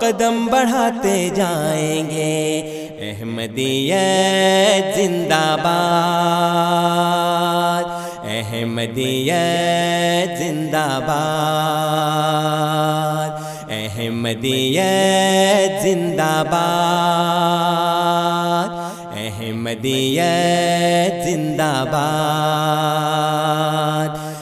قدم بڑھاتے جائیں گے۔ احمدیت زندہ باد۔ احمدیت زندہ باد۔ احمدیت زندہ باد۔ احمدیت زندہ باد۔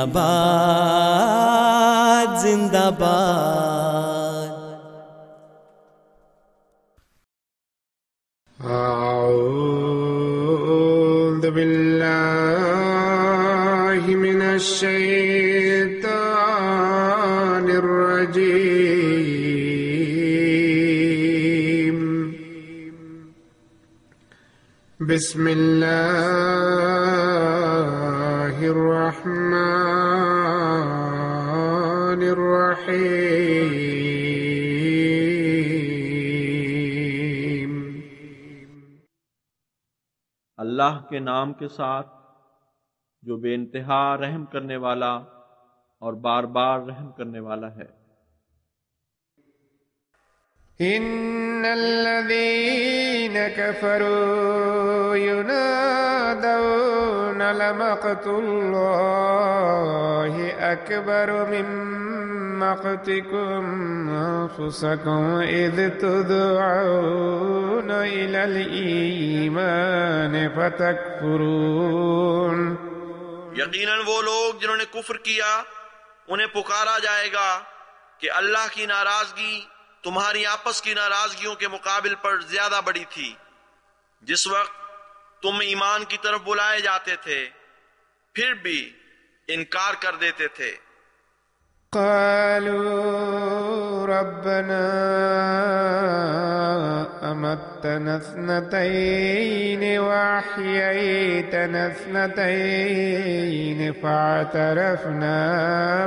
زندہ باد زندہ باد أعوذ بالله من الشيطان الرجيم. بسم الله الرحمن الرحیم اللہ کے نام کے ساتھ جو بے انتہا رحم کرنے والا اور بار بار رحم کرنے والا ہے۔ إن الذين كفروا ينادون لمقت الله أكبر من مقتكم أنفسكم إذ تدعون إلى الإيمان فتكفرون یقیناً وہ لوگ جنہوں نے کفر کیا، انہیں پکارا جائے گا کہ اللہ کی ناراضگی تمہاری آپس کی ناراضگیوں کے مقابل پر زیادہ بڑی تھی۔ جس وقت تم ایمان کی طرف بلائے جاتے تھے، پھر بھی انکار کر دیتے تھے۔ قالوا ربنا أمتنا اثنتين وأحييتنا اثنتين فاعترفنا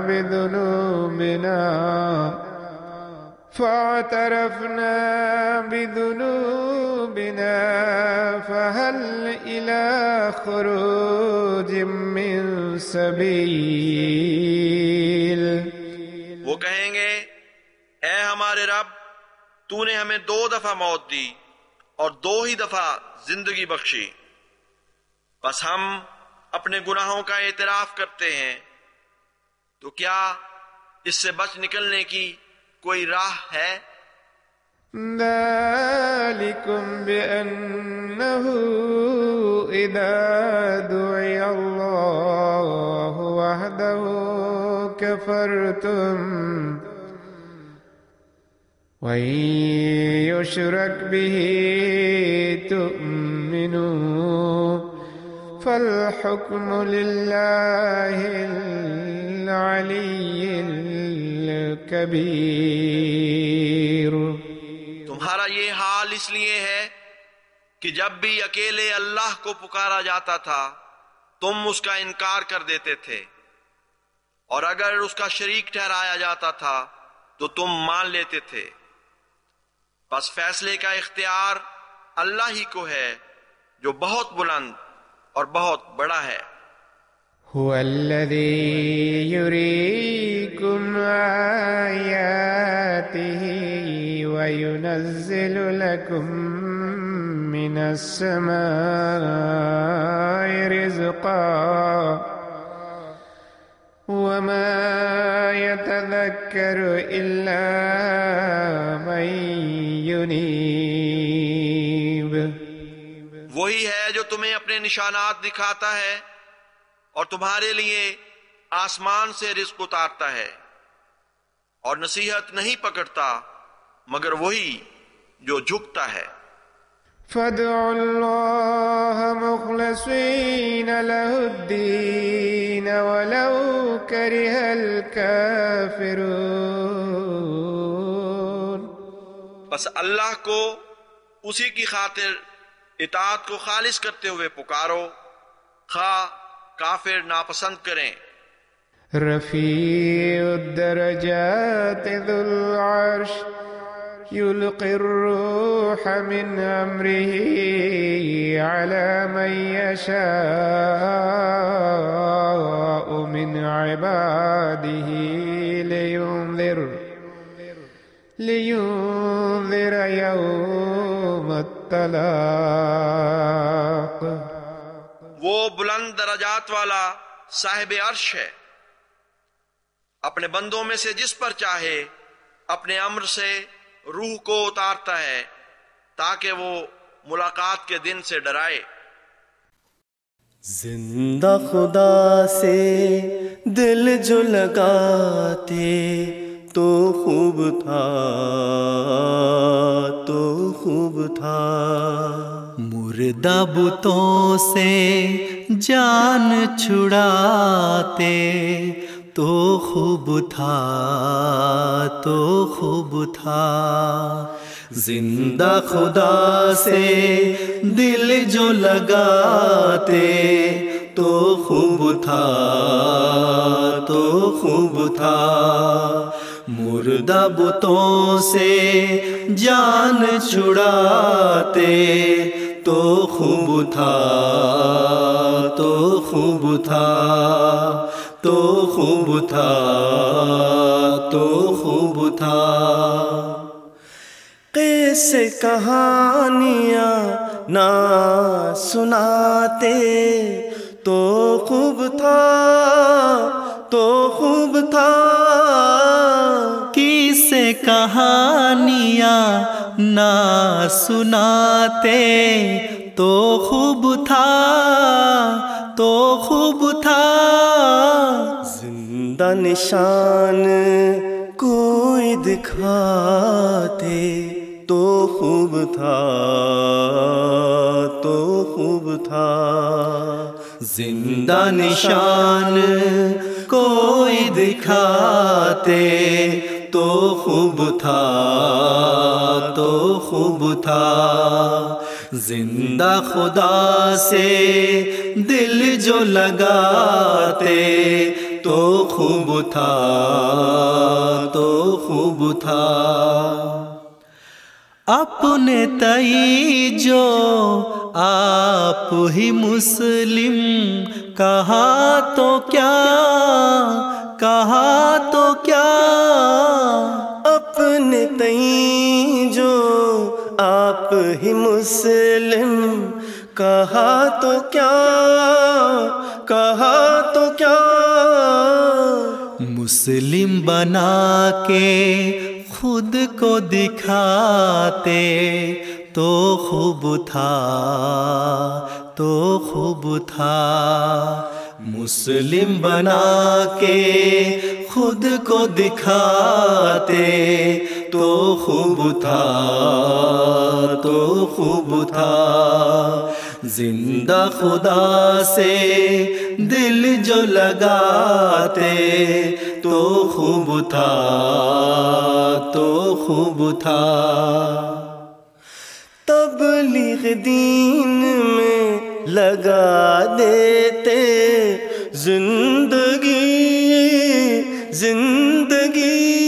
بذنوبنا فاعترفنا بذنوبنا فهل إلى خروج من سبيل؟ وہ کہیں گے، اے ہمارے رب، تو نے ہمیں دو دفعہ موت دی اور دو ہی دفعہ زندگی بخشی۔ بس ہم اپنے گناہوں کا اعتراف کرتے ہیں۔ تو کیا اس سے بچ نکلنے کی کوئی راہ ہے؟ ذلكم بأنه إذا دعي الله وحده كفرتم وإن يشرك به تؤمنوا فالحكم لله العلي الكبير. تمہارا یہ حال اس لیے ہے کہ جب بھی اکیلے اللہ کو پکارا جاتا تھا، تم اس کا انکار کر دیتے تھے۔ اور اگر اس کا شریک ٹھہرایا جاتا تھا، تو تم مان لیتے تھے۔ بس فیصلے کا اختیار اللہ ہی کو ہے، جو بہت بلند اور بہت بڑا ہے۔ هو الذي يريكم آياته وينزل لكم من السماء رزقا وما يتذكر إلا من ينيب وہی ہے جو تمہیں اپنے نشانات دکھاتا ہے اور تمہارے لیے آسمان سے رزق اتارتا ہے اور نصیحت نہیں پکڑتا مگر وہی جو جھکتا ہے۔ فادعوا الله مخلصين له الدين ولو كره الكافرون۔ بس اللہ کو اسی کی خاطر اطاعت کو خالص کرتے ہوئے پکارو۔ خواہ کافر ناپسند کریں۔ رفيع الدرجات ذو العرش يلقي الروح من أمره على من يشاء من عباده لينذر لينذر يوم التلاق وہ بلند درجات والا صاحب عرش ہے۔ اپنے بندوں میں سے جس پر چاہے اپنے امر سے روح کو اتارتا ہے تاکہ وہ ملاقات کے دن سے ڈرائے۔ زندہ خدا سے دل جو لگاتے تو خوب تھا تو خوب تھا۔ مردہ بتوں سے جان چھڑاتے، تو خوب تھا، تو خوب تھا۔ زندہ خدا سے دل جو لگاتے، تو خوب تھا، تو خوب تھا۔ مردہ بتوں سے جان چھڑاتے تو خوب تھا، تو خوب تھا، تو خوب تھا، تو خوب تھا۔ کیسے کہانیاں نہ سناتے تو خوب تھا، تو خوب تھا۔ کہانیاں نہ سناتے تو خوب تھا، تو خوب تھا۔ زندہ نشان کوئی دکھاتے تو خوب تھا، تو خوب تھا۔ زندہ نشان کوئی دکھاتے تو خوب تھا، تو خوب تھا۔ زندہ خدا سے دل جو لگاتے، تو خوب تھا، تو خوب تھا۔ اپنے تئی جو آپ ہی مسلم، کہا تو کیا، کہا تو کیا؟ اپنے تئی جو آپ ہی مسلم کہا تو کیا، کہا تو کیا؟ مسلم بنا کے خود کو دکھاتے تو خوب تھا، تو خوب تھا۔ مسلم بنا کے خود کو دکھاتے، تو خوب تھا، تو خوب تھا۔ زندہ خدا سے دل جو لگاتے، تو خوب تھا، تو خوب تھا۔ تبلیغ دین میں لگا دیتے زندگی زندگی۔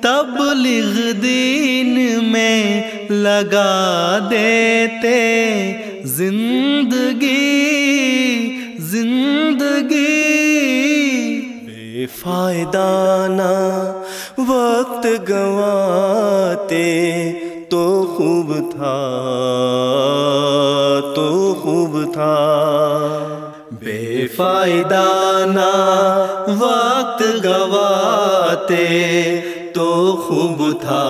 تبلیغ دین میں لگا دیتے۔ زندگی زندگی۔ بے فائدہ نہ وقت گواتے تو خوب تھا، تو خوب تھا۔ فائدہ نہ وقت گواتے تو خوب تھا،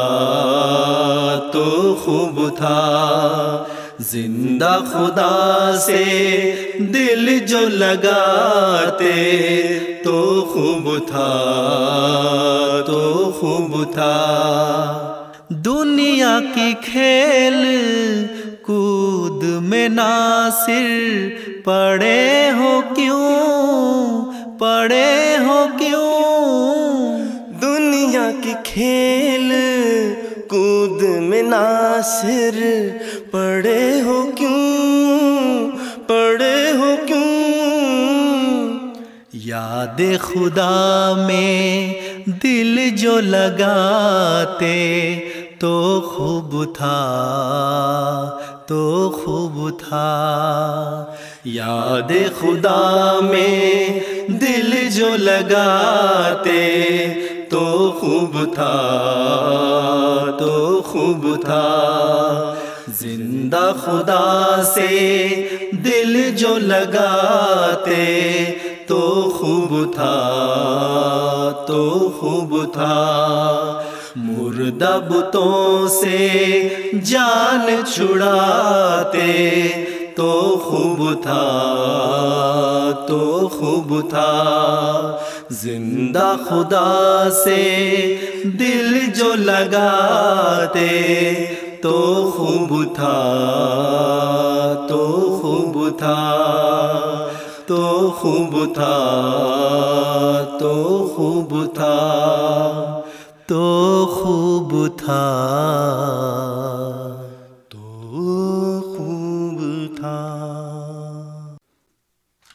تو خوب تھا۔ زندہ خدا سے دل جو لگاتے تو خوب تھا، تو خوب تھا۔ دنیا کی کھیل کود میں ناصر پڑے ہو کیوں؟ پڑے ہو کیوں؟ دنیا کی کھیل کود میں ناصر، پڑے ہو کیوں؟ پڑے ہو کیوں؟ یاد خدا میں دل جو لگاتے تو خوب تھا، تو خوب تھا۔ یاد خدا میں دل جو لگاتے تو خوب تھا، تو خوب تھا۔ زندہ خدا سے دل جو لگاتے تو خوب تھا، تو خوب تھا۔ مردہ بتوں سے جان چھڑاتے تو خوب تھا، تو خوب تھا۔ زندہ خدا سے دل جو لگاتے، تو خوب تھا، تو خوب تھا۔ تو خوب تھا، تو خوب تھا۔ تو خوب تھا۔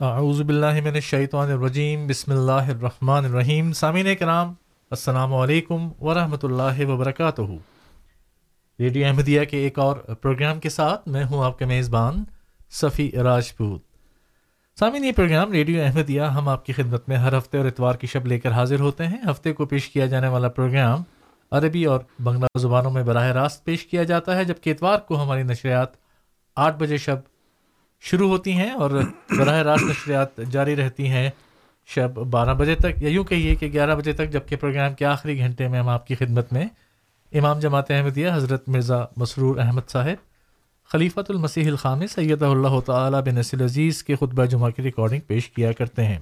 اعوذ باللہ من الشیطان الرجیم، بسم اللہ الرحمن الرحیم۔ سامعین کرام، السلام علیکم ورحمۃ اللہ وبرکاتہ۔ ریڈیو احمدیہ کے ایک اور پروگرام کے ساتھ میں ہوں آپ کے میزبان صفی راجپوت۔ سامعین، یہ پروگرام ریڈیو احمدیہ، ہم آپ کی خدمت میں ہر ہفتے اور اتوار کی شب لے کر حاضر ہوتے ہیں۔ ہفتے کو پیش کیا جانے والا پروگرام عربی اور بنگلہ زبانوں میں براہ راست پیش کیا جاتا ہے، جبکہ اتوار کو ہماری نشریات آٹھ بجے شب شروع ہوتی ہیں اور براہ راست نشریات جاری رہتی ہیں شب بارہ بجے تک یا یوں کہیے کہ گیارہ بجے تک، جبکہ پروگرام کے آخری گھنٹے میں ہم آپ کی خدمت میں امام جماعت احمدیہ حضرت مرزا مسرور احمد صاحب، خلیفۃ المسیح الخام سید اللہ تعالیٰ بن نسل عزیز کے خطبہ جمعہ کی ریکارڈنگ پیش کیا کرتے ہیں۔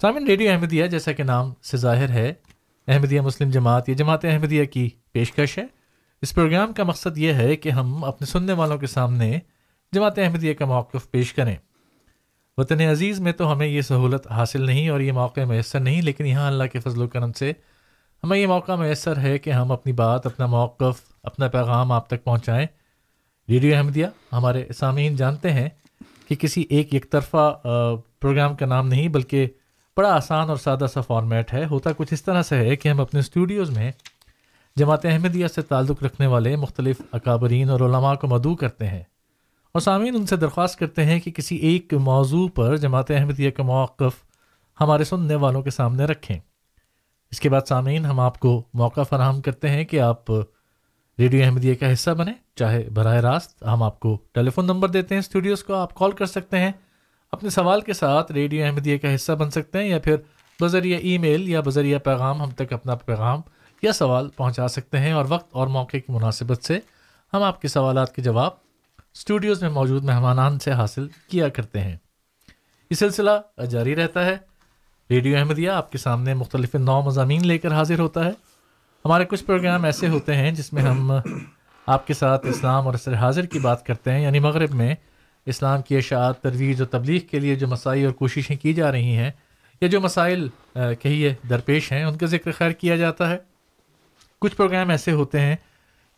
سامن ریڈیو احمدیہ جیسا کہ نام سے ظاہر ہے، احمدیہ مسلم جماعت یہ جماعت احمدیہ کی پیشکش ہے۔ اس پروگرام کا مقصد یہ ہے کہ ہم اپنے سننے والوں کے سامنے جماعت احمدیہ کا موقف پیش کریں۔ وطن عزیز، میں تو ہمیں یہ سہولت حاصل نہیں اور یہ موقع میسر نہیں، لیکن یہاں اللہ کے فضل و کرم سے ہمیں یہ موقع میسر ہے کہ ہم اپنی بات، اپنا موقف، اپنا پیغام آپ تک پہنچائیں۔ ریڈیو احمدیہ، ہمارے سامعین جانتے ہیں کہ کسی ایک یک طرفہ پروگرام کا نام نہیں، بلکہ بڑا آسان اور سادہ سا فارمیٹ ہے۔ ہوتا کچھ اس طرح سے ہے کہ ہم اپنے اسٹوڈیوز میں جماعت احمدیہ سے تعلق رکھنے والے مختلف اکابرین اور علماء کو مدعو کرتے ہیں۔ اور سامعین ان سے درخواست کرتے ہیں کہ کسی ایک موضوع پر جماعت احمدیہ کا موقف ہمارے سننے والوں کے سامنے رکھیں۔ اس کے بعد سامعین ہم آپ کو موقع فراہم کرتے ہیں کہ آپ ریڈیو احمدیہ کا حصہ بنیں۔ چاہے براہ راست ہم آپ کو ٹیلی فون نمبر دیتے ہیں، اسٹوڈیوز کو آپ کال کر سکتے ہیں، اپنے سوال کے ساتھ ریڈیو احمدیہ کا حصہ بن سکتے ہیں یا پھر بذریعہ ای میل یا بذریعہ پیغام ہم تک اپنا پیغام یا سوال پہنچا سکتے ہیں اور وقت اور موقع کی مناسبت سے ہم آپ کے سوالات کے جواب اسٹوڈیوز میں موجود مہمانان سے حاصل کیا کرتے ہیں۔ یہ سلسلہ جاری رہتا ہے۔ ریڈیو احمدیہ آپ کے سامنے مختلف نو مضامین لے کر حاضر ہوتا ہے۔ ہمارے کچھ پروگرام ایسے ہوتے ہیں جس میں ہم آپ کے ساتھ اسلام اور اثر حاضر کی بات کرتے ہیں۔ یعنی مغرب میں اسلام کی اشاعت، ترویج و تبلیغ کے لیے جو مسائل اور کوششیں کی جا رہی ہیں یا جو مسائل کہیے درپیش ہیں، ان کا ذکر خیر کیا جاتا ہے۔ کچھ پروگرام ایسے ہوتے ہیں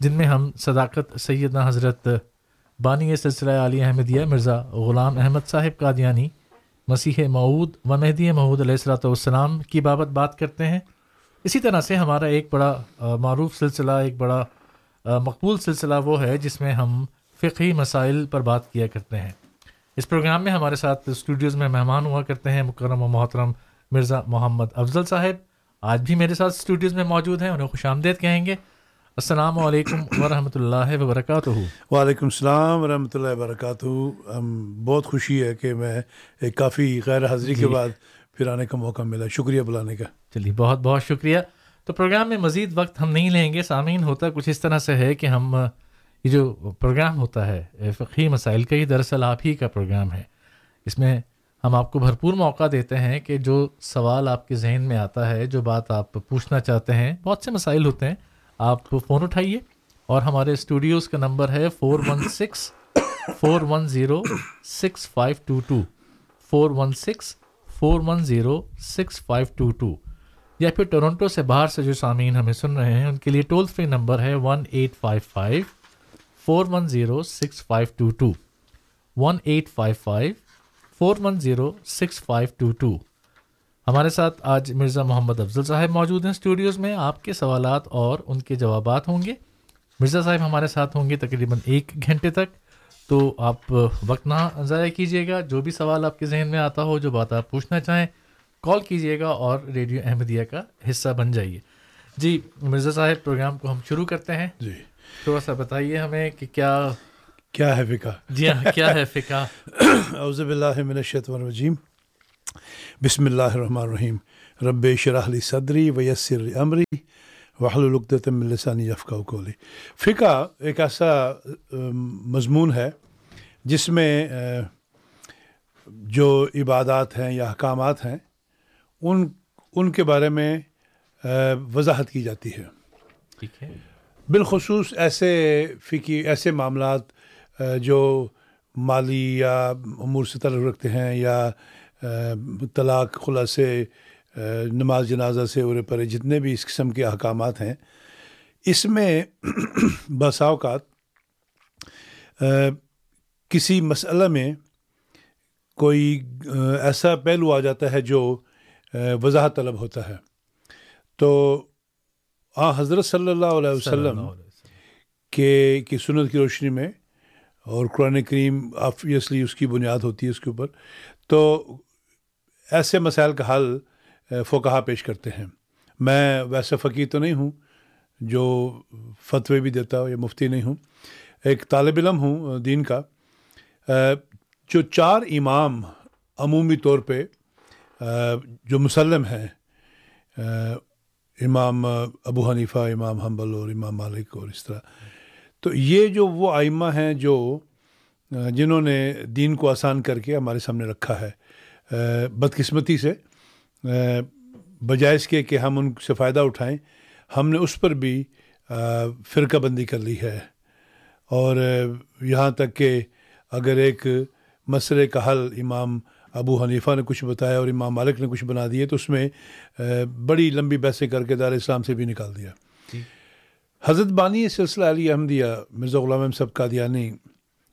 جن میں ہم صداقت سیدنا حضرت بانی سلسلہ علی احمدیہ مرزا غلام احمد صاحب قادیانی مسیح معود و مہدی محود علیہ السلاۃ والسلام کی بابت بات کرتے ہیں۔ اسی طرح سے ہمارا ایک بڑا معروف سلسلہ، ایک بڑا مقبول سلسلہ وہ ہے جس میں ہم فقہی مسائل پر بات کیا کرتے ہیں۔ اس پروگرام میں ہمارے ساتھ اسٹوڈیوز میں مہمان ہوا کرتے ہیں مکرم و محترم مرزا محمد افضل صاحب۔ آج بھی میرے ساتھ اسٹوڈیوز میں موجود ہیں، انہیں خوش آمدید کہیں گے۔ السلام علیکم ورحمۃ اللہ وبرکاتہ۔ وعلیکم السلام ورحمۃ اللہ وبرکاتہ۔ بہت خوشی ہے کہ میں ایک کافی غیر حاضری جی. کے بعد پھر آنے کا موقع ملا شکریہ بلانے کا۔ چلیے بہت بہت شکریہ۔ تو پروگرام میں مزید وقت ہم نہیں لیں گے سامعین ہوتا کچھ اس طرح سے ہے کہ ہم یہ جو پروگرام ہوتا ہے فقی مسائل کا ہی دراصل آپ ہی کا پروگرام ہے۔ اس میں ہم آپ کو بھرپور موقع دیتے ہیں کہ جو سوال آپ کے ذہن میں آتا ہے جو بات آپ پوچھنا چاہتے ہیں بہت سے مسائل ہوتے ہیں۔ آپ فون اٹھائیے اور ہمارے اسٹوڈیوز کا نمبر ہے four one six four one zero six five two two four one six four one zero six five two two یا پھر ٹورنٹو سے باہر سے جو سامعین ہمیں سن رہے ہیں، ان کے لیے ٹول فری نمبر ہے one eight five five four one zero six five two two one eight five five four one zero six five two two ہمارے ساتھ آج مرزا محمد افضل صاحب موجود ہیں اسٹوڈیوز میں۔ آپ کے سوالات اور ان کے جوابات ہوں گے۔ مرزا صاحب ہمارے ساتھ ہوں گے تقریباً ایک گھنٹے تک۔ تو آپ وقت نہ ضائع کیجیے گا۔ جو بھی سوال آپ کے ذہن میں آتا ہو جو بات آپ پوچھنا چاہیں کال کیجیے گا اور ریڈیو احمدیہ کا حصہ بن جائیے۔ جی مرزا صاحب پروگرام کو ہم شروع کرتے ہیں۔ جی۔ تھوڑا سا بتائیے ہمیں کہ کیا کیا ہے فقہ؟ جی ہاں کیا ہے فقہ؟ اعوذ باللہ من الشیطان الرجیم۔ بسم اللہ الرحمن الرحیم. رب شرح لی صدری ویسر عمری وحل القدت من لسانی یفقہ کولی فقہ ایک ایسا مضمون ہے جس میں جو عبادات ہیں یا احکامات ہیں ان ان کے بارے میں وضاحت کی جاتی ہے۔ ٹھیک ہے۔ بالخصوص ایسے فقی ایسے معاملات جو مالی یا امور سے تعلق رکھتے ہیں یا طلاق خلا سے نماز جنازہ سے ارے پرے جتنے بھی اس قسم کے احکامات ہیں اس میں بسا اوقات کسی مسئلہ میں کوئی ایسا پہلو آ جاتا ہے جو وضاحت طلب ہوتا ہے۔ تو آ حضرت صلی اللہ علیہ وسلم کے کی سنت کی روشنی میں اور قرآن کریم آبویسلی اس کی بنیاد ہوتی ہے اس کے اوپر تو ایسے مسائل کا حل فقہ پیش کرتے ہیں۔ میں ویسے فقیر تو نہیں ہوں، جو فتوی بھی دیتا ہوں یا مفتی نہیں ہوں۔ ایک طالب علم ہوں، دین کا۔ جو چار امام عمومی طور پہ جو مسلم ہیں امام ابو حنیفہ، امام حنبل اور امام مالک اور اس طرح۔ تو یہ جو وہ آئمہ ہیں جو جنہوں نے دین کو آسان کر کے ہمارے سامنے رکھا ہے بدقسمتی سے بجائے اس کے کہ ہم ان سے فائدہ اٹھائیں ہم نے اس پر بھی فرقہ بندی کر لی ہے۔ اور یہاں تک کہ اگر ایک مسئلے کا حل امام ابو حنیفہ نے کچھ بتایا اور امام مالک نے کچھ بنا دیے تو اس میں بڑی لمبی بحثیں کر کے دار اسلام سے بھی نکال دیا۔ حضرت بانی سلسلہ علی احمدیہ مرزا غلام احمد صاحب قادیانی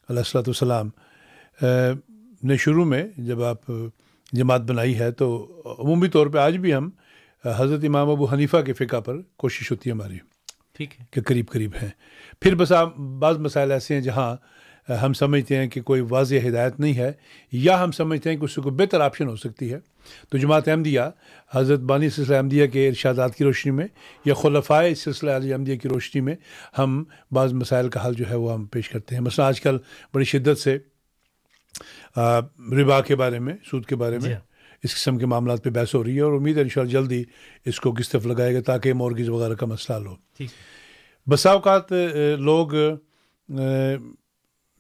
علیہ السلاۃ والسلام نے شروع میں جب آپ جماعت بنائی ہے تو عمومی طور پہ آج بھی ہم حضرت امام ابو حنیفہ کے فقہ پر کوشش ہوتی ہے ہماری ٹھیک ہے۔ کہ قریب قریب ہیں۔ پھر بس بعض مسائل ایسے ہیں جہاں ہم سمجھتے ہیں کہ کوئی واضح ہدایت نہیں ہے یا ہم سمجھتے ہیں کہ اس کو بہتر آپشن ہو سکتی ہے۔ تو جماعت احمدیہ حضرت بانی سلسلہ احمدیہ کے ارشادات کی روشنی میں یا خلفائے سلسلہ علی احمدیہ کی روشنی میں ہم بعض مسائل کا حل جو ہے وہ ہم پیش کرتے ہیں۔ مثلا آج کل بڑی شدت سے ربا کے بارے میں سود کے بارے میں اس قسم کے معاملات پہ بحث ہو رہی ہے اور امید ہے ان شاء اللہ جلدی اس کو کس طرف لگائے گا تاکہ مورگیز وغیرہ کا مسئلہ حل ہو۔ بسا اوقات لوگ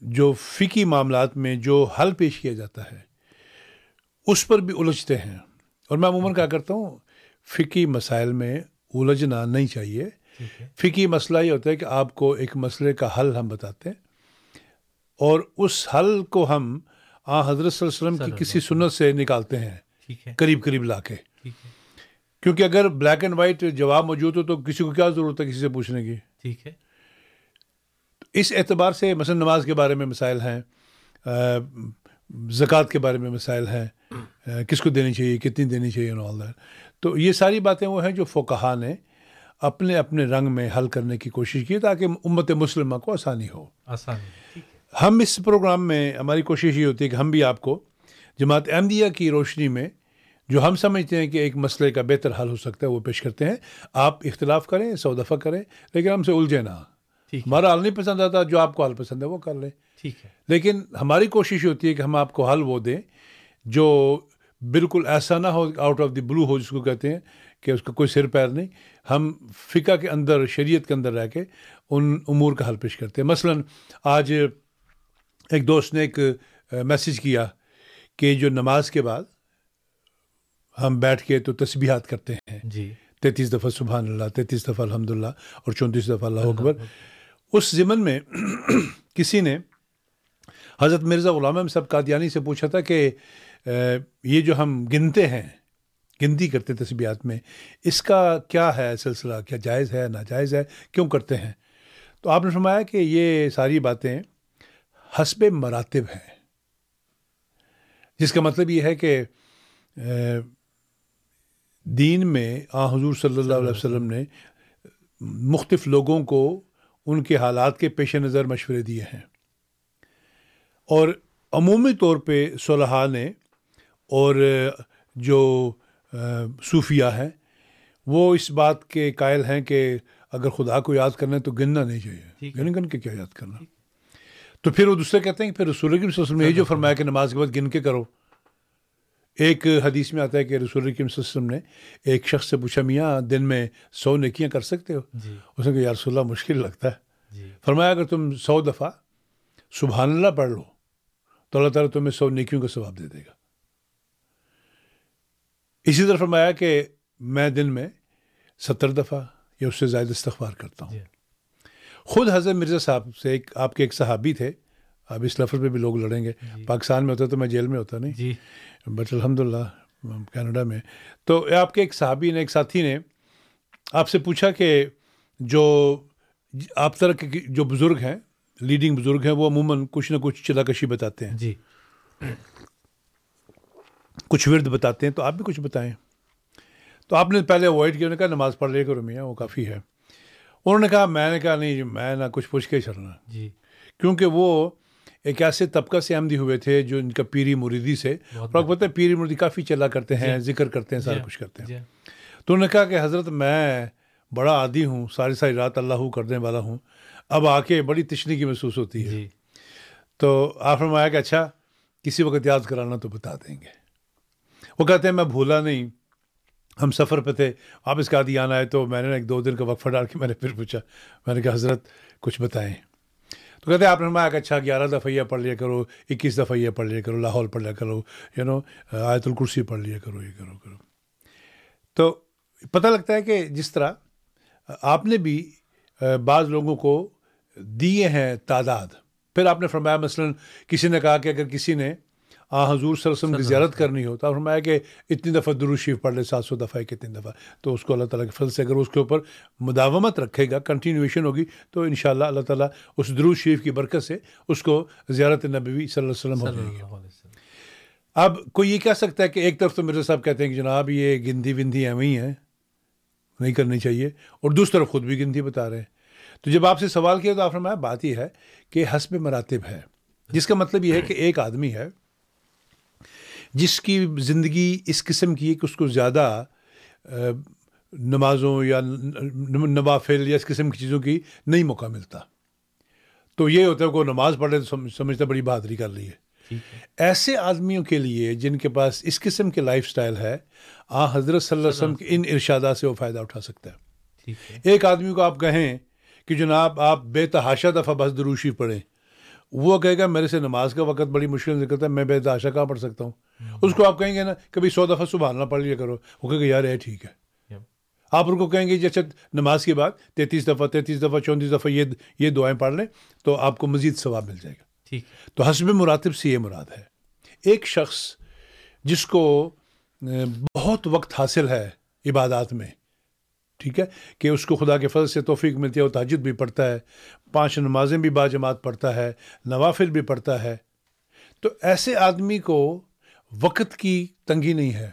جو فقی معاملات میں جو حل پیش کیا جاتا ہے اس پر بھی الجھتے ہیں۔ اور میں عموماً کیا کرتا ہوں فقی مسائل میں الجھنا نہیں چاہیے۔ فقی مسئلہ یہ ہوتا ہے کہ آپ کو ایک مسئلے کا حل ہم بتاتے ہیں اور اس حل کو ہم آ حضرت صلی اللہ علیہ وسلم کی کسی سنت سے نکالتے ہیں قریب قریب لا کے۔ کیونکہ اگر بلیک اینڈ وائٹ جواب موجود ہو تو کسی کو کیا ضرورت ہے کسی سے پوچھنے کی؟ ٹھیک ہے۔ اس اعتبار سے مثلا نماز کے بارے میں مسائل ہیں زکوٰۃ کے بارے میں مسائل ہیں کس کو دینی چاہیے کتنی دینی چاہیے تو یہ ساری باتیں وہ ہیں جو فوکہ نے اپنے اپنے رنگ میں حل کرنے کی کوشش کی تاکہ امت مسلمہ کو آسانی ہو۔ آسانی۔ ہم اس پروگرام میں ہماری کوشش یہ ہوتی ہے کہ ہم بھی آپ کو جماعت احمدیہ کی روشنی میں جو ہم سمجھتے ہیں کہ ایک مسئلے کا بہتر حل ہو سکتا ہے وہ پیش کرتے ہیں۔ آپ اختلاف کریں سو دفعہ کریں لیکن ہم سے الجھے نہ۔ ہمارا حل نہیں پسند آتا جو آپ کو حل پسند ہے وہ کر لیں۔ ٹھیک ہے۔ لیکن ہماری کوشش ہوتی ہے کہ ہم آپ کو حل وہ دیں جو بالکل ایسا نہ ہو آؤٹ آف دی بلو ہو جس کو کہتے ہیں کہ اس کا کوئی سر پیر نہیں۔ ہم فقہ کے اندر شریعت کے اندر رہ کے ان امور کا حل پیش کرتے ہیں۔ مثلا آج ایک دوست نے ایک میسیج کیا کہ جو نماز کے بعد ہم بیٹھ کے تو تسبیحات کرتے ہیں۔ جی۔ تینتیس دفعہ سبحان اللہ تینتیس دفعہ الحمد للہ اور چونتیس دفعہ اللہ اکبر۔ اس ضمن میں کسی نے حضرت مرزا غلام صاحب قادیانی سے پوچھا تھا کہ یہ جو ہم گنتے ہیں گنتی کرتے تسبیحات میں اس کا کیا ہے سلسلہ؟ کیا جائز ہے ناجائز ہے؟ کیوں کرتے ہیں؟ تو آپ نے فرمایا کہ یہ ساری باتیں حسب مراتب ہیں۔ جس کا مطلب یہ ہے کہ دین میں آ حضور صلی اللہ علیہ وسلم نے مختلف لوگوں کو ان کے حالات کے پیش نظر مشورے دیے ہیں۔ اور عمومی طور پہ صلحاء نے اور جو صوفیہ ہیں وہ اس بات کے قائل ہیں کہ اگر خدا کو یاد کرنا ہے تو گننا نہیں چاہیے۔ گن گن کے کیا یاد کرنا؟ تو پھر وہ دوسرے کہتے ہیں کہ پھر رسول کی وسلم نے جو فرمایا کہ نماز کے بعد گن کے کرو۔ ایک حدیث میں آتا ہے کہ رسول کی وسلم نے ایک شخص سے پوچھا میاں دن میں سو نیکیاں کر سکتے ہو؟ جی۔ اس نے کہا یا رسول اللہ مشکل لگتا ہے۔ جی۔ فرمایا اگر تم سو دفعہ سبحان اللہ پڑھ لو تو اللہ تعالیٰ تمہیں سو نیکیوں کا ثواب دے دے گا۔ اسی طرح فرمایا کہ میں دن میں ستر دفعہ یا اس سے زائد استغفار کرتا ہوں۔ جی۔ خود حضرت مرزا صاحب سے ایک آپ کے ایک صحابی تھے۔ اب اس لفظ پہ بھی لوگ لڑیں گے۔ پاکستان میں ہوتا تو میں جیل میں ہوتا نہیں۔ جی۔ بٹ الحمد للہ کینیڈا میں۔ تو آپ کے ایک صحابی نے ایک ساتھی نے آپ سے پوچھا کہ جو آپ طرح کے جو بزرگ ہیں لیڈنگ بزرگ ہیں وہ عموماً کچھ نہ کچھ چلا کشی بتاتے ہیں۔ جی۔ کچھ ورد بتاتے ہیں تو آپ بھی کچھ بتائیں۔ تو آپ نے پہلے اوائڈ کیا انہوں نے کہا نماز پڑھ لے کرو میاں وہ کافی ہے۔ انہوں نے کہا میں نے کہا نہیں میں نہ کچھ پوچھ کے چلنا۔ جی۔ کیونکہ وہ ایک ایسے طبقہ سے آمدی ہوئے تھے جو ان کا پیری مریدی سے اور پتہ ہے پیری مریدی کافی چلا کرتے ہیں ذکر کرتے ہیں سارا کچھ کرتے ہیں۔ جی۔ تو انہوں نے کہا کہ حضرت میں بڑا عادی ہوں ساری ساری رات اللہ کرنے والا ہوں۔ اب آ کے بڑی تشنی محسوس ہوتی ہے۔ جی۔ تو آپ فرمایا کہ اچھا کسی وقت یاد کرانا تو بتا دیں گے۔ وہ کہتے ہیں میں بھولا نہیں۔ ہم سفر پہ تھے، واپس کا دیا آنا ہے تو میں نے ایک دو دن کا وقفہ ڈال کے میں نے پھر پوچھا، میں نے کہا، حضرت، کچھ بتائیں۔ تو کہتے ہیں، آپ نے فرمایا کہ اچھا گیارہ دفعہ یہ پڑھ لیا کرو، اکیس دفعہ یہ پڑھ لیا کرو، لاہور پڑھ لیا کرو یو نو آیت الکرسی پڑھ لیا کرو، یہ کرو کرو۔ تو پتہ لگتا ہے کہ جس طرح آپ نے بھی بعض لوگوں کو دیے ہیں تعداد۔ پھر آپ نے فرمایا، مثلا کسی نے کہا کہ اگر کسی نے آ حضور صلی اللہ علیہ وسلم کی زیارت کرنی ہو تو آپ فرمایا کہ اتنی دفعہ درود شریف پڑھ لے سات سو دفعہ کتنی دفعہ۔ تو اس کو اللہ تعالیٰ کے فضل سے اگر اس کے اوپر مداومت رکھے گا کنٹینویشن ہوگی تو انشاءاللہ اللہ تعالیٰ اس درود شریف کی برکت سے اس کو زیارت نبوی صلی اللہ علیہ وسلم ہو جائے گی۔ اب کوئی یہ کہہ سکتا ہے کہ ایک طرف تو مرزا صاحب کہتے ہیں کہ جناب یہ گندی وندی ایویں ہی ہیں نہیں کرنی چاہیے اور دوسری طرف خود بھی گندی بتا رہے ہیں۔ تو جب آپ سے سوال کیا تو آپ نے فرمایا بات یہ ہے کہ حسب مراتب ہے۔ جس کا مطلب یہ ہے کہ ایک آدمی ہے جس کی زندگی اس قسم کی ہے کہ اس کو زیادہ نمازوں یا نوافل یا اس قسم کی چیزوں کی نہیں موقع ملتا۔ تو یہ ہوتا ہے کہ وہ نماز پڑھے تو سم- سمجھتا بڑی بہادری کر لی ہے۔ ایسے آدمیوں کے لیے جن کے پاس اس قسم کے لائف سٹائل ہے آ حضرت صلی اللہ علیہ وسلم کے ان ارشادات سے وہ فائدہ اٹھا سکتا ہے۔ ایک آدمی کو آپ کہیں کہ جناب آپ بے تحاشا دفعہ بس دروشی پڑھیں۔ وہ کہے گا میرے سے نماز کا وقت بڑی مشکل نکلتا ہے میں بے تحاشا کہاں پڑھ سکتا ہوں؟ اس کو آپ کہیں گے نا کبھی سو دفعہ سبحان اللہ پڑھ لیا کرو وہ کہے گا یار یہ ٹھیک ہے. آپ ان کو کہیں گے جیسے نماز کے بعد تینتیس دفعہ تینتیس دفعہ چونتیس دفعہ یہ یہ دعائیں پڑھ لیں تو آپ کو مزید ثواب مل جائے گا۔ ٹھیک۔ ہے تو حسب مراتب سے یہ مراد ہے۔ ایک شخص جس کو بہت وقت حاصل ہے عبادات میں ٹھیک ہے کہ اس کو خدا کے فضل سے توفیق ملتی ہے وہ تہجد بھی پڑھتا ہے پانچ نمازیں بھی با جماعت پڑھتا ہے نوافل بھی پڑھتا ہے تو ایسے آدمی کو وقت کی تنگی نہیں ہے۔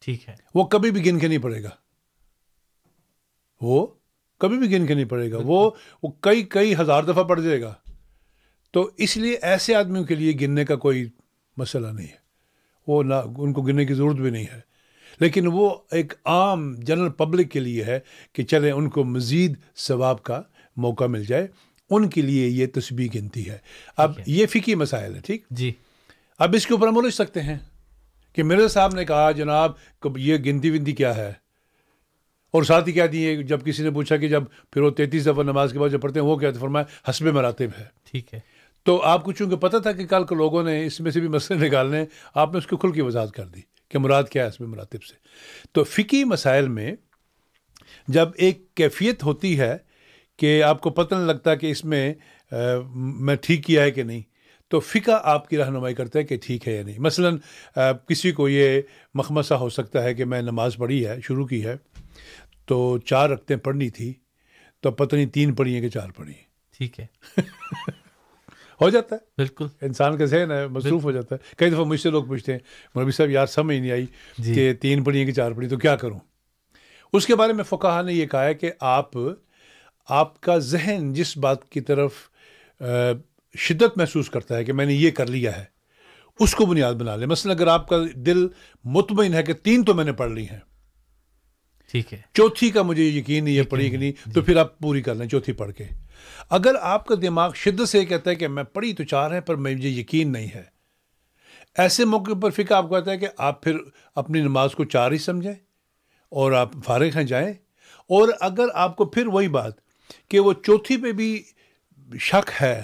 ٹھیک ہے۔ وہ کبھی بھی گن کے نہیں پڑے گا۔ وہ کبھی بھی گن کے نہیں پڑے گا۔ وہ وہ کئی کئی ہزار دفعہ پڑھ جائے گا۔ تو اس لیے ایسے آدمیوں کے لیے گننے کا کوئی مسئلہ نہیں ہے۔ وہ نہ ان کو گننے کی ضرورت بھی نہیں ہے۔ لیکن وہ ایک عام جنرل پبلک کے لیے ہے کہ چلیں ان کو مزید ثواب کا موقع مل جائے۔ ان کے لیے یہ تسبیح گنتی ہے۔ اب یہ فقی مسائل ہے ٹھیک؟ جی۔ اب اس کے اوپر ہم سکتے ہیں۔ کہ مرزا صاحب نے کہا جناب یہ گنتی وندی کیا ہے؟ اور ساتھ ہی کیا دیے جب کسی نے پوچھا کہ جب پھر وہ تینتیس دفعہ نماز کے بعد جب پڑھتے ہیں وہ کیا تو فرمایا حسب مراتب ہے۔ ٹھیک ہے۔ تو آپ کو چونکہ پتہ تھا کہ کل کے لوگوں نے اس میں سے بھی مسئلے نکالنے آپ نے اس کو کھل کی وضاحت کر دی کہ مراد کیا ہے حسب مراتب سے۔ تو فقی مسائل میں جب ایک کیفیت ہوتی ہے کہ آپ کو پتہ نہیں لگتا کہ اس میں میں ٹھیک کیا ہے کہ نہیں تو فقہ آپ کی رہنمائی کرتا ہے کہ ٹھیک ہے یا نہیں۔ مثلا کسی کو یہ مخمسہ ہو سکتا ہے کہ میں نماز پڑھی ہے شروع کی ہے تو چار رکھتے پڑھنی تھی تو پتہ نہیں تین پڑھی ہیں کہ چار پڑھی ہیں۔ ٹھیک ہے۔ ہو جاتا ہے۔ بالکل۔ انسان کا ذہن ہے مصروف ہو جاتا ہے۔ کئی دفعہ مجھ سے لوگ پوچھتے ہیں مولوی صاحب یار سمجھ نہیں آئی جی۔ کہ تین پڑھی ہیں کہ چار پڑھی تو کیا کروں؟ اس کے بارے میں فقہ نے یہ کہا ہے کہ آپ آپ کا ذہن جس بات کی طرف شدت محسوس کرتا ہے کہ میں نے یہ کر لیا ہے اس کو بنیاد بنا لیں۔ مثلا اگر آپ کا دل مطمئن ہے کہ تین تو میں نے پڑھ لی ہیں۔ ٹھیک ہے۔ چوتھی کا مجھے یقین نہیں ہے پڑھی کہ نہیں۔ تو پھر آپ پوری کر لیں چوتھی پڑھ کے۔ اگر آپ کا دماغ شدت سے کہتا ہے کہ میں پڑھی تو چار ہیں پر مجھے یقین نہیں ہے۔ ایسے موقع پر فقہ آپ کہتا ہے کہ آپ پھر اپنی نماز کو چار ہی سمجھیں اور آپ فارغ ہیں جائیں۔ اور اگر آپ کو پھر وہی بات کہ وہ چوتھی پہ بھی شک ہے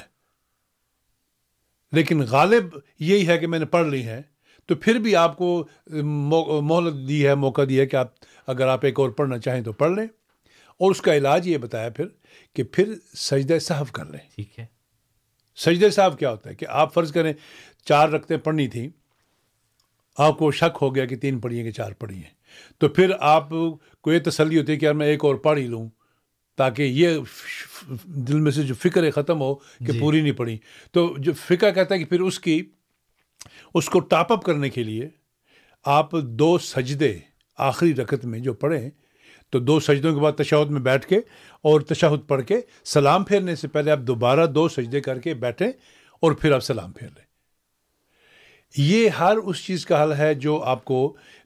لیکن غالب یہی ہے کہ میں نے پڑھ لی ہیں تو پھر بھی آپ کو مہلت دی ہے موقع دیا ہے کہ آپ اگر آپ ایک اور پڑھنا چاہیں تو پڑھ لیں۔ اور اس کا علاج یہ بتایا پھر کہ پھر سجدہ صحف کر لیں۔ ٹھیک ہے۔ سجدہ صاحب کیا ہوتا ہے کہ آپ فرض کریں چار رکھتے پڑھنی تھیں آپ کو شک ہو گیا کہ تین پڑھی ہیں کہ چار پڑھی ہیں تو پھر آپ کو یہ تسلی ہوتی ہے کہ یار میں ایک اور پڑھ ہی لوں۔ تاکہ یہ دل میں سے جو فکر ہے ختم ہو کہ جی۔ پوری نہیں پڑھی تو جو فقہ کہتا ہے کہ پھر اس کی اس کو ٹاپ اپ کرنے کے لیے آپ دو سجدے آخری رکت میں جو پڑھیں تو دو سجدوں کے بعد تشہد میں بیٹھ کے اور تشہد پڑھ کے سلام پھیرنے سے پہلے آپ دوبارہ دو سجدے کر کے بیٹھیں اور پھر آپ سلام پھیر لیں یہ ہر اس چیز کا حل ہے جو آپ کو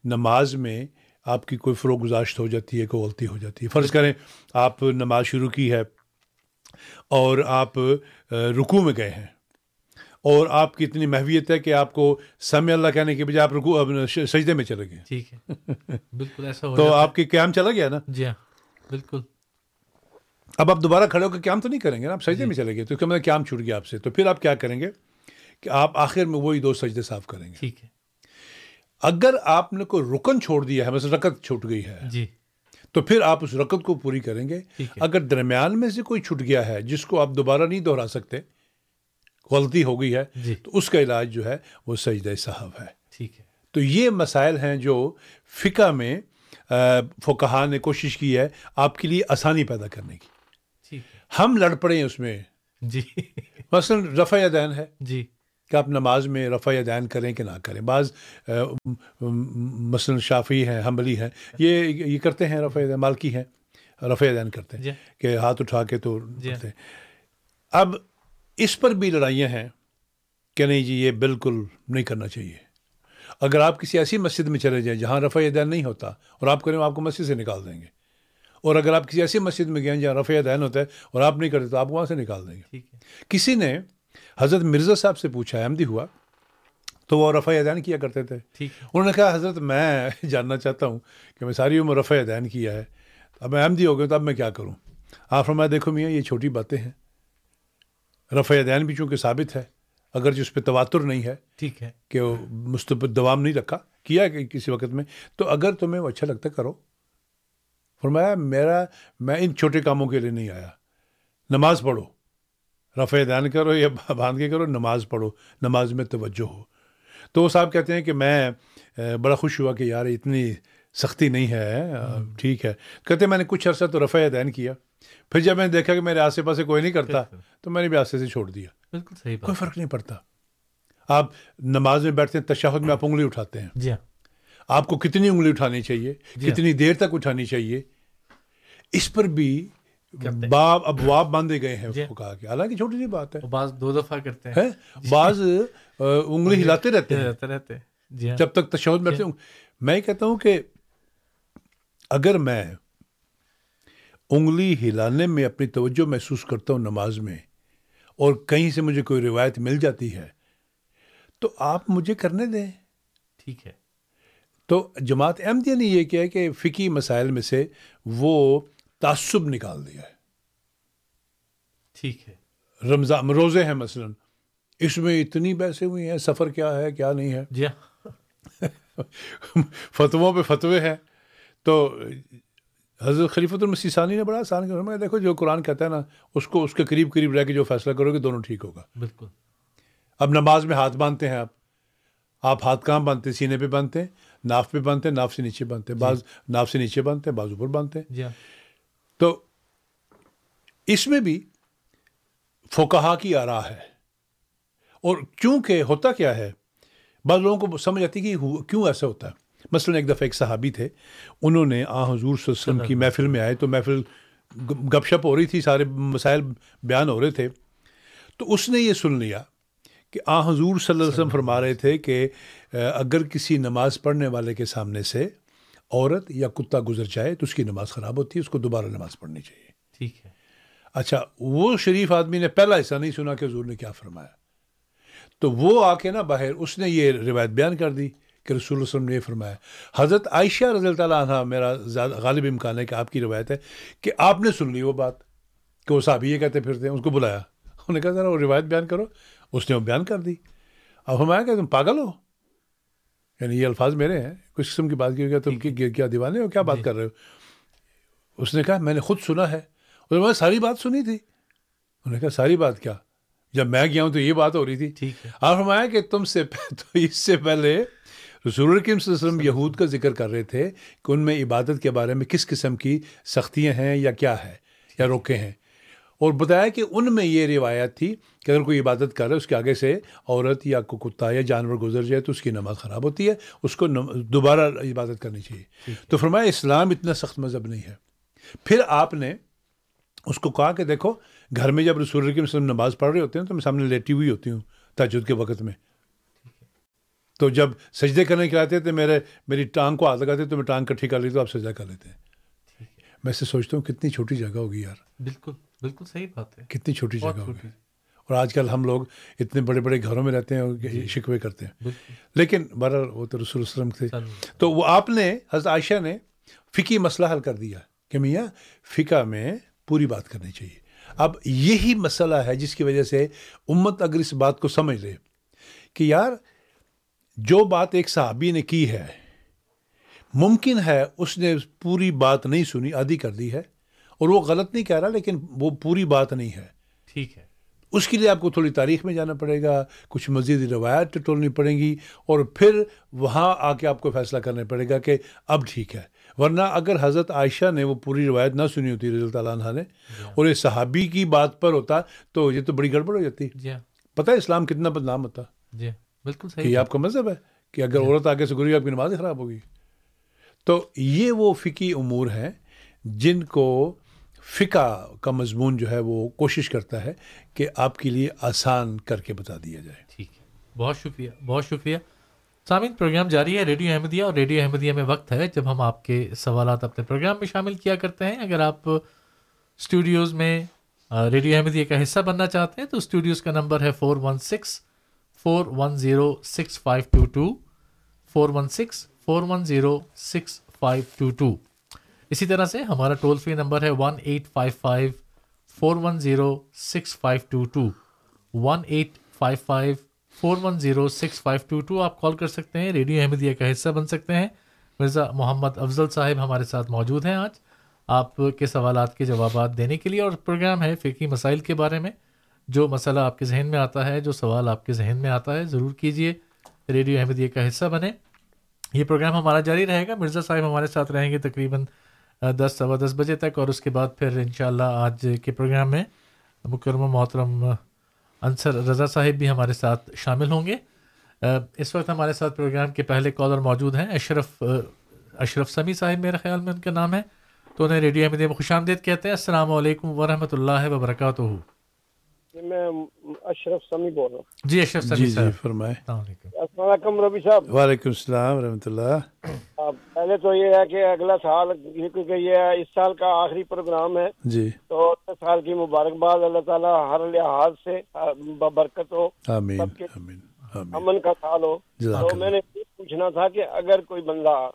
نماز میں آپ کی کوئی فروغ گزاشت ہو جاتی ہے کوئی غلطی ہو جاتی ہے۔ فرض کریں آپ نماز شروع کی ہے اور آپ رکو میں گئے ہیں اور آپ کی اتنی محویت ہے کہ آپ کو سمع اللہ کہنے کے بجائے آپ رکو سجدے میں چلے گئے۔ ٹھیک ہے۔ بالکل ایسا ہو تو آپ کی قیام چلا گیا نا۔ جی ہاں بالکل۔ اب آپ دوبارہ کھڑے ہو کے قیام تو نہیں کریں گے نا؟ آپ سجدے میں چلے گئے تو کا مطلب قیام چھوٹ گیا آپ سے۔ تو پھر آپ کیا کریں گے کہ آپ آخر میں وہی دو سجدے صاف کریں گے۔ ٹھیک ہے۔ اگر آپ نے کوئی رکن چھوڑ دیا ہے مثلا رکت چھوٹ گئی ہے جی۔ تو پھر آپ اس رکت کو پوری کریں گے۔ اگر درمیان میں سے کوئی چھٹ گیا ہے جس کو آپ دوبارہ نہیں دہرا سکتے غلطی ہو گئی ہے جی۔ تو اس کا علاج جو ہے وہ سجدہ صاحب ہے۔ ٹھیک ہے۔ تو یہ مسائل ہیں جو فقہ میں فقہ نے کوشش کی ہے آپ کے لیے آسانی پیدا کرنے کی۔ ہم لڑ پڑے ہیں اس میں۔ جی۔ مثلا رفع دین ہے۔ جی۔ کہ آپ نماز میں رفع دین کریں کہ نہ کریں۔ بعض مثلا شافی ہیں حنبلی ہیں یہ یہ کرتے ہیں رفع دین مالکی ہیں رفع دین کرتے ہیں جی۔ کہ ہاتھ اٹھا کے تو جی۔ کرتے ہیں۔ اب اس پر بھی لڑائیاں ہیں کہ نہیں جی یہ بالکل نہیں کرنا چاہیے۔ اگر آپ کسی ایسی مسجد میں چلے جائیں جہاں رفع دین نہیں ہوتا اور آپ کریں آپ کو مسجد سے نکال دیں گے۔ اور اگر آپ کسی ایسی مسجد میں گئے جہاں رفع دین ہوتا ہے اور آپ نہیں کرتے تو آپ کو وہاں سے نکال دیں گے۔ کسی نے حضرت مرزا صاحب سے پوچھا احمدی ہوا تو وہ رفع دین کیا کرتے تھے؟ انہوں نے کہا حضرت میں جاننا چاہتا ہوں کہ میں ساری عمر رفع دین کیا ہے اب میں احمدی ہو گیا تو اب میں کیا کروں؟ آپ فرمایا دیکھو میاں یہ چھوٹی باتیں ہیں۔ رفع دین بھی چونکہ ثابت ہے اگر اس پہ تواتر نہیں ہے ٹھیک ہے۔ کہ وہ مستبد دوام نہیں رکھا کیا کہ کسی وقت میں۔ تو اگر تمہیں وہ اچھا لگتا کرو۔ فرمایا میرا میں ان چھوٹے کاموں کے لیے نہیں آیا۔ نماز پڑھو۔ رفع دین کرو یا باندھ کے کرو نماز پڑھو نماز میں توجہ ہو۔ تو وہ صاحب کہتے ہیں کہ میں بڑا خوش ہوا کہ یار اتنی سختی نہیں ہے ٹھیک ہے۔ کہتے ہیں میں نے کچھ عرصہ تو رفع دین کیا پھر جب میں نے دیکھا کہ میرے آس پاس کوئی نہیں کرتا تو میں نے بھی آسے سے چھوڑ دیا۔ بالکل صحیح کوئی فرق نہیں پڑتا۔ آپ نماز میں بیٹھتے ہیں تشہد میں آپ انگلی اٹھاتے ہیں۔ جی ہاں۔ آپ کو کتنی انگلی اٹھانی چاہیے جی ہاں۔ کتنی دیر تک اٹھانی چاہیے۔ اس پر بھی۔ باب ابواب باندھے گئے ہیں جی۔ کہا کہ حالانکہ چھوٹی سی بات ہے۔ بعض دو دفعہ کرتے ہیں۔ بعض انگلی ہلاتے رہتے ہیں۔ جی ہاں۔ جب تک تشہد میں میں کہتا ہوں کہ اگر میں انگلی ہلانے میں اپنی توجہ محسوس کرتا ہوں نماز میں اور کہیں سے مجھے کوئی روایت مل جاتی ہے تو آپ مجھے کرنے دیں۔ ٹھیک ہے۔ تو جماعت احمدیہ نے یہ کیا کہ فقی مسائل میں سے وہ تعصب نکال دیا ہے۔ ٹھیک ہے۔ رمضان روزے ہیں مثلا۔ اس میں اتنی بحثیں ہوئی ہیں سفر کیا ہے کیا نہیں ہے۔ جی ہاں۔ فتووں پہ فتوے ہیں۔ تو حضرت خلیفۃ المسیح ثانی نے بڑا آسان کیا۔ میں دیکھو جو قرآن کہتا ہے نا اس کو اس کے قریب قریب رہ کے جو فیصلہ کرو گے دونوں ٹھیک ہوگا۔ بالکل۔ اب نماز میں ہاتھ باندھتے ہیں آپ۔ آپ ہاتھ کہاں باندھتے؟ ہیں سینے پہ باندھتے ہیں ناف پہ باندھتے ہیں ناف سے نیچے باندھتے۔ ہیں بعض ناف سے نیچے باندھتے ہیں بعض اوپر باندھتے۔ ہیں جی ہاں۔ تو اس میں بھی فوکہا کی آرا ہے۔ اور چونکہ ہوتا کیا ہے بعض لوگوں کو سمجھ آتی کہ کیوں ایسا ہوتا ہے؟ مثلا ایک دفعہ ایک صحابی تھے انہوں نے آ حضور صلی اللہ علیہ وسلم کی محفل میں آئے تو محفل گپ شپ ہو رہی تھی سارے مسائل بیان ہو رہے تھے۔ تو اس نے یہ سن لیا کہ آ حضور صلی اللہ علیہ وسلم فرما رہے تھے کہ اگر کسی نماز پڑھنے والے کے سامنے سے عورت یا کتا گزر جائے تو اس کی نماز خراب ہوتی ہے اس کو دوبارہ نماز پڑھنی چاہیے۔ ٹھیک ہے۔ اچھا وہ شریف آدمی نے پہلا حصہ نہیں سنا کہ حضور نے کیا فرمایا۔ تو وہ آ کے نا باہر اس نے یہ روایت بیان کر دی کہ رسول اللہ علیہ وسلم نے یہ فرمایا۔ حضرت عائشہ رضی اللہ تعالیٰ عنہ میرا زیادہ غالب امکان ہے کہ آپ کی روایت ہے کہ آپ نے سن لی وہ بات کہ وہ صحابی یہ کہتے پھرتے ہیں اس کو بلایا۔ انہوں نے کہا ذرا وہ روایت بیان کرو۔ اس نے وہ بیان کر دی۔ اب ہمارا کہ تم پاگل ہو؟ یعنی یہ الفاظ میرے ہیں کچھ قسم کی بات کی کیا تم کی کیا دیوانے ہو کیا بات کر رہے ہو؟ اس نے کہا میں نے خود سنا ہے۔ اور میں ساری بات سنی تھی۔ انہوں نے کہا ساری بات کیا؟ جب میں گیا ہوں تو یہ بات ہو رہی تھی۔ آپ فرمایا کہ تم سے تو اس سے پہلے رسول اللہ کریم صلی اللہ علیہ وسلم یہود کا ذکر کر رہے تھے کہ ان میں عبادت کے بارے میں کس قسم کی سختیاں ہیں یا کیا ہے یا روکے ہیں۔ اور بتایا کہ ان میں یہ روایت تھی کہ اگر کوئی عبادت کر رہا ہے اس کے آگے سے عورت یا کوئی کتا یا جانور گزر جائے تو اس کی نماز خراب ہوتی ہے اس کو دوبارہ عبادت کرنی چاہیے۔ تو فرمایا اسلام اتنا سخت مذہب نہیں ہے۔ پھر آپ نے اس کو کہا کہ دیکھو گھر میں جب رسول کے وسلم نماز پڑھ رہے ہوتے ہیں تو میں سامنے لیٹی ہوئی ہوتی ہوں تجد کے وقت میں۔ تو جب سجدے کرنے کے آتے تھے میرے میری ٹانگ کو ہاتھ لگاتے تو میں ٹانگ کٹھی کر لی تو آپ سجدہ کر لیتے ہیں۔ میں سے سوچتا ہوں کتنی چھوٹی جگہ ہوگی یار۔ بالکل۔ بالکل صحیح بات ہے۔ کتنی چھوٹی جگہ ہوگی اور آج کل ہم لوگ اتنے بڑے بڑے گھروں میں رہتے ہیں اور شکوے کرتے ہیں۔ لیکن بہرحال وہ تو رسول وسلم تھے۔ تو وہ آپ نے حضرت عائشہ نے فقی مسئلہ حل کر دیا کہ میاں فقہ میں پوری بات کرنی چاہیے۔ اب یہی مسئلہ ہے جس کی وجہ سے امت اگر اس بات کو سمجھ لے کہ یار جو بات ایک صحابی نے کی ہے ممکن ہے اس نے پوری بات نہیں سنی آدھی کر دی ہے۔ اور وہ غلط نہیں کہہ رہا لیکن وہ پوری بات نہیں ہے۔ ٹھیک ہے۔ اس کے لیے آپ کو تھوڑی تاریخ میں جانا پڑے گا کچھ مزید روایات ٹولنی پڑیں گی اور پھر وہاں آ کے آپ کو فیصلہ کرنا پڑے گا کہ اب ٹھیک ہے۔ ورنہ اگر حضرت عائشہ نے وہ پوری روایت نہ سنی ہوتی رضی اللہ عنہ نے اور یہ صحابی کی بات پر ہوتا تو یہ تو بڑی گڑبڑ ہو جاتی۔ جی۔ پتہ ہے اسلام کتنا بدنام ہوتا۔ جی بالکل صحیح۔ یہ آپ کا مذہب ہے کہ اگر عورت آگے سے گزری آپ کی نماز خراب ہوگی۔ تو یہ وہ فقی امور ہیں جن کو فقہ کا مضمون جو ہے وہ کوشش کرتا ہے کہ آپ کے لیے آسان کر کے بتا دیا جائے۔ ٹھیک ہے۔ بہت شکریہ بہت شکریہ۔ سامعین، پروگرام جاری ہے ریڈیو احمدیہ اور ریڈیو احمدیہ میں وقت ہے جب ہم آپ کے سوالات اپنے پروگرام میں شامل کیا کرتے ہیں۔ اگر آپ اسٹوڈیوز میں ریڈیو احمدیہ کا حصہ بننا چاہتے ہیں تو اسٹوڈیوز کا نمبر ہے four one six, four one zero six five two two. Four one six, four one zero six five two two. اسی طرح سے ہمارا ٹول فری نمبر ہے one eight five five four one zero six five two two one eight five five four one zero six five two two آپ call کر سکتے ہیں، radio Ahmadiyya کا حصہ بن سکتے ہیں۔ مرزا محمد افضل صاحب ہمارے ساتھ موجود ہیں آج۔ آپ کے سوالات کے جوابات دینے کے لیے اور پروگرام ہے فقی مسائل کے بارے میں۔ جو مسئلہ آپ کے ذہن میں آتا ہے، جو سوال آپ کے ذہن میں آتا ہے، ضرور کیجیے۔ ریڈیو احمدیہ کا حصہ بنے۔ یہ پروگرام ہمارا جاری رہے گا۔ مرزا صاحب ہمارے ساتھ رہیں گے تقریباً دس سوا دس بجے تک اور اس کے بعد پھر انشاءاللہ آج کے پروگرام میں مکرمہ محترم انصر رضا صاحب بھی ہمارے ساتھ شامل ہوں گے۔ اس وقت ہمارے ساتھ پروگرام کے پہلے کالر موجود ہیں۔ اشرف اشرف سمی صاحب میرے خیال میں ان کا نام ہے۔ تو انہیں ریڈیو میں خوش آمدید کہتے ہیں۔ السلام علیکم ورحمۃ اللہ وبرکاتہ۔ جی میں اشرف سمی بول رہا ہوں۔ جی اشرف جی سمی جی صاحب۔ فرمائے السلام علیکم۔ ربی صاحب۔ وعلیکم السلام ورحمۃ اللہ۔ پہلے تو یہ ہے کہ اگلا سال کیونکہ یہ اس سال کا آخری پروگرام ہے۔ جی۔ تو سال کی مبارکباد اللہ تعالیٰ ہر لحاظ سے برکت ہو۔ آمین آمین امن کا سال ہو۔ تو۔ میں نے یہ پوچھنا تھا کہ اگر کوئی بندہ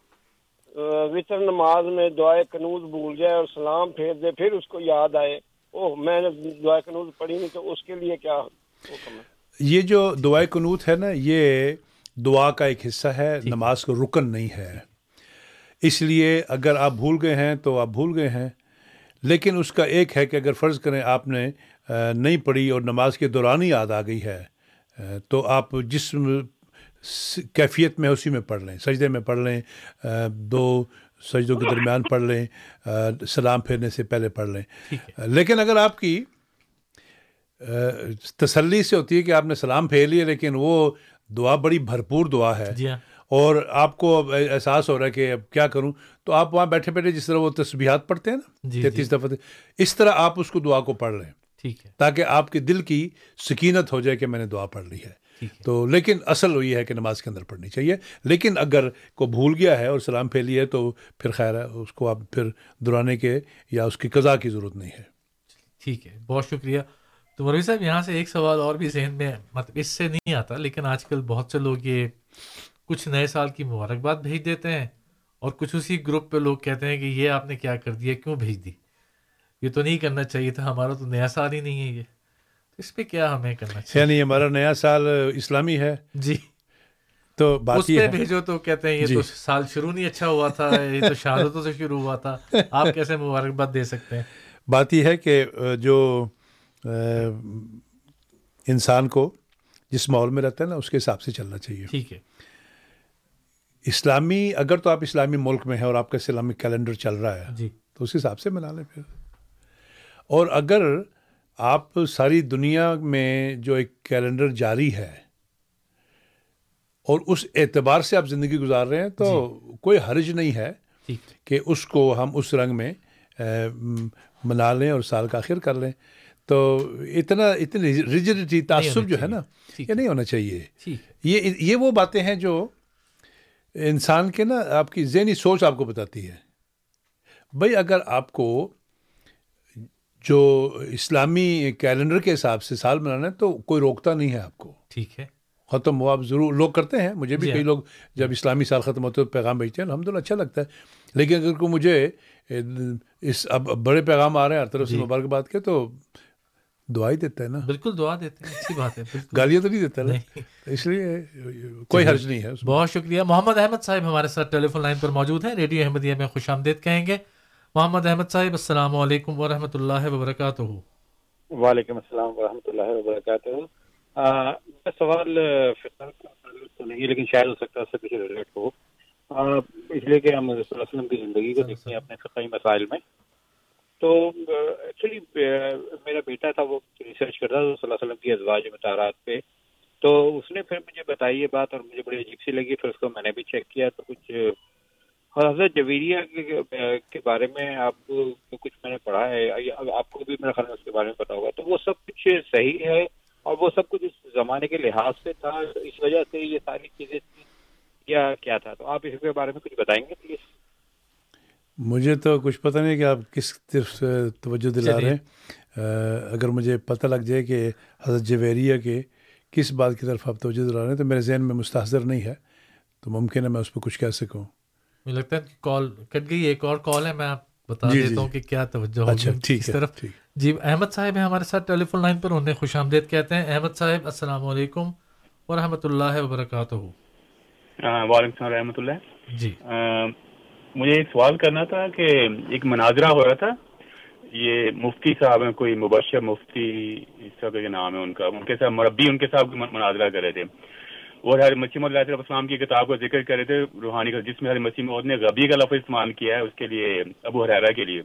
وطر نماز میں دعائے کنوز بھول جائے اور سلام پھیر دے پھر اس کو یاد آئے۔ اوہ میں نے دعائے کنوز پڑھی نہیں تو اس کے لیے کیا حکم ہے؟ یہ جو دعائے قنوت ہے نا یہ دعا کا ایک حصہ ہے نماز کو رکن نہیں ہے۔ اس لیے اگر آپ بھول گئے ہیں تو آپ بھول گئے ہیں۔ لیکن اس کا ایک ہے کہ اگر فرض کریں آپ نے نہیں پڑھی اور نماز کے دوران ہی یاد آ گئی ہے تو آپ جس کیفیت میں اسی میں پڑھ لیں سجدے میں پڑھ لیں دو سجدوں کے درمیان پڑھ لیں سلام پھیرنے سے پہلے پڑھ لیں۔ لیکن اگر آپ کی تسلی سے ہوتی ہے کہ آپ نے سلام پھیر لیا لیکن وہ دعا بڑی بھرپور دعا ہے۔ جی ہاں۔ اور آپ کو احساس ہو رہا ہے کہ اب کیا کروں؟ تو آپ وہاں بیٹھے بیٹھے جس طرح وہ تسبیحات پڑھتے ہیں نا جی، تینتیس دفعہ اس طرح آپ اس کو دعا کو پڑھ لیں۔ ٹھیک ہے۔ تاکہ آپ کے دل کی سکینت ہو جائے کہ میں نے دعا پڑھ لی ہے۔ تو لیکن اصل یہ ہے کہ نماز کے اندر پڑھنی چاہیے۔ لیکن اگر کو بھول گیا ہے اور سلام پھیلی ہے تو پھر خیر ہے اس کو آپ پھر دہرانے کے یا اس کی قضا کی ضرورت نہیں ہے۔ ٹھیک ہے بہت شکریہ۔ تو مروی صاحب یہاں سے ایک سوال اور بھی ذہن میں مطلب اس سے نہیں آتا لیکن آج کل بہت سے لوگ یہ کچھ نئے سال کی مبارکباد بھیج دیتے ہیں اور کچھ اسی گروپ پہ لوگ کہتے ہیں کہ یہ آپ نے کیا کر دیا کیوں بھیج دی؟ یہ تو نہیں کرنا چاہیے تھا ہمارا تو نیا سال ہی نہیں ہے یہ۔ اس پہ کیا ہمیں کرنا چاہیے؟ یعنی ہمارا نیا سال اسلامی ہے۔ جی۔ تو اس بات پہ بھیجو تو کہتے ہیں یہ جی۔ تو سال شروع نہیں اچھا ہوا تھا یہ تو شہادتوں سے شروع ہوا تھا۔ آپ کیسے مبارکباد دے سکتے ہیں؟ بات یہ ہے کہ جو انسان کو جس ماحول میں رہتا ہے نا اس کے حساب سے چلنا چاہیے۔ ٹھیک ہے۔ اسلامی اگر تو آپ اسلامی ملک میں ہیں اور آپ کا اسلامی کیلنڈر چل رہا ہے جی۔ تو اس حساب سے منا لیں پھر۔ اور اگر آپ ساری دنیا میں جو ایک کیلنڈر جاری ہے اور اس اعتبار سے آپ زندگی گزار رہے ہیں تو کوئی حرج نہیں ہے ہے کہ اس کو ہم اس رنگ میں منا لیں اور سال کا آخر کر لیں۔ تو اتنا اتنی ریجڈیٹی تعصب جو ہے نا ٹھیک یہ نہیں ہونا چاہیے۔ ہے یہ یہ وہ باتیں ہیں جو انسان کے نا آپ کی ذہنی سوچ آپ کو بتاتی ہے۔ بھائی اگر آپ کو جو اسلامی کیلنڈر کے حساب سے سال منانا ہے تو کوئی روکتا نہیں ہے آپ کو۔ ٹھیک ہے۔ ختم ہو آپ ضرور لوگ کرتے ہیں۔ مجھے بھی جی کئی ہاں۔ لوگ جب اسلامی سال ختم ہوتے ہیں تو پیغام بھیجتے ہیں الحمد اچھا لگتا ہے۔ لیکن اگر کوئی مجھے اس اب بڑے پیغام آ رہے ہیں ہر طرف سے جی۔ مبارکباد کے تو دعا ہی دیتا ہے نا۔ بالکل دعا دیتے ہیں اچھی بات ہے گالیاں تو نہیں دیتا نا۔ اس لیے کوئی حرج نہیں ہے بہت شکریہ۔ محمد احمد صاحب ہمارے ساتھ ٹیلی فون لائن پر موجود ہیں۔ ریڈیو احمدیہ میں خوش آمدید کہیں گے۔ محمد احمد صاحب، السلام علیکم ورحمۃ اللہ وبرکاتہ۔ وعلیکم السلام ورحمۃ اللہ وبرکاتہ۔ میرا سوال تو نہیں لیکن شاید ہو سکتا ہے اس سے کچھ ریلیٹ ہو۔ اس لیے کہ ہم اللہ علیہ وسلم کی زندگی کو دیکھتے ہیں اپنے فقہی مسائل میں۔ تو ایکچولی میرا بیٹا تھا، وہ ریسرچ کرتا تھا صلی اللہ علیہ وسلم کی ازواج متحرات پہ۔ تو اس نے پھر مجھے بتائی یہ بات اور مجھے بڑی عجیب سی لگی۔ پھر اس کو میں نے بھی چیک کیا تو کچھ حضرت جویریہ کے بارے میں آپ کو کچھ میں نے پڑھا ہے آپ کو بھی میرا خیال اس کے بارے میں پتا ہوگا تو وہ سب کچھ صحیح ہے اور وہ سب کچھ اس زمانے کے لحاظ سے تھا اس وجہ سے یہ ساری چیزیں یا کیا تھا؟ تو آپ اس کے بارے میں کچھ بتائیں گے پلیز؟ مجھے تو کچھ پتہ نہیں کہ آپ کس طرف سے توجہ دلا رہے ہیں۔ اگر مجھے پتہ لگ جائے کہ حضرت جویریہ کے کس بات کی طرف آپ توجہ دلا رہے ہیں تو میرے ذہن میں مستحضر نہیں ہے تو ممکن ہے میں اس پہ کچھ کہہ سکوں۔ مجھے لگتا ہے کال کٹ گئی ایک اور کال ہے میں آپ بتا جی دیتا جی۔ ہوں کہ کیا توجہ اچھا ہوگی اس طرف جی احمد صاحب ہیں ہمارے ساتھ ٹیلی فون لائن پر انہیں خوش آمدید کہتے ہیں۔ احمد صاحب السلام علیکم ورحمۃ اللہ وبرکاتہ۔ وعلیکم السلام رحمۃ اللہ۔ جی۔ مجھے ایک سوال کرنا تھا کہ ایک مناظرہ ہو رہا تھا یہ مفتی صاحب ہیں کوئی مبشر مفتی اس طرح کے نام ہے ان کا۔ ان کے ساتھ مربی ان کے ساتھ مناظرہ کر رہے تھے۔ اور ہر مسیم علیہ السلام کی کتاب کا ذکر کر رہے تھے، روحانی کا، جس میں ہر مسیم عود نے غبی کا لفظ استعمال کیا ہے، اس کے لیے ابو حرارہ کے لیے۔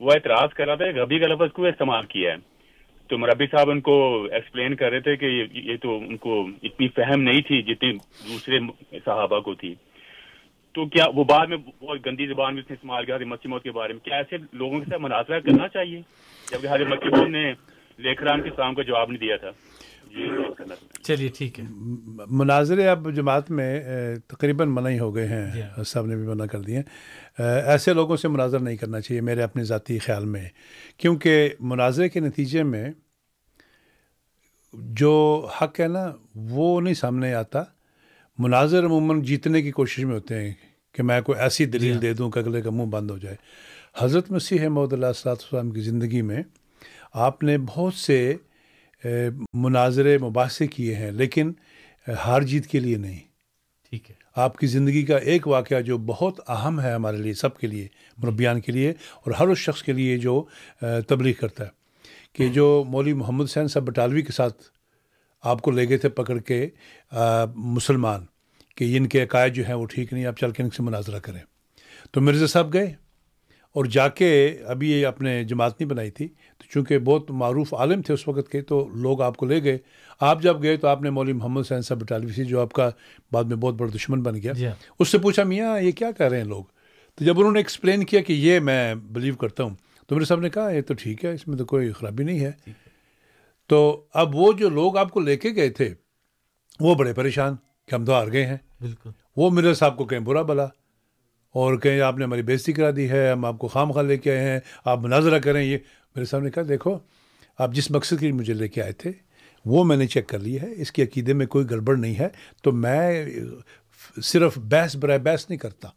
وہ اعتراض کر رہا تھا کہ غبی کا لفظ کو استعمال کیا ہے؟ تو مربی صاحب ان کو ایکسپلین کر رہے تھے کہ یہ تو ان کو اتنی فہم نہیں تھی جتنی دوسرے صحابہ کو تھی۔ تو کیا وہ بعد میں بہت گندی زبان میں اس نے استعمال کیا مسیح موت کے بارے میں۔ کیا ایسے لوگوں کے ساتھ مناظرہ کرنا چاہیے؟ جبکہ حضرت مسیح موت نے لیکران کے سلام کا جواب نہیں دیا تھا۔ چلیے ٹھیک ہے۔ مناظرے اب جماعت میں تقریباً منع ہی ہو گئے ہیں۔ صاحب نے بھی منع کر دیے۔ ایسے لوگوں سے مناظر نہیں کرنا چاہیے میرے اپنے ذاتی خیال میں کیونکہ مناظرے کے نتیجے میں جو حق ہے نا وہ نہیں سامنے آتا۔ مناظر عموماً جیتنے کی کوشش میں ہوتے ہیں کہ میں کوئی ایسی دلیل دے دوں کہ اگلے کا منہ بند ہو جائے۔ حضرت مسیح محدود اللہ صلاح السلام کی زندگی میں آپ نے بہت سے مناظرے مباحثے کیے ہیں لیکن ہار جیت کے لیے نہیں۔ ٹھیک ہے۔ آپ کی زندگی کا ایک واقعہ جو بہت اہم ہے ہمارے لیے سب کے لیے مربیان کے لیے اور ہر اس شخص کے لیے جو تبلیغ کرتا ہے کہ جو مولوی محمد حسین صاحب بٹالوی کے ساتھ آپ کو لے گئے تھے پکڑ کے مسلمان کہ ان کے عقائد جو ہیں وہ ٹھیک نہیں آپ چل کے ان سے مناظرہ کریں۔ تو مرزا صاحب گئے۔ اور جا کے ابھی یہ اپنے جماعت نہیں بنائی تھی تو چونکہ بہت معروف عالم تھے اس وقت کے تو لوگ آپ کو لے گئے۔ آپ جب گئے تو آپ نے مولوی محمد حسین صاحب بٹالوی سے جو آپ کا بعد میں بہت بڑا دشمن بن گیا اس سے پوچھا میاں یہ کیا کہہ رہے ہیں لوگ؟ تو جب انہوں نے ایکسپلین کیا کہ یہ میں بلیو کرتا ہوں تو میرے صاحب نے کہا یہ تو ٹھیک ہے اس میں تو کوئی خرابی نہیں ہے۔ تو اب وہ جو لوگ آپ کو لے کے گئے تھے وہ بڑے پریشان کہ ہم تو ہار گئے ہیں۔ بالکل۔ وہ میرے صاحب کو کہیں برا بلا۔ اور کہیں آپ نے ہماری بےزتی کرا دی ہے، ہم آپ کو خام خواہ لے کے آئے ہیں، آپ مناظرہ کریں، یہ میرے صاحب نے کہا، دیکھو، آپ جس مقصد کے لیے مجھے لے کے آئے تھے، وہ میں نے چیک کر لی ہے، اس کے عقیدے میں کوئی گڑبڑ نہیں ہے، تو میں صرف بحث برائے بحث نہیں کرتا۔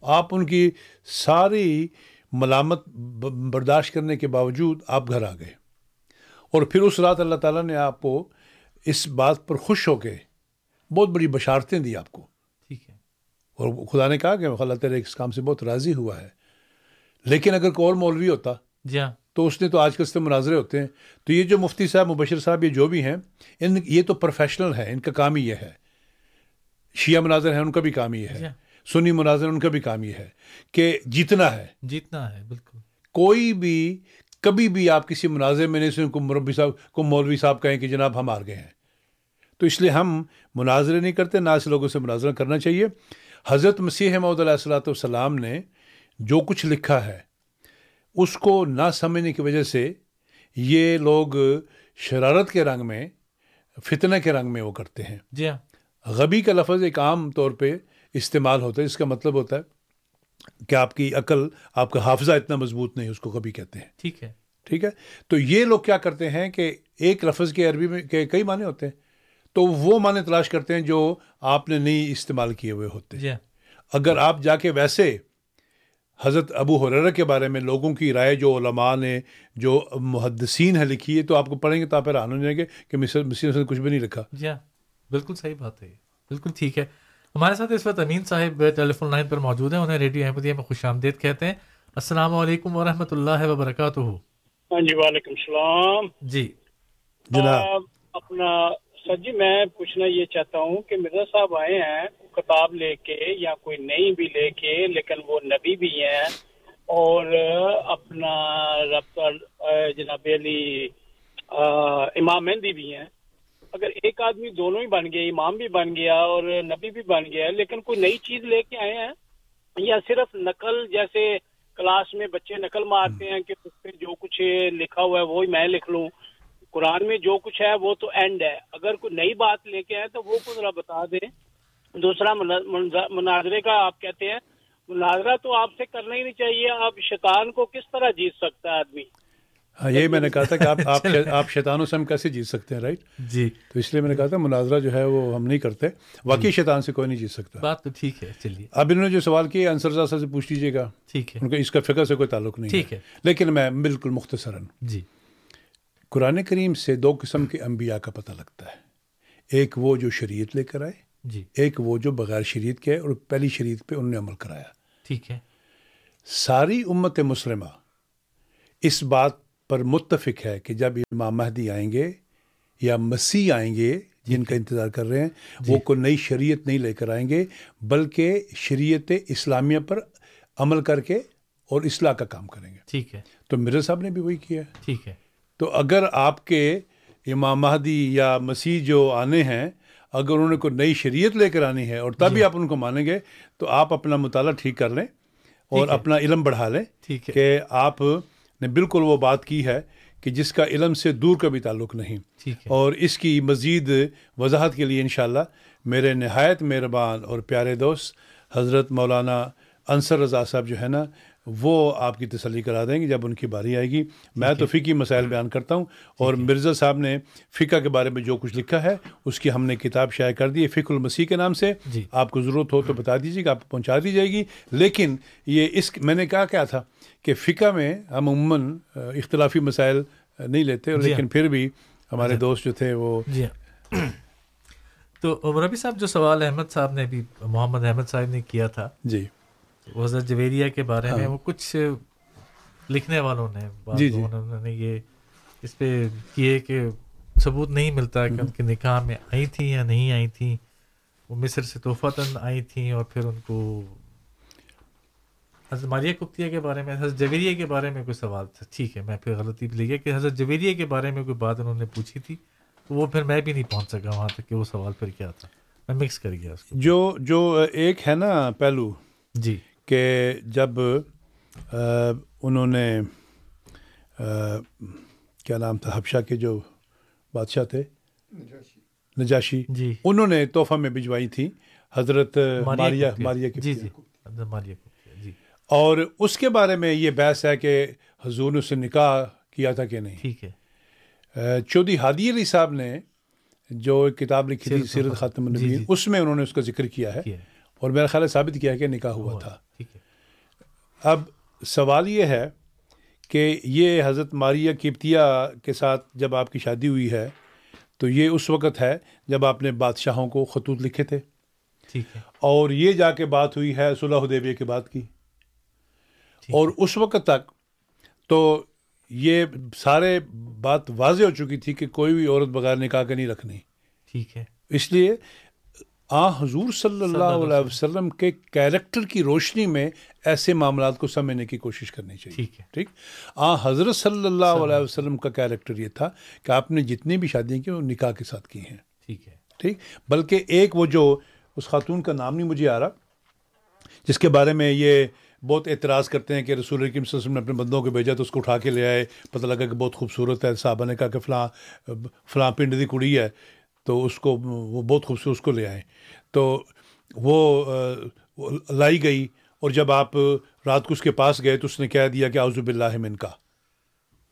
آپ ان کی ساری ملامت برداشت کرنے کے باوجود آپ گھر آ گئے۔ اور پھر اس رات اللہ تعالیٰ نے آپ کو اس بات پر خوش ہو کے بہت بڑی بشارتیں دی آپ کو۔ اور خدا نے کہا کہ اللہ تعالیٰ اس کام سے بہت راضی ہوا ہے۔ لیکن اگر کوئی اور مولوی ہوتا جی ہاں۔ تو اس نے تو آج کل سے مناظرے ہوتے ہیں۔ تو یہ جو مفتی صاحب مبشر صاحب یہ جو بھی ہیں ان یہ تو پروفیشنل ہے ان کا کام ہی یہ ہے۔ شیعہ مناظر ہیں ان کا بھی کام یہ ہے۔ سنی مناظر ان کا بھی کام یہ ہے کہ جیتنا ہے۔ جیتنا ہے بالکل۔ کوئی بھی کبھی بھی آپ کسی مناظر میں نہیں سن کو مربی صاحب کو مولوی صاحب کہیں کہ جناب ہم ہار گئے ہیں۔ تو اس لیے ہم مناظرے نہیں کرتے نہ ایسے لوگوں سے مناظرہ کرنا چاہیے۔ حضرت مسیح محدود علیہ السلاۃ والسلام نے جو کچھ لکھا ہے اس کو نہ سمجھنے کی وجہ سے یہ لوگ شرارت کے رنگ میں فتنہ کے رنگ میں وہ کرتے ہیں۔ جی ہاں۔ غبی کا لفظ ایک عام طور پہ استعمال ہوتا ہے اس کا مطلب ہوتا ہے کہ آپ کی عقل آپ کا حافظہ اتنا مضبوط نہیں اس کو غبی کہتے ہیں۔ ٹھیک ہے۔ ٹھیک ہے؟ تو یہ لوگ کیا کرتے ہیں کہ ایک لفظ کے عربی میں کے کئی معنی ہوتے ہیں۔ تو وہ معنی تلاش کرتے ہیں جو آپ نے نہیں استعمال کیے ہوئے ہوتے۔ جی۔ اگر آپ جا کے ویسے حضرت ابو حرر کے بارے میں لوگوں کی رائے جو علماء نے جو محدثین ہے لکھی ہے تو آپ کو پڑھیں گے تو آپ حیران ہو جائیں گے کہ مصر مصر نے کچھ بھی نہیں لکھا۔ جی ہاں بالکل صحیح بات ہے بالکل ٹھیک ہے۔ ہمارے ساتھ اس وقت امین صاحب ٹیلی فون لائن پر موجود ہیں انہیں ریڈیو احمدیہ میں خوش آمدید کہتے ہیں۔ السلام علیکم ورحمۃ اللہ وبرکاتہ۔ ہاں جی وعلیکم السلام۔ جی۔ جناب۔ اپنا سر جی میں پوچھنا یہ چاہتا ہوں کہ مرزا صاحب آئے ہیں، کتاب لے کے یا کوئی نئی بھی لے کے، لیکن وہ نبی بھی ہیں اور اپنا رابطہ جناب علی امام مہندی بھی ہیں۔ اگر ایک آدمی دونوں ہی بن گیا امام بھی بن گیا اور نبی بھی بن گیا، لیکن کوئی نئی چیز لے کے آئے ہیں؟ یا صرف نقل جیسے کلاس میں بچے نقل مارتے ہیں کہ اس پہ جو کچھ لکھا ہوا ہے، وہی میں لکھ لوں؟ قرآن میں جو کچھ ہے وہ تو اینڈ ہے۔ اگر کوئی نئی بات لے کے آئے تو وہ کو ذرا بتا دیں دوسرا مناظرے کا آپ کہتے ہیں مناظرہ تو آپ سے کرنا ہی نہیں چاہیے۔ آپ شیطان کو کس طرح جیت سکتا ہے آدمی؟ ہاں یہی میں نے کہا تھا کہ آپ آپ آپ شیطانوں سے ہم کیسے جیت سکتے ہیں رائٹ جی۔ تو اس لیے میں نے کہا تھا مناظرہ جو ہے وہ ہم نہیں کرتے۔ واقعی شیطان سے کوئی نہیں جیت سکتا۔ بات تو ٹھیک ہے چلیے۔ اب انہوں نے جو سوال کیا انصر صاحب سے پوچھ لیجیے گا۔ ٹھیک ہے۔ ان کا اس کا فکر سے کوئی تعلق نہیں ٹھیک ہے۔ لیکن میں بالکل مختصراً۔ جی۔ قرآن کریم سے دو قسم کے انبیاء کا پتہ لگتا ہے۔ ایک وہ جو شریعت لے کر آئے جی۔ ایک وہ جو بغیر شریعت کے اور پہلی شریعت پہ انہوں نے عمل کرایا۔ ٹھیک ہے۔ ساری امت مسلمہ اس بات پر متفق ہے کہ جب امام مہدی آئیں گے یا مسیح آئیں گے جن کا انتظار کر رہے ہیں وہ کوئی نئی شریعت نہیں لے کر آئیں گے بلکہ شریعت اسلامیہ پر عمل کر کے اور اصلاح کا کام کریں گے۔ ٹھیک ہے۔ تو مرزا صاحب نے بھی وہی کیا۔ ہے ٹھیک ہے۔ تو اگر آپ کے امام مہدی یا مسیح جو آنے ہیں اگر انہوں نے کوئی نئی شریعت لے کر آنی ہے اور تبھی آپ ان کو مانیں گے تو آپ اپنا مطالعہ ٹھیک کر لیں اور اپنا علم بڑھا لیں ٹھیک ہے۔ کہ آپ نے بالکل وہ بات کی ہے کہ جس کا علم سے دور کا بھی تعلق نہیں۔ اور اس کی مزید وضاحت کے لیے انشاءاللہ میرے نہایت مہربان اور پیارے دوست حضرت مولانا انصر رضا صاحب جو ہے نا وہ آپ کی تسلی کرا دیں گے جب ان کی باری آئے گی۔ میں تو فقی مسائل بیان کرتا ہوں اور مرزا صاحب نے فقہ کے بارے میں جو کچھ لکھا ہے اس کی ہم نے کتاب شائع کر دی ہے فقہ المسیح کے نام سے۔ جی۔ آپ کو ضرورت ہو تو بتا دیجیے گا آپ پہنچا دی جائے گی۔ لیکن یہ اس میں نے کہا کیا تھا کہ فقہ میں ہم عموماً اختلافی مسائل نہیں لیتے لیکن پھر بھی ہمارے دوست جو تھے وہ جی تو ربی صاحب جو سوال احمد صاحب نے بھی محمد احمد صاحب نے کیا تھا جی۔ وہ حضرت جویریہ کے بارے میں وہ کچھ لکھنے والوں نے جی جی۔ انہوں نے یہ اس پہ کیے کہ ثبوت نہیں ملتا کہ ان کے نکاح میں آئی تھیں یا نہیں آئی تھیں۔ وہ مصر سے تحفتاً آئی تھیں اور پھر ان کو حضرت ماریہ کفتیہ کے بارے میں حضرت جویریہ کے بارے میں کوئی سوال تھا۔ ٹھیک ہے میں پھر غلطی بھی لکھا کہ حضرت جویریہ کے بارے میں کوئی بات انہوں نے پوچھی تھی تو وہ پھر میں بھی نہیں پہنچ سکا وہاں تک کہ وہ سوال پھر کیا تھا۔ میں مکس کر گیا اس کو۔ جو جو ایک ہے نا پہلو۔ جی۔ کہ جب انہوں نے کیا نام تھا حبشہ کے جو بادشاہ تھے نجاشی۔ جی۔ انہوں نے تحفہ میں بھجوائی تھیں حضرت ماریہ ماریہ کی جی جی۔ ماریہ جی۔ اور اس کے بارے میں یہ بحث ہے کہ حضور نے اس سے نکاح کیا تھا کہ نہیں۔ ٹھیک ہے۔ چودھری ہادی علی صاحب نے جو ایک کتاب لکھی تھی سیرت خاتم النبی اس میں انہوں نے اس کا ذکر کیا ہے۔ اور میرا خیال ہے ثابت کیا کہ نکاح ہوا تھا۔ اب سوال یہ ہے کہ یہ حضرت ماریہ کپتیہ کے ساتھ جب آپ کی شادی ہوئی ہے تو یہ اس وقت ہے جب آپ نے بادشاہوں کو خطوط لکھے تھے۔ ٹھیک ہے۔ اور یہ جا کے بات ہوئی ہے صلح حدیبیہ کے بعد کی۔ اور اس وقت تک تو یہ سارے بات واضح ہو چکی تھی کہ کوئی بھی عورت بغیر نکاح کے نہیں رکھنی۔ ٹھیک ہے۔ اس لیے آ حضور صلی اللہ علیہ وسلم کے کیریکٹر کی روشنی میں ایسے معاملات کو سمجھنے کی کوشش کرنی چاہیے۔ ٹھیک ہے۔ ٹھیک؟ آ حضرت صلی اللہ علیہ وسلم کا کیریکٹر یہ تھا کہ آپ نے جتنی بھی شادیاں کی وہ نکاح کے ساتھ کی ہیں۔ ٹھیک ہے۔ ٹھیک؟ بلکہ ایک وہ جو اس خاتون کا نام نہیں مجھے آ رہا جس کے بارے میں یہ بہت اعتراض کرتے ہیں کہ رسول صلی اللہ علیہ وسلم نے اپنے بندوں کو بھیجا تو اس کو اٹھا کے لے آئے پتہ لگا کہ بہت خوبصورت ہے صحابہ نے کہا کہ فلاں فلاں پنڈ دی کڑی ہے تو اس کو وہ بہت خوبصورت اس کو لے آئے۔ تو وہ لائی گئی اور جب آپ رات کو اس کے پاس گئے تو اس نے کہہ دیا کہ اعوذ باللہ من کا۔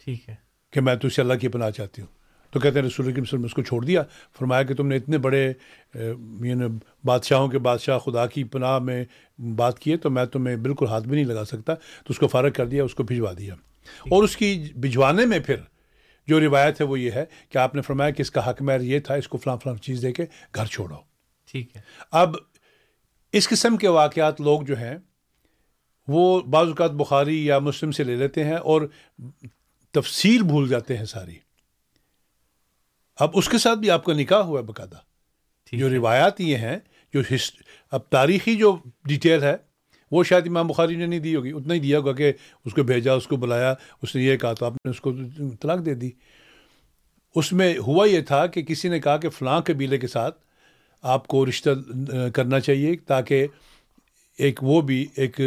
ٹھیک ہے۔ کہ میں تو اسے اللہ کی پناہ چاہتی ہوں۔ تو کہتے ہیں رسول صلی اللہ علیہ وسلم اس کو چھوڑ دیا۔ فرمایا کہ تم نے اتنے بڑے یعنی بادشاہوں کے بادشاہ خدا کی پناہ میں بات کی ہے تو میں تمہیں بالکل ہاتھ بھی نہیں لگا سکتا۔ تو اس کو فارغ کر دیا اس کو بھجوا دیا۔ اور اس کی بھجوانے میں پھر جو روایت ہے وہ یہ ہے کہ آپ نے فرمایا کہ اس کا حق مہر یہ تھا اس کو فلاں فلاں چیز دے کے گھر چھوڑو۔ ٹھیک ہے۔ اب اس قسم کے واقعات لوگ جو ہیں وہ بعض اوقات بخاری یا مسلم سے لے لیتے ہیں اور تفصیل بھول جاتے ہیں ساری۔ اب اس کے ساتھ بھی آپ کا نکاح ہوا ہے باقاعدہ جو روایات یہ ہیں جو اب تاریخی جو ڈیٹیل ہے وہ شاید امام بخاری نے نہیں دی ہوگی۔ اتنا ہی دیا ہوگا کہ اس کو بھیجا اس کو بلایا اس نے یہ کہا تو آپ نے اس کو طلاق دے دی۔ اس میں ہوا یہ تھا کہ کسی نے کہا کہ فلاں قبیلے کے ساتھ آپ کو رشتہ کرنا چاہیے تاکہ ایک وہ بھی ایک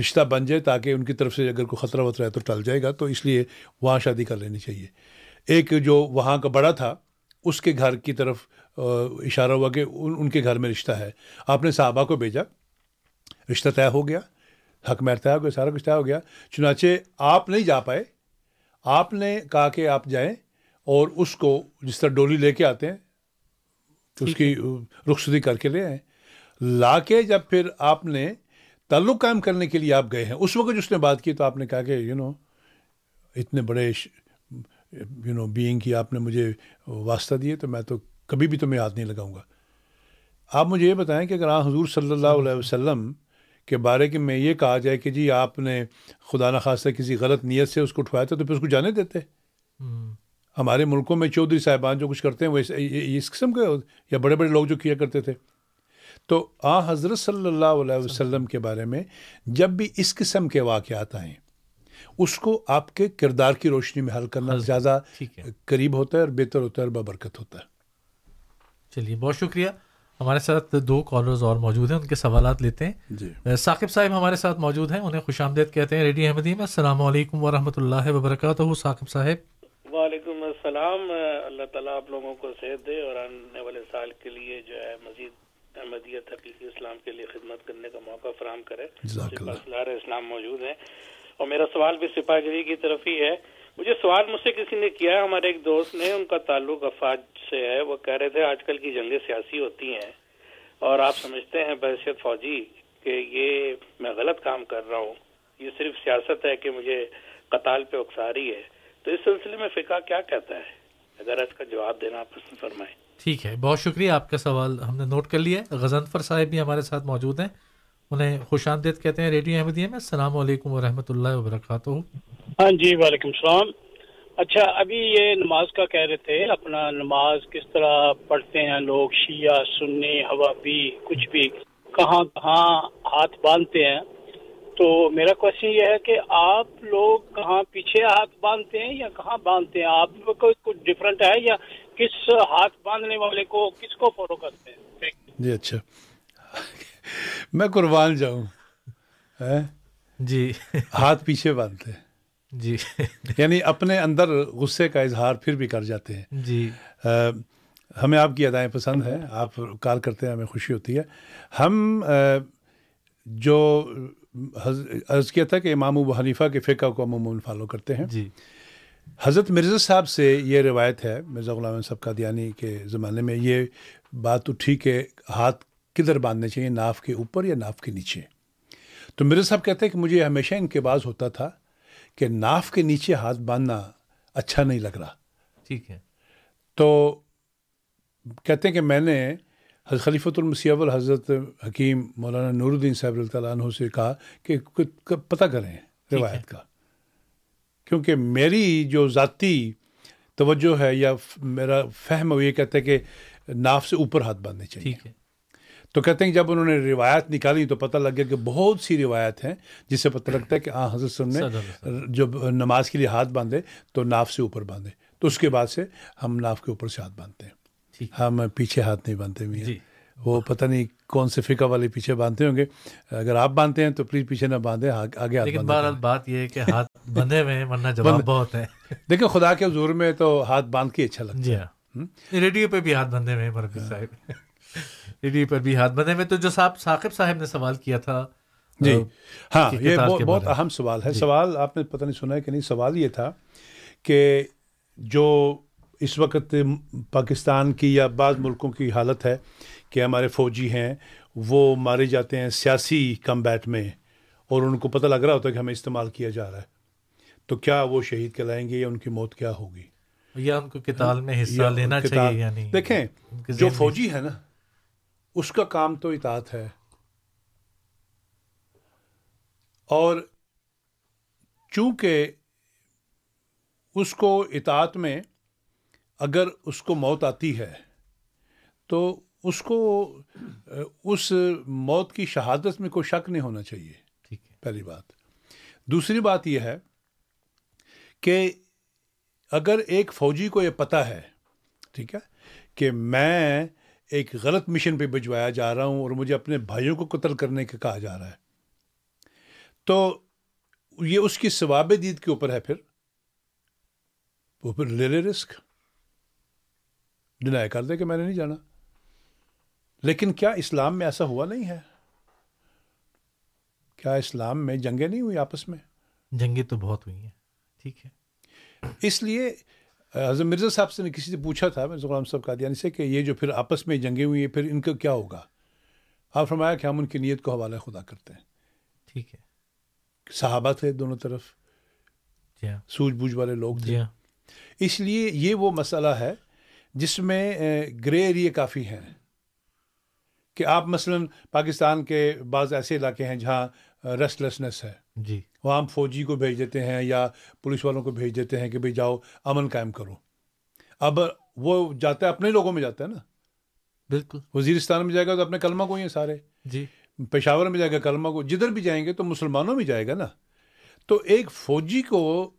رشتہ بن جائے تاکہ ان کی طرف سے اگر کوئی خطرہ وطرہ ہے تو ٹل جائے گا۔ تو اس لیے وہاں شادی کر لینی چاہیے۔ ایک جو وہاں کا بڑا تھا، اس کے گھر کی طرف اشارہ ہوا کہ ان کے گھر میں رشتہ ہے۔ آپ نے صحابہ کو بھیجا، رشتہ طے ہو گیا، حق میر طے ہو گیا، سارا کچھ طے ہو گیا۔ چنانچہ آپ نہیں جا پائے، آپ نے کہا کہ آپ جائیں اور اس کو جس طرح ڈولی لے کے آتے ہیں اس کی رخصتی کر کے لے آئیں۔ لا کے جب پھر آپ نے تعلق قائم کرنے کے لیے آپ گئے ہیں اس وقت جس نے بات کی تو آپ نے کہا کہ یو نو اتنے بڑے یو نو بینگ کی آپ نے مجھے واسطہ دیے تو میں تو کبھی بھی تمہیں ہاتھ نہیں لگاؤں گا۔ آپ مجھے یہ بتائیں کہ اگر آپ حضور صلی اللہ علیہ وسلم کے بارے کہ میں یہ کہا جائے کہ جی آپ نے خدا نخواستہ کسی غلط نیت سے اس کو اٹھوایا تھا تو پھر اس کو جانے دیتے؟ ہمارے ملکوں میں چودھری صاحبان جو کچھ کرتے ہیں وہ اس قسم کے یا بڑے بڑے لوگ جو کیا کرتے تھے۔ تو آ حضرت صلی اللہ علیہ وسلم کے بارے میں جب بھی اس قسم کے واقعات آئیں اس کو آپ کے کردار کی روشنی میں حل کرنا زیادہ قریب ہوتا ہے اور بہتر ہوتا ہے اور بابرکت ہوتا ہے۔ چلیے بہت شکریہ۔ ہمارے ساتھ دو کالرز اور موجود ہیں ان کے سوالات لیتے ہیں۔ جی۔ ثاقب صاحب ہمارے ساتھ موجود ہیں انہیں خوش آمدید کہتے ہیں۔ ریڈی احمدی میں السلام علیکم ورحمۃ اللہ وبرکاتہ ثاقب صاحب۔ السلام اللہ تعالیٰ آپ لوگوں کو صحت دے اور آنے والے سال کے لیے جو ہے مزید احمدیت حقیقی اسلام کے لیے خدمت کرنے کا موقع فراہم کرے۔ اسلام موجود ہیں۔ اور میرا سوال بھی سپاہی کی طرف ہی ہے۔ مجھے سوال مجھ سے کسی نے کیا ہے ہمارے ایک دوست نے ان کا تعلق افواج سے ہے۔ وہ کہہ رہے تھے آج کل کی جنگیں سیاسی ہوتی ہیں۔ اور آپ سمجھتے ہیں بحثیت فوجی کہ یہ میں غلط کام کر رہا ہوں۔ یہ صرف سیاست ہے کہ مجھے قتال پہ اکسا رہی ہے۔ تو اس سلسلے میں فقہ کیا کہتا ہے؟ اگر اس کا جواب دینا پسند فرمائیں۔ ٹھیک ہے بہت شکریہ آپ کا سوال ہم نے نوٹ کر لیا غزنفر صاحب بھی ہمارے ساتھ موجود ہیں۔ انہیں خوش آمدید کہتے ہیں ریڈیو احمدیہ میں۔ السلام علیکم ورحمۃ اللہ وبرکاتہ۔ ہاں جی وعلیکم السلام۔ اچھا ابھی یہ نماز کا کہہ رہے تھے اپنا نماز کس طرح پڑھتے ہیں لوگ؟ شیعہ سنی ہوا بھی کچھ بھی کہاں کہاں ہاتھ باندھتے ہیں۔ تو میرا کوشچن یہ ہے کہ آپ لوگ کہاں پیچھے ہاتھ باندھتے ہیں یا کہاں باندھتے ہیں؟ آپ کو کچھ ڈفرینٹ ہے یا کس ہاتھ باندھنے والے کو کس کو فالو کرتے ہیں؟ جی اچھا۔ میں قربان جاؤں۔ جی۔ ہاتھ پیچھے باندھتے جی۔ یعنی اپنے اندر غصے کا اظہار پھر بھی کر جاتے ہیں۔ جی۔ ہمیں آپ کی ادائیں پسند ہیں۔ آپ کال کرتے ہیں ہمیں خوشی ہوتی ہے۔ ہم جو عرض کیا تھا کہ امام ابو حنیفہ کے فقہ کو عموماً فالو کرتے ہیں۔ جی۔ حضرت مرزا صاحب سے یہ روایت ہے مرزا غلام صاحب کا دیانی کے زمانے میں یہ بات اٹھی کہ ہاتھ کدھر باندھنے چاہیے ناف کے اوپر یا ناف کے نیچے؟ تو میرے صاحب کہتے ہیں کہ مجھے ہمیشہ ان کے بعض ہوتا تھا کہ ناف کے نیچے ہاتھ باندھنا اچھا نہیں لگ رہا۔ ٹھیک ہے۔ تو کہتے ہیں کہ میں نے حضرت خلیفۃ المسیح حضرت حکیم مولانا نور الدین صاحب اللہ تعالیٰ عنہ سے کہا کہ پتہ کریں روایت کا۔ کیونکہ میری جو ذاتی توجہ ہے یا میرا فہم وہ یہ کہتے ہیں کہ ناف سے اوپر ہاتھ باندھنے چاہیے۔ ہے۔ تو کہتے ہیں کہ جب انہوں نے روایت نکالی تو پتہ لگ گیا کہ بہت سی روایت ہیں جس سے پتہ لگتا ہے کہ ہاں حضرت سن نے جب نماز کے لیے ہاتھ باندھے تو ناف سے اوپر باندھے۔ تو اس کے بعد سے ہم ناف کے اوپر سے ہاتھ باندھتے ہیں۔ ہم پیچھے ہاتھ نہیں باندھتے ہوئے جی۔ وہ پتہ نہیں کون سے فقہ والے پیچھے باندھتے ہوں گے۔ اگر آپ باندھتے ہیں تو پلیز پیچھے نہ باندھے آگے ہاتھ لیکن بہرحال بات یہ ہے کہ ہاتھ بندھے ہوئے ورنہ جواب بہت ہے دیکھیں خدا کے حضور میں تو ہاتھ باندھ کے اچھا لگتا جی ہاں۔ ریڈیو پہ بھی ہاتھ بندھے ہوئے مرکز صاحب۔ ریڈیو پر بھی ہاتھ بندھے میں تو جو صاحب ثاقب صاحب نے سوال کیا تھا جی۔ ہاں یہ بہت اہم سوال ہے۔ سوال آپ نے پتہ نہیں سنا ہے کہ نہیں سوال یہ تھا کہ جو اس وقت پاکستان کی یا بعض ملکوں کی حالت ہے کہ ہمارے فوجی ہیں وہ مارے جاتے ہیں سیاسی کم بیٹ میں اور ان کو پتہ لگ رہا ہوتا ہے کہ ہمیں استعمال کیا جا رہا ہے۔ تو کیا وہ شہید کہلائیں گے یا ان کی موت کیا ہوگی؟ یا ان کو کتال میں حصہ لینا چاہیے یعنی دیکھیں جو فوجی ہے نا اس کا کام تو اطاعت ہے۔ اور چونکہ اس کو اطاعت میں اگر اس کو موت آتی ہے تو اس کو اس موت کی شہادت میں کوئی شک نہیں ہونا چاہیے۔ ٹھیک ہے۔ پہلی بات۔ دوسری بات یہ ہے کہ اگر ایک فوجی کو یہ پتہ ہے ٹھیک ہے کہ میں ایک غلط مشن پہ بھجوایا جا رہا ہوں اور مجھے اپنے بھائیوں کو قتل کرنے کا کہا جا رہا ہے تو یہ اس کی ثواب دید کے اوپر ہے پھر؟ وہ پھر لے لے رسک۔ ڈنائی کر دے کہ میں نے نہیں جانا۔ لیکن کیا اسلام میں ایسا ہوا نہیں ہے؟ کیا اسلام میں جنگیں نہیں ہوئی آپس میں؟ جنگیں تو بہت ہوئی ہیں ٹھیک ہے۔ اس لیے حضرت مرزا صاحب سے نے کسی سے پوچھا تھا مرزا غلام صاحب قادیانی سے کہ یہ جو پھر آپس میں جنگیں ہوئی ہیں پھر ان کا کیا ہوگا؟ آپ فرمایا کہ ہم ان کی نیت کو حوالہ خدا کرتے ہیں۔ ٹھیک ہے۔ صحابہ تھے دونوں طرف۔ جی ہاں۔ سوجھ بوجھ والے لوگ تھے۔ جی ہاں۔ اس لیے یہ وہ مسئلہ ہے جس میں گرے ایریے کافی ہیں۔ کہ آپ مثلا پاکستان کے بعض ایسے علاقے ہیں جہاں ریسٹلیسنس ہے۔ جی۔ وہاں ہم فوجی کو بھیج دیتے ہیں یا پولیس والوں کو بھیج دیتے ہیں کہ بھائی جاؤ امن قائم کرو۔ اب وہ جاتا ہے اپنے لوگوں میں جاتا ہے نا۔ بالکل۔ وزیرستان میں جائے گا تو اپنے کلمہ کو ہی ہیں سارے۔ جی۔ پشاور میں جائے گا کلمہ کو جدھر بھی جائیں گے تو مسلمانوں میں جائے گا نا۔ تو ایک فوجی کو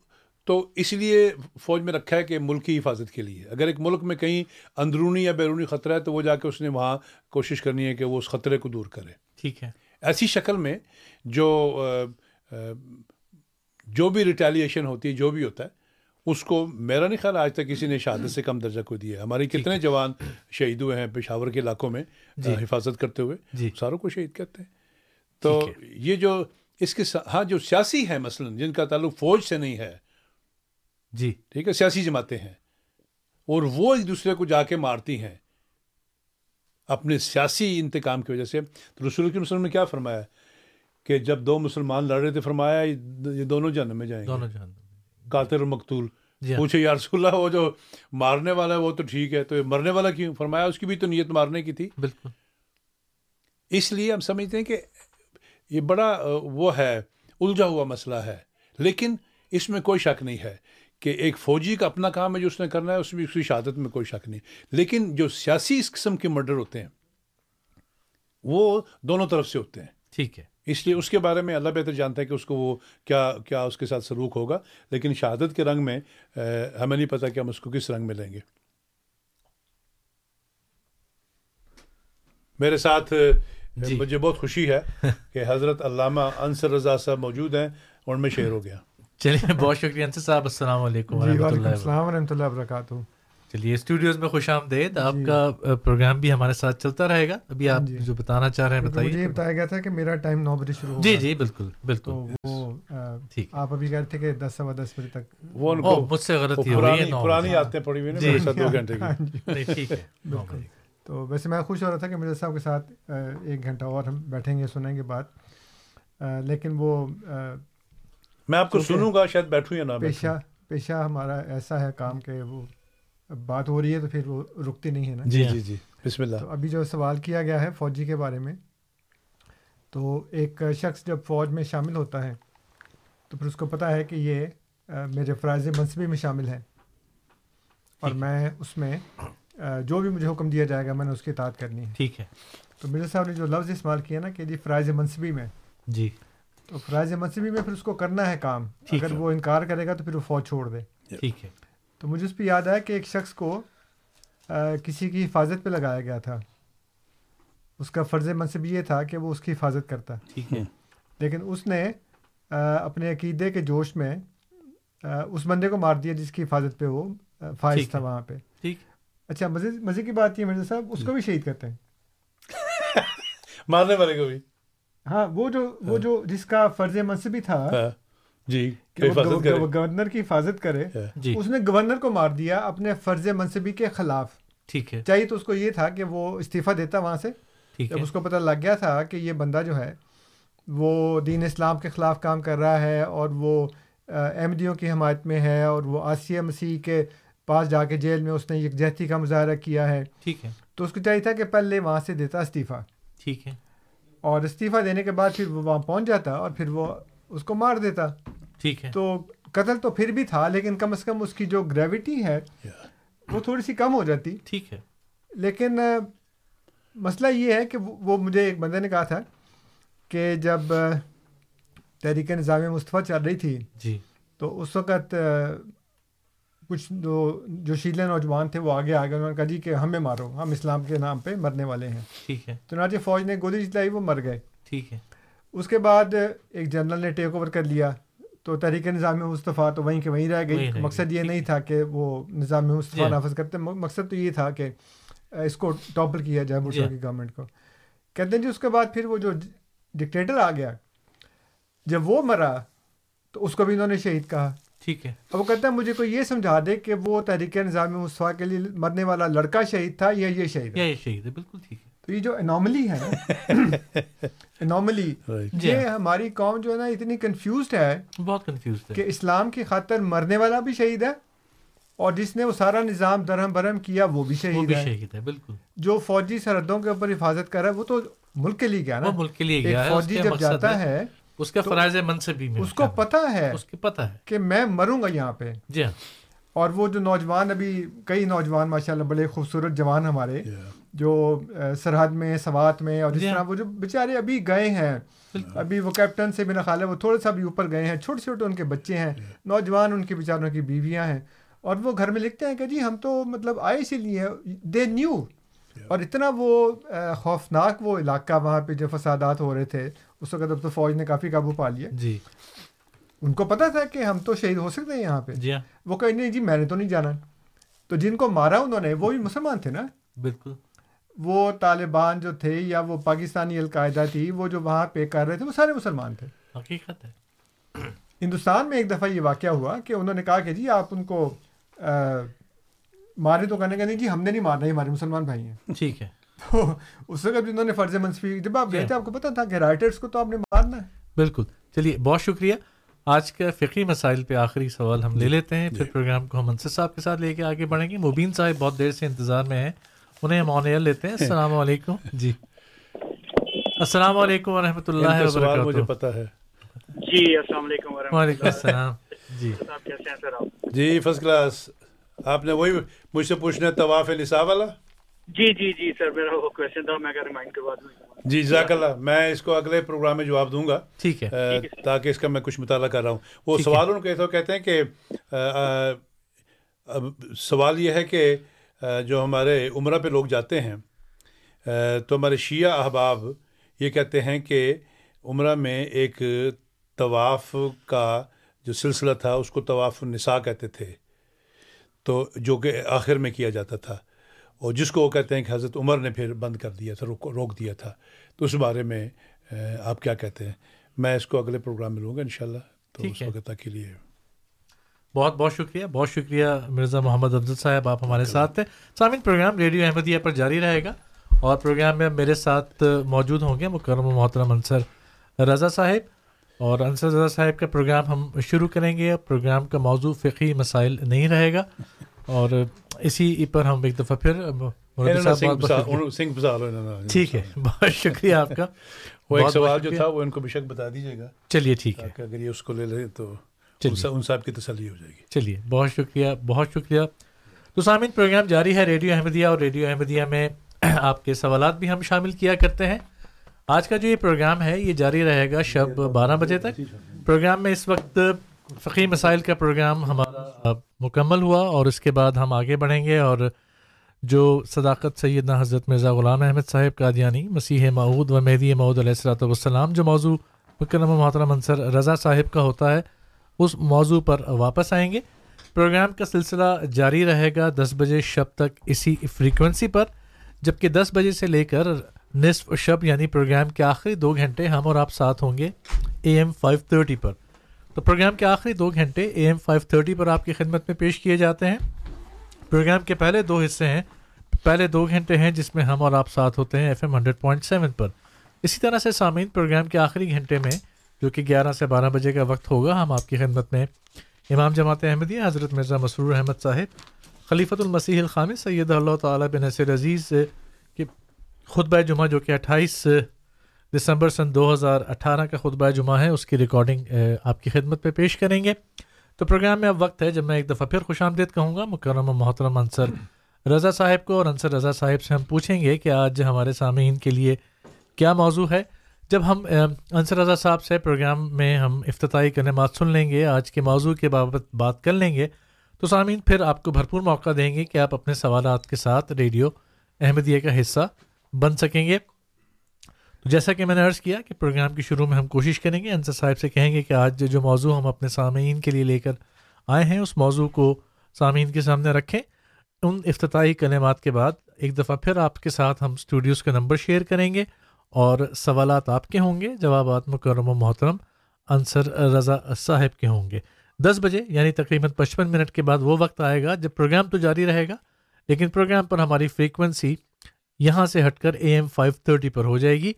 تو اس لیے فوج میں رکھا ہے کہ ملک کی حفاظت کے لیے۔ اگر ایک ملک میں کہیں اندرونی یا بیرونی خطرہ ہے تو وہ جا کے اس نے وہاں کوشش کرنی ہے کہ وہ اس خطرے کو دور کرے۔ ٹھیک ہے۔ ایسی شکل میں جو جو بھی ریٹیلیشن ہوتی ہے جو بھی ہوتا ہے اس کو میرا نہیں خیال آج تک کسی نے شہادت سے کم درجہ کو دیا ہے۔ ہماری کتنے جوان شہید ہوئے ہیں پشاور کے علاقوں میں حفاظت کرتے ہوئے جی۔ ساروں کو شہید کرتے ہیں۔ تو یہ جو اس کے ہاں جو سیاسی ہیں مثلا جن کا تعلق فوج سے نہیں ہے جی۔ ٹھیک ہے سیاسی جماعتیں ہیں۔ اور وہ ایک دوسرے کو جا کے مارتی ہیں۔ اپنے سیاسی انتقام کی وجہ سے۔ تو رسول کی وسلم نے کیا فرمایا؟ کہ جب دو مسلمان لڑ رہے تھے فرمایا یہ دونوں جہنم میں جائیں دونوں جہان قاتل اور مقتول۔ جی ہاں۔ پوچھے یا رسول اللہ وہ جو مارنے والا ہے وہ تو ٹھیک ہے۔ تو یہ مرنے والا کیوں؟ فرمایا اس کی بھی تو نیت مارنے کی تھی۔ بالکل۔ اس لیے ہم سمجھتے ہیں کہ یہ بڑا وہ ہے الجھا ہوا مسئلہ ہے۔ لیکن اس میں کوئی شک نہیں ہے۔ کہ ایک فوجی کا اپنا کام ہے جو اس نے کرنا ہے اس میں اس کی شہادت میں کوئی شک نہیں۔ لیکن جو سیاسی اس قسم کے مرڈر ہوتے ہیں وہ دونوں طرف سے ہوتے ہیں۔ ٹھیک ہے۔ اس لیے اس کے بارے میں اللہ بہتر جانتا ہے کہ اس کو وہ کیا کیا اس کے ساتھ سلوک ہوگا۔ لیکن شہادت کے رنگ میں ہمیں نہیں پتہ کہ ہم اس کو کس رنگ میں لیں گے۔ میرے ساتھ جی۔ مجھے بہت خوشی ہے کہ حضرت علامہ انصر رضا صاحب موجود ہیں اور میں شعر ہو گیا۔ چلیے بہت شکریہ انصر صاحب السلام علیکم جی ورحمۃ السلام ورحمۃ اللہ وبرکاتہ۔ چلیے اسٹوڈیوز میں خوش آمدید۔ آپ کا پروگرام بھی ہمارے ساتھ چلتا رہے گا۔ ابھی آپ جی۔ جو بتانا چاہ رہے ہیں مجھے یہ بتائیے بتایا گیا تھا کہ میرا ٹائم نو بجے شروع جی جی بالکل تو بالکل ٹھیک۔ آپ ابھی کہہ رہے تھے کہ دس سوا دس بجے تک۔ وہ مجھ سے غلطی ہو رہی ہے پرانی نو پرانی بجے۔ آتے پڑی ہوئی جی۔ دو گھنٹے ہاں کی جی۔ نہیں ٹھیک ہے نو بالکل۔ بجے۔ تو ویسے میں خوش ہو رہا تھا کہ مرزا صاحب کے ساتھ ایک گھنٹہ اور ہم بیٹھیں گے سنیں گے بات۔ لیکن وہ میں آپ کو سنوں گا شاید بیٹھوں یا نہ بیٹھوں۔ پیشہ پیشہ ہمارا ایسا ہے کام کہ وہ بات ہو رہی ہے تو پھر وہ رکتی نہیں ہے نا۔ جی جی جی بسم اللہ۔ ابھی جو سوال کیا گیا ہے فوجی کے بارے میں تو ایک شخص جب فوج میں شامل ہوتا ہے تو پھر اس کو پتہ ہے کہ یہ میرے فرائض منصبی میں شامل ہے اور میں اس میں جو بھی مجھے حکم دیا جائے گا میں نے اس کی اطاعت کرنی ہے۔ ٹھیک ہے۔ تو مرزا صاحب نے جو لفظ استعمال کیا نا کہ جی فرائض منصبی میں جی۔ تو فرائض منصبی میں پھر اس کو کرنا ہے کام۔ اگر۔ وہ انکار کرے گا تو پھر وہ فوج چھوڑ دے۔ ٹھیک ہے۔ تو مجھے اس پہ یاد آیا کہ ایک شخص کو کسی کی حفاظت پہ لگایا گیا تھا۔ اس کا فرض منصب یہ تھا کہ وہ اس کی حفاظت کرتا۔ ٹھیک ہے۔ لیکن اس نے اپنے عقیدے کے جوش میں اس بندے کو مار دیا جس کی حفاظت پہ وہ فائز تھا۔ وہاں پہ۔ ٹھیک۔ اچھا مزے مزے کی بات یہ مرزا صاحب اس کو بھی شہید کرتے ہیں۔ مارنے والے کو بھی۔ ہاں وہ جو وہ جو جس کا فرض منصبی تھا ہاں، جی گورنر کی حفاظت کرے جی۔ اس نے گورنر کو مار دیا اپنے فرض منصبی کے خلاف۔ ٹھیک ہے۔ چاہیے تو اس کو یہ تھا کہ وہ استعفیٰ دیتا وہاں سے۔ جب اس کو پتہ لگ گیا تھا کہ یہ بندہ جو ہے وہ دین اسلام کے خلاف کام کر رہا ہے اور وہ احمدیوں کی حمایت میں ہے اور وہ آسیہ مسیح کے پاس جا کے جیل میں اس نے یکجہتی کا مظاہرہ کیا ہے۔ ٹھیک ہے۔ تو اس کو چاہیے تھا کہ پہلے وہاں سے دیتا استعفیٰ۔ ٹھیک ہے۔ اور استعفیٰ دینے کے بعد پھر وہ وہاں پہنچ جاتا اور پھر وہ اس کو مار دیتا۔ ٹھیک ہے۔ تو قتل تو پھر بھی تھا لیکن کم از کم اس کی جو گریوٹی ہے وہ تھوڑی سی کم ہو جاتی۔ ٹھیک ہے۔ لیکن مسئلہ یہ ہے کہ وہ مجھے ایک بندے نے کہا تھا کہ جب تحریک نظام مصطفیٰ چل رہی تھی جی۔ تو اس وقت کچھ جو جو شیلے نوجوان تھے وہ آگے آ گئے انہوں نے کہا جی کہ ہمیں مارو ہم اسلام کے نام پہ مرنے والے ہیں۔ ٹھیک ہے۔ چنانچہ فوج نے گولی چلائی وہ مر گئے۔ ٹھیک ہے۔ اس کے بعد ایک جنرل نے ٹیک اوور کر لیا۔ تو تحریک نظام مصطفیٰ تو وہیں کے وہیں رہ گئی۔ مقصد یہ نہیں تھا کہ وہ نظام مصطفیٰ نافذ کرتے مقصد تو یہ تھا کہ اس کو ٹاپل کیا جائے بھٹو کی گورنمنٹ کو۔ کہتے ہیں جی اس کے بعد پھر وہ جو ڈکٹیٹر آ گیا جب وہ مرا تو اس کو بھی انہوں نے شہید کہا۔ ٹھیک ہے۔ اب وہ کہتا ہے مجھے کوئی یہ سمجھا دے کہ وہ تحریک نظام مصطفیٰ کے لیے مرنے والا لڑکا شہید تھا یا یہ شہید ہے؟ یہ شہید ہے بالکل ٹھیک ہے۔ تو یہ جو انوملی ہے انوملی یہ ہماری قوم جو ہے نا اتنی کنفیوزڈ ہے بہت کنفیوزڈ ہے۔ کہ اسلام کی خاطر مرنے والا بھی شہید ہے اور جس نے وہ سارا نظام درہم برہم کیا وہ بھی شہید ہے۔ شہید ہے بالکل۔ جو فوجی سرحدوں کے اوپر حفاظت کر رہا ہے وہ تو ملک کے لیے گیا نا۔ ملک کے لیے گیا فوجی جب جاتا ہے اس کا فرائض منصب بھی اس کو پتا ہے؟ اس کو پتا ہے۔ کہ میں مروں گا یہاں پہ۔ جی ہاں۔ اور وہ جو نوجوان ابھی کئی نوجوان ماشاء اللہ بڑے خوبصورت جوان ہمارے جو سرحد میں سوات میں اور اس طرح وہ جو بیچارے ابھی گئے ہیں۔ ابھی وہ کیپٹن سے میرا خیال ہے وہ تھوڑا سا بھی اوپر گئے ہیں چھوٹے چھوٹے ان کے بچے ہیں۔ نوجوان ان کے بیچاروں کی بیویاں ہیں۔ اور وہ گھر میں لکھتے ہیں کہ جی ہم تو مطلب آئے اسی لیے دے نیو۔ اور اتنا وہ خوفناک وہ علاقہ وہاں پہ جو فسادات ہو رہے تھے۔ اس وقت اب تو فوج نے کافی قابو پا لیا جی۔ ان کو پتا تھا کہ ہم تو شہید ہو سکتے ہیں یہاں پہ۔ جی وہ کہیں نہیں جی میں نے تو نہیں جانا۔ تو جن کو مارا انہوں نے وہ بھی مسلمان تھے نا؟ بالکل۔ وہ طالبان جو تھے یا وہ پاکستانی القاعدہ تھی وہ جو وہاں پہ کر رہے تھے وہ سارے مسلمان تھے۔ حقیقت ہے۔ ہندوستان میں ایک دفعہ یہ واقعہ ہوا کہ انہوں نے کہا کہ جی آپ ان کو مارے تو کہنے کا نہیں جی ہم نے نہیں مارنا ہمارے مسلمان بھائی ہیں۔ ٹھیک ہے۔ تو اس وقت انہوں نے فرض منصفی جب آپ گئے تھے آپ کو پتا تھا کہ رائٹرس کو تو آپ نے مارنا ہے۔ بالکل۔ چلیے بہت شکریہ۔ آج کے فقی مسائل پہ آخری سوال ہم لے لیتے ہیں۔ پھر پروگرام کو ہم انصر صاحب کے ساتھ لے کے آگے بڑھیں گے۔ مبین صاحب بہت دیر سے انتظار میں ہیں۔ انہیں ہم آن ایئر لیتے ہیں۔ السلام علیکم۔ جی۔ السلام علیکم ورحمۃ اللہ وبرکاتہ۔ مجھے پتا ہے۔ جی السلام علیکم وعلیکم السلام۔ جی۔ کیسے ہیں سر آپ؟ جی فرسٹ کلاس آپ نے وہی مجھ سے پوچھنا طواف نصاب والا؟ جی جی جی سر میرا وہ کوشچن تھا میں ریمائنڈ کروا دوں جی جزاک اللہ میں اس کو اگلے پروگرام میں جواب دوں گا۔ ٹھیک ہے۔ تاکہ اس کا میں کچھ مطالعہ کر رہا ہوں۔ وہ سوال ان کہتے کہتے ہیں کہ سوال یہ ہے کہ جو ہمارے عمرہ پہ لوگ جاتے ہیں تو ہمارے شیعہ احباب یہ کہتے ہیں کہ عمرہ میں ایک طواف کا جو سلسلہ تھا اس کو طواف النساء کہتے تھے۔ تو جو کہ آخر میں کیا جاتا تھا۔ اور جس کو وہ کہتے ہیں کہ حضرت عمر نے پھر بند کر دیا تھا روک دیا تھا۔ تو اس بارے میں آپ کیا کہتے ہیں؟ میں اس کو اگلے پروگرام میں لوں گا ان شاء اللہ تو اس وقت کے لیے۔ بہت بہت شکریہ۔ بہت شکریہ مرزا محمد افضل صاحب آپ ہمارے ساتھ تھے سامعین پروگرام ریڈیو احمدیہ پر جاری رہے گا اور پروگرام میں میرے ساتھ موجود ہوں گے مکرم محترم انصر رضا صاحب۔ اور انصر رضا صاحب کا پروگرام ہم شروع کریں گے۔ پروگرام کا موضوع فقی مسائل نہیں رہے گا۔ اور اسی پر ہم ایک دفعہ پھر ٹھیک ہے بہت شکریہ آپ کا۔ وہ ایک سوال جو تھا وہ ان کو بے شک بتا دیجیے گا۔ چلیے ٹھیک ہے۔ اگر یہ اس کو لے لیں تو ان صاحب کی تسلی ہو جائے گی۔ چلیے بہت شکریہ بہت شکریہ۔ تو سامعین پروگرام جاری ہے ریڈیو احمدیہ اور ریڈیو احمدیہ میں آپ کے سوالات بھی ہم شامل کیا کرتے ہیں۔ آج کا جو یہ پروگرام ہے یہ جاری رہے گا شب بارہ بجے تک۔ پروگرام میں اس وقت فقی مسائل کا پروگرام ہمارا مکمل ہوا اور اس کے بعد ہم آگے بڑھیں گے اور جو صداقت سیدنا حضرت مرزا غلام احمد صاحب قادیانی، مسیح معود و مہدی معود علیہ السلاۃ والسلام جو موضوع مکرم محترم منصر رضا صاحب کا ہوتا ہے، اس موضوع پر واپس آئیں گے۔ پروگرام کا سلسلہ جاری رہے گا دس بجے شب تک اسی فریکوینسی پر، جبکہ دس بجے سے لے کر نصف شب یعنی پروگرام کے آخری دو گھنٹے ہم اور آپ ساتھ ہوں گے اے ایم فائیو تھرٹی پر۔ تو پروگرام کے آخری دو گھنٹے اے ایم فائیو تھرٹی پر آپ کی خدمت میں پیش کیے جاتے ہیں۔ پروگرام کے پہلے دو حصے ہیں۔ پہلے دو گھنٹے ہیں جس میں ہم اور آپ ساتھ ہوتے ہیں F M hundred point seven پر۔ اسی طرح سے سامعین، پروگرام کے آخری گھنٹے میں جو کہ گیارہ سے بارہ بجے کا وقت ہوگا، ہم آپ کی خدمت میں امام جماعت احمدیہ حضرت مرزا مسرور احمد صاحب، خلیفۃ المسیح الخام سید اللہ تعالیٰ بن نصر عزیز کے خطبہ جمعہ جو کہ اٹھائیس دسمبر سن دو ہزار اٹھارہ کا خطبہ جمعہ ہے، اس کی ریکارڈنگ آپ کی خدمت پہ پیش کریں گے۔ تو پروگرام میں اب وقت ہے، جب میں ایک دفعہ پھر خوش آمدید کہوں گا مکرم و محترم انصر رضا صاحب کو اور انصر رضا صاحب سے ہم پوچھیں گے کہ آج ہمارے سامعین کے لیے کیا موضوع ہے۔ جب ہم انصر رضا صاحب سے پروگرام میں ہم افتتاحی کلمات سن لیں گے، آج کے موضوع کے بابت بات کر لیں گے، تو سامعین پھر آپ کو بھرپور موقع دیں گے کہ آپ اپنے سوالات کے ساتھ ریڈیو احمدیہ کا حصہ بن سکیں گے۔ تو جیسا کہ میں نے عرض کیا کہ پروگرام کے شروع میں ہم کوشش کریں گے، انصر صاحب سے کہیں گے کہ آج جو موضوع ہم اپنے سامعین کے لیے لے کر آئے ہیں، اس موضوع کو سامعین کے سامنے رکھیں۔ ان افتتاحی کلمات کے بعد ایک دفعہ پھر آپ کے ساتھ ہم اسٹوڈیوز کا نمبر شیئر کریں گے اور سوالات آپ کے ہوں گے، جوابات مکرم و محترم انصر رضا صاحب کے ہوں گے۔ دس بجے یعنی تقریباً پچپن منٹ کے بعد وہ وقت آئے گا جب پروگرام تو جاری رہے گا، لیکن پروگرام پر ہماری فریکوینسی یہاں سے ہٹ کر اے ایم فائیو تھرٹی پر ہو جائے گی۔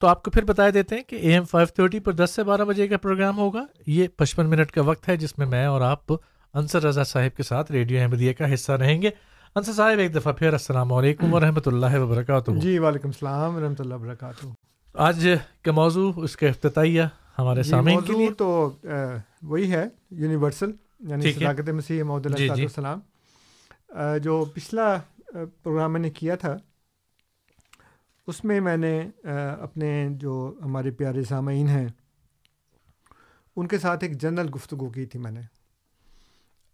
تو آپ کو پھر بتا دیتے ہیں کہ اے ایم فائیو تھرٹی پر دس سے بارہ بجے کا پروگرام ہوگا۔ یہ پچپن منٹ کا وقت ہے جس میں میں اور آپ انصر رضا صاحب کے ساتھ ریڈیو احمدیہ کا حصہ رہیں گے۔ انصر صاحب ایک دفعہ پھر السلام علیکم و رحمۃ اللہ وبرکاتہ۔ جی وعلیکم السلام و رحمۃ اللہ وبرکاتہ۔ آج کا موضوع اس کا افتتاحیہ ہمارے جی کے لیے۔ تو وہی ہے یونیورسل یعنی صداقت مسیح جی جی۔ السلام جو پچھلا پروگرام میں نے کیا تھا اس میں میں نے اپنے جو ہمارے پیارے سامعین ہیں، ان کے ساتھ ایک جنرل گفتگو کی تھی میں نے۔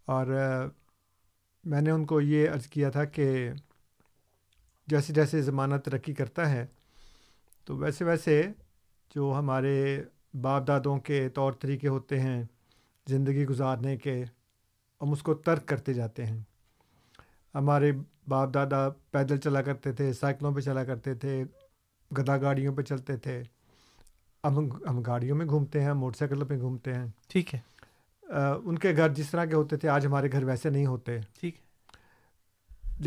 اور میں نے ان کو یہ عرض کیا تھا کہ جیسے جیسے زمانہ ترقی کرتا ہے، تو ویسے ویسے جو ہمارے باپ دادوں کے طور طریقے ہوتے ہیں، زندگی گزارنے کے، ہم اس کو ترک کرتے جاتے ہیں۔ ہمارے باپ دادا پیدل چلا کرتے تھے سائیکلوں پہ چلا کرتے تھے گدا گاڑیوں پہ چلتے تھے۔ اب ہم گاڑیوں میں گھومتے ہیں موٹر سائیکلوں پہ گھومتے ہیں۔ ٹھیک ہے۔ ان کے گھر جس طرح کے ہوتے تھے آج ہمارے گھر ویسے نہیں ہوتے۔ ٹھیک ہے۔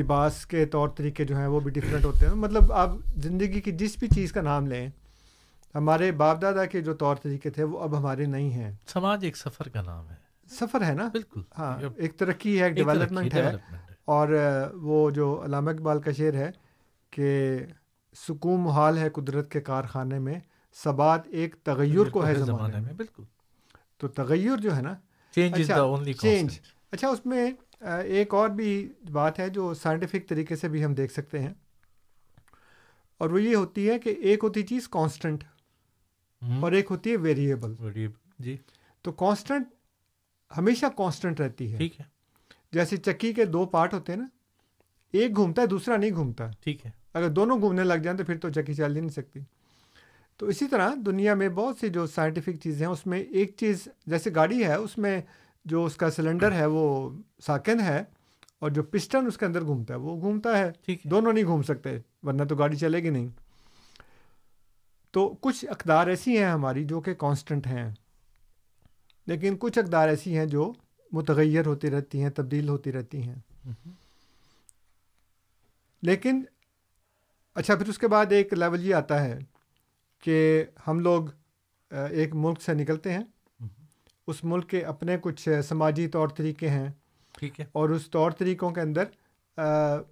لباس کے طور طریقے جو ہیں وہ بھی ڈفرینٹ ہوتے ہیں۔ مطلب آپ زندگی کی جس بھی چیز کا نام لیں ہمارے باپ دادا کے جو طور طریقے تھے وہ اب ہمارے نہیں ہیں۔ سماج ایک سفر کا نام ہے۔ سفر ہے نا؟ بالکل۔ ہاں ایک ترقی ہے ایک ڈیولپمنٹ ہے۔ اور وہ جو علامہ اقبال کا شعر ہے کہ سکون محال ہے قدرت کے کارخانے میں سبات ایک تغیر کو ہے زمانے میں۔ بالکل۔ تو تغیر جو ہے نا چینج چینج اچھا اس میں ایک اور بھی بات ہے جو سائنٹیفک طریقے سے بھی ہم دیکھ سکتے ہیں۔ اور وہ یہ ہوتی ہے کہ ایک ہوتی چیز کانسٹنٹ اور ایک ہوتی ہے ویریبل جی۔ تو کانسٹنٹ ہمیشہ کانسٹنٹ رہتی ہے۔ ٹھیک ہے۔ جیسے چکی کے دو پارٹ ہوتے ہیں نا ایک گھومتا ہے دوسرا نہیں گھومتا۔ ٹھیک ہے۔ اگر دونوں گھومنے لگ جائیں تو پھر تو چکی چل ہی نہیں سکتی۔ تو اسی طرح دنیا میں بہت سی جو سائنٹیفک چیزیں ہیں اس میں ایک چیز جیسے گاڑی ہے اس میں جو اس کا سلنڈر ہے وہ ساکن ہے اور جو پسٹن اس کے اندر گھومتا ہے وہ گھومتا ہے۔ دونوں نہیں گھوم سکتے ورنہ تو گاڑی چلے گی نہیں۔ تو کچھ اقدار ایسی ہیں ہماری جو کہ کانسٹنٹ ہیں۔ لیکن کچھ اقدار ایسی ہیں جو متغیر ہوتی رہتی ہیں تبدیل ہوتی رہتی ہیں۔ لیکن اچھا پھر اس کے بعد ایک لیول یہ آتا ہے کہ ہم لوگ ایک ملک سے نکلتے ہیں۔ اس ملک کے اپنے کچھ سماجی طور طریقے ہیں۔ ٹھیک ہے۔ اور اس طور طریقوں کے اندر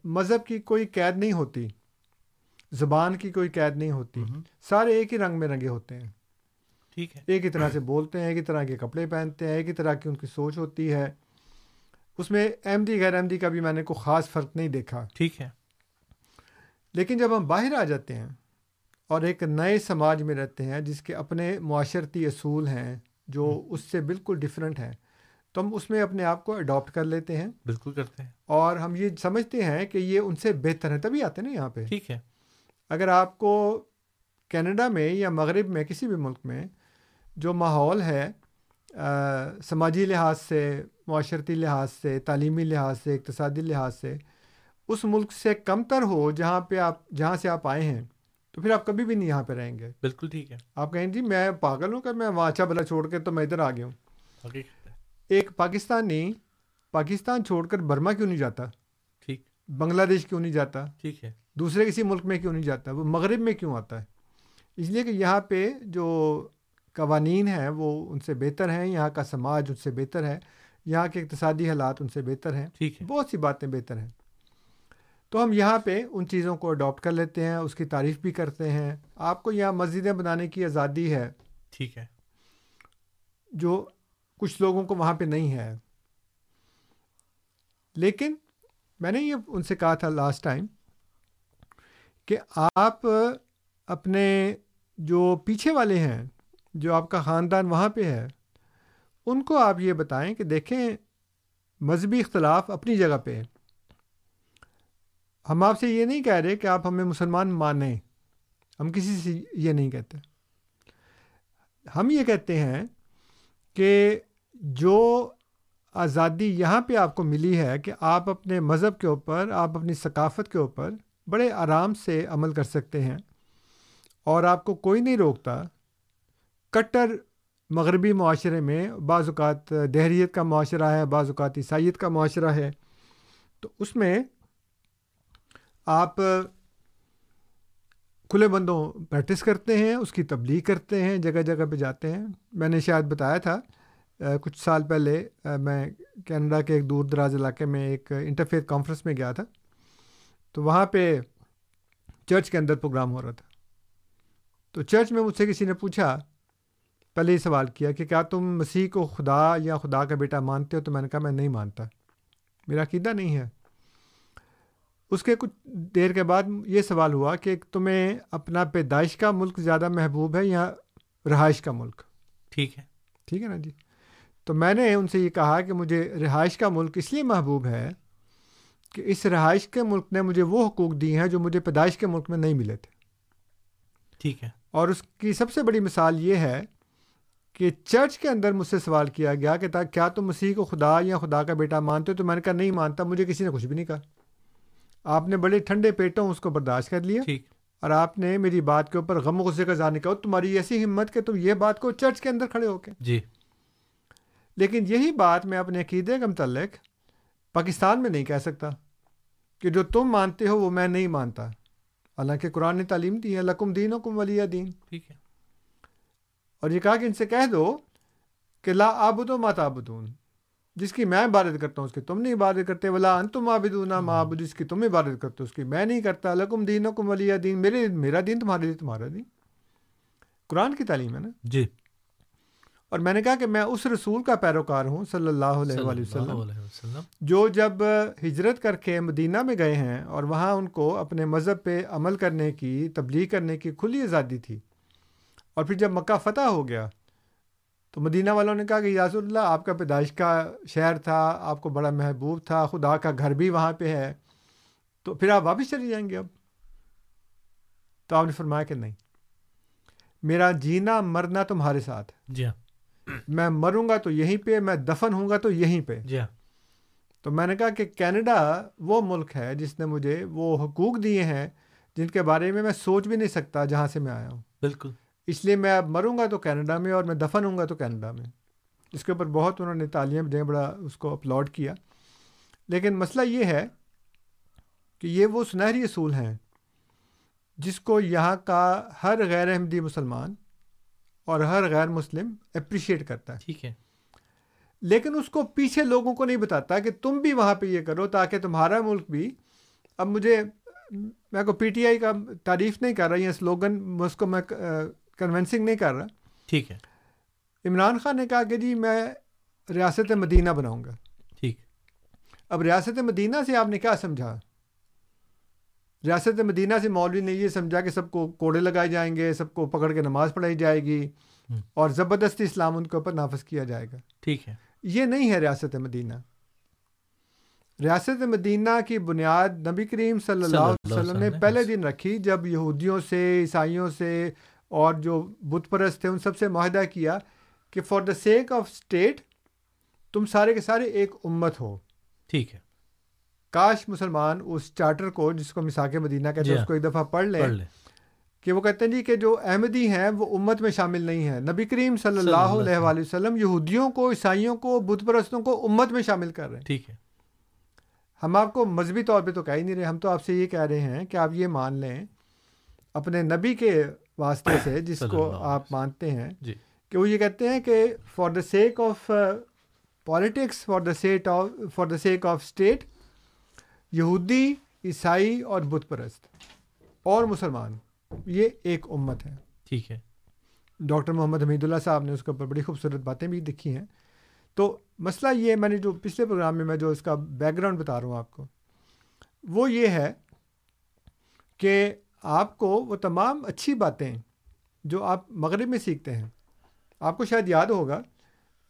مذہب کی کوئی قید نہیں ہوتی۔ زبان کی کوئی قید نہیں ہوتی۔ سارے ایک ہی رنگ میں رنگے ہوتے ہیں۔ ٹھیک ہے۔ ایک ہی طرح سے بولتے ہیں ایک ہی طرح کے کپڑے پہنتے ہیں ایک ہی طرح کی ان کی سوچ ہوتی ہے۔ اس میں احمدی غیر احمدی کا بھی میں نے کوئی خاص فرق نہیں دیکھا۔ ٹھیک ہے۔ لیکن جب ہم باہر آ جاتے ہیں اور ایک نئے سماج میں رہتے ہیں جس کے اپنے معاشرتی اصول ہیں جو اس سے بالکل ڈفرینٹ ہیں تو ہم اس میں اپنے آپ کو اڈاپٹ کر لیتے ہیں۔ بالکل کرتے ہیں۔ اور ہم یہ سمجھتے ہیں کہ یہ ان سے بہتر ہے تبھی آتے ہیں نا یہاں پہ۔ ٹھیک ہے۔ اگر آپ کو کینیڈا میں یا مغرب میں کسی بھی ملک میں جو ماحول ہے سماجی لحاظ سے معاشرتی لحاظ سے تعلیمی لحاظ سے اقتصادی لحاظ سے اس ملک سے کم تر ہو جہاں پہ آپ جہاں سے آپ آئے ہیں تو پھر آپ کبھی بھی نہیں یہاں پہ رہیں گے۔ بالکل ٹھیک ہے۔ آپ کہیں جی میں پاگل ہوں کہ میں وہاں اچھا بلا چھوڑ کے تو میں ادھر آ گیا ہوں؟ ایک پاکستانی پاکستان چھوڑ کر برما کیوں نہیں جاتا؟ ٹھیک۔ بنگلہ دیش کیوں نہیں جاتا؟ ٹھیک ہے۔ دوسرے کسی ملک میں کیوں نہیں جاتا؟ وہ مغرب میں کیوں آتا ہے؟ اس لیے کہ یہاں پہ جو قوانین ہیں وہ ان سے بہتر ہیں یہاں کا سماج ان سے بہتر ہے یہاں کے اقتصادی حالات ان سے بہتر ہیں۔ بہت سی باتیں بہتر ہیں۔ تو ہم یہاں پہ ان چیزوں کو اڈاپٹ کر لیتے ہیں اس کی تعریف بھی کرتے ہیں۔ آپ کو یہاں مسجدیں بنانے کی آزادی ہے۔ ٹھیک ہے۔ جو کچھ لوگوں کو وہاں پہ نہیں ہے۔ لیکن میں نے یہ ان سے کہا تھا لاسٹ ٹائم کہ آپ اپنے جو پیچھے والے ہیں جو آپ کا خاندان وہاں پہ ہے، ان کو آپ یہ بتائیں کہ دیکھیں مذہبی اختلاف اپنی جگہ پہ ہے۔ ہم آپ سے یہ نہیں کہہ رہے کہ آپ ہمیں مسلمان مانیں۔ ہم کسی سے یہ نہیں کہتے۔ ہم یہ کہتے ہیں کہ جو آزادی یہاں پہ آپ کو ملی ہے کہ آپ اپنے مذہب کے اوپر، آپ اپنی ثقافت کے اوپر بڑے آرام سے عمل کر سکتے ہیں اور آپ کو کوئی نہیں روکتا کٹر مغربی معاشرے میں بعض اوقات دہریت کا معاشرہ ہے، بعض اوقات عیسائیت کا معاشرہ ہے۔ تو اس میں آپ کھلے بندوں پریکٹس کرتے ہیں، اس کی تبلیغ کرتے ہیں، جگہ جگہ پہ جاتے ہیں۔ میں نے شاید بتایا تھا کچھ سال پہلے میں کینیڈا کے ایک دور دراز علاقے میں ایک انٹرفیئر کانفرنس میں گیا تھا۔ تو وہاں پہ چرچ کے اندر پروگرام ہو رہا تھا۔ تو چرچ میں مجھ سے کسی نے پوچھا پہلے یہ سوال کیا کہ کیا تم مسیح کو خدا یا خدا کا بیٹا مانتے ہو؟ تو میں نے کہا میں نہیں مانتا۔ میرا عقیدہ نہیں ہے۔ اس کے کچھ دیر کے بعد یہ سوال ہوا کہ تمہیں اپنا پیدائش کا ملک زیادہ محبوب ہے یا رہائش کا ملک؟ ٹھیک ہے۔ ٹھیک ہے نا جی؟ تو میں نے ان سے یہ کہا کہ مجھے رہائش کا ملک اس لیے محبوب ہے کہ اس رہائش کے ملک نے مجھے وہ حقوق دی ہیں جو مجھے پیدائش کے ملک میں نہیں ملے تھے۔ ٹھیک ہے۔ اور اس کی سب سے بڑی مثال یہ ہے کہ چرچ کے اندر مجھ سے سوال کیا گیا کہ کیا تم مسیح کو خدا یا خدا کا بیٹا مانتے ہو؟ تو میں نے کہا نہیں مانتا مجھے کسی نے کچھ بھی نہیں کہا۔ آپ نے بڑے ٹھنڈے پیٹوں اس کو برداشت کر لیا اور آپ نے میری بات کے اوپر غم غصے کا جانے کا تمہاری ایسی ہمت کہ تم یہ بات کو چرچ کے اندر کھڑے ہو کے۔ جی۔ لیکن یہی بات میں اپنے عقیدے کے متعلق پاکستان میں نہیں کہہ سکتا کہ جو تم مانتے ہو وہ میں نہیں مانتا۔ حالانکہ قرآن نے تعلیم دی ہے لکم دین و کم ولی دین۔ ٹھیک ہے۔ اور یہ کہا کہ ان سے کہہ دو کہ لا آبد و مات آبدون جس کی میں عبادت کرتا ہوں اس کی تم نہیں عبادت کرتے ولا ان تم آبدون معبود جس کی تم عبادت کرتے ہو اس کی میں نہیں کرتا لکم دین ولی دین میرے میرا دین تمہارے لیے تمہارا دین۔ قرآن کی تعلیم ہے نا؟ جی۔ اور میں نے کہا کہ میں اس رسول کا پیروکار ہوں صلی اللہ علیہ وآلہ وسلم۔ جو جب ہجرت کر کے مدینہ میں گئے ہیں اور وہاں ان کو اپنے مذہب پہ عمل کرنے کی تبلیغ کرنے کی کھلی آزادی تھی اور پھر جب مکہ فتح ہو گیا تو مدینہ والوں نے کہا کہ یاز اللہ آپ کا پیدائش کا شہر تھا آپ کو بڑا محبوب تھا خدا کا گھر بھی وہاں پہ ہے تو پھر آپ واپس چلے جائیں گے اب۔ تو آپ نے فرمایا کہ نہیں میرا جینا مرنا تمہارے ساتھ۔ جی ہاں۔ میں مروں گا تو یہیں پہ میں دفن ہوں گا تو یہیں پہ۔ جی ہاں۔ تو میں نے کہا کہ کینیڈا وہ ملک ہے جس نے مجھے وہ حقوق دیے ہیں جن کے بارے میں میں سوچ بھی نہیں سکتا جہاں سے میں آیا ہوں۔ بالکل۔ اس لیے میں اب مروں گا تو کینیڈا میں اور میں دفن ہوں گا تو کینیڈا میں۔ اس کے اوپر بہت انہوں نے تعلیم دیں بڑا اس کو اپلوڈ کیا۔ لیکن مسئلہ یہ ہے کہ یہ وہ سنہری اصول ہیں جس کو یہاں کا ہر غیر احمدی مسلمان اور ہر غیر مسلم اپریشیٹ کرتا ہے۔ ٹھیک ہے۔ لیکن اس کو پیچھے لوگوں کو نہیں بتاتا کہ تم بھی وہاں پہ یہ کرو تاکہ تمہارا ملک بھی اب مجھے میں کو پی ٹی آئی کا تعریف نہیں کر رہا یہ سلوگن اس کو میں کنونسنگ نہیں کر رہا۔ ٹھیک ہے۔ عمران خان نے کہا کہ جی میں ریاست مدینہ بناؤں گا۔ ٹھیک۔ اب ریاست مدینہ سے آپ نے کیا سمجھا؟ ریاست مدینہ سے مولوی نے یہ سمجھا کہ سب کو کوڑے لگائے جائیں گے سب کو پکڑ کے نماز پڑھائی جائے گی اور زبردستی اسلام ان کے اوپر نافذ کیا جائے گا۔ ٹھیک ہے۔ یہ نہیں ہے ریاست مدینہ۔ ریاست مدینہ کی بنیاد نبی کریم صلی اللہ علیہ وسلم نے پہلے دن رکھی جب یہودیوں سے عیسائیوں سے اور جو بت پرست تھے ان سب سے معاہدہ کیا کہ for the sake of state تم سارے کے سارے ایک امت ہو۔ ٹھیک ہے۔ کاش مسلمان اس چارٹر کو جس کو مساک مدینہ کہتے ہیں اس کو ایک دفعہ پڑھ لیں کہ وہ کہتے ہیں جی کہ جو احمدی ہیں وہ امت میں شامل نہیں ہیں۔ نبی کریم صلی اللہ علیہ وآلہ وسلم یہودیوں کو عیسائیوں کو بت پرستوں کو امت میں شامل کر رہے ہیں۔ ٹھیک ہے۔ ہم آپ کو مذہبی طور پہ تو کہہ ہی نہیں رہے ہم تو آپ سے یہ کہہ رہے ہیں کہ آپ یہ مان لیں اپنے نبی کے واسطے سے جس کو آپ مانتے ہیں۔ جی۔ کہ وہ یہ کہتے ہیں کہ for the sake of politics for the set of for the sake of state یہودی عیسائی اور بت پرست اور مسلمان یہ ایک امت ہے۔ ٹھیک ہے۔ ڈاکٹر محمد حمید اللہ صاحب نے اس کے اوپر بڑی خوبصورت باتیں بھی لکھی ہیں۔ تو مسئلہ یہ میں نے جو پچھلے پروگرام میں میں جو اس کا بیک گراؤنڈ بتا رہا ہوں آپ کو وہ یہ ہے کہ آپ کو وہ تمام اچھی باتیں جو آپ مغرب میں سیکھتے ہیں آپ کو شاید یاد ہوگا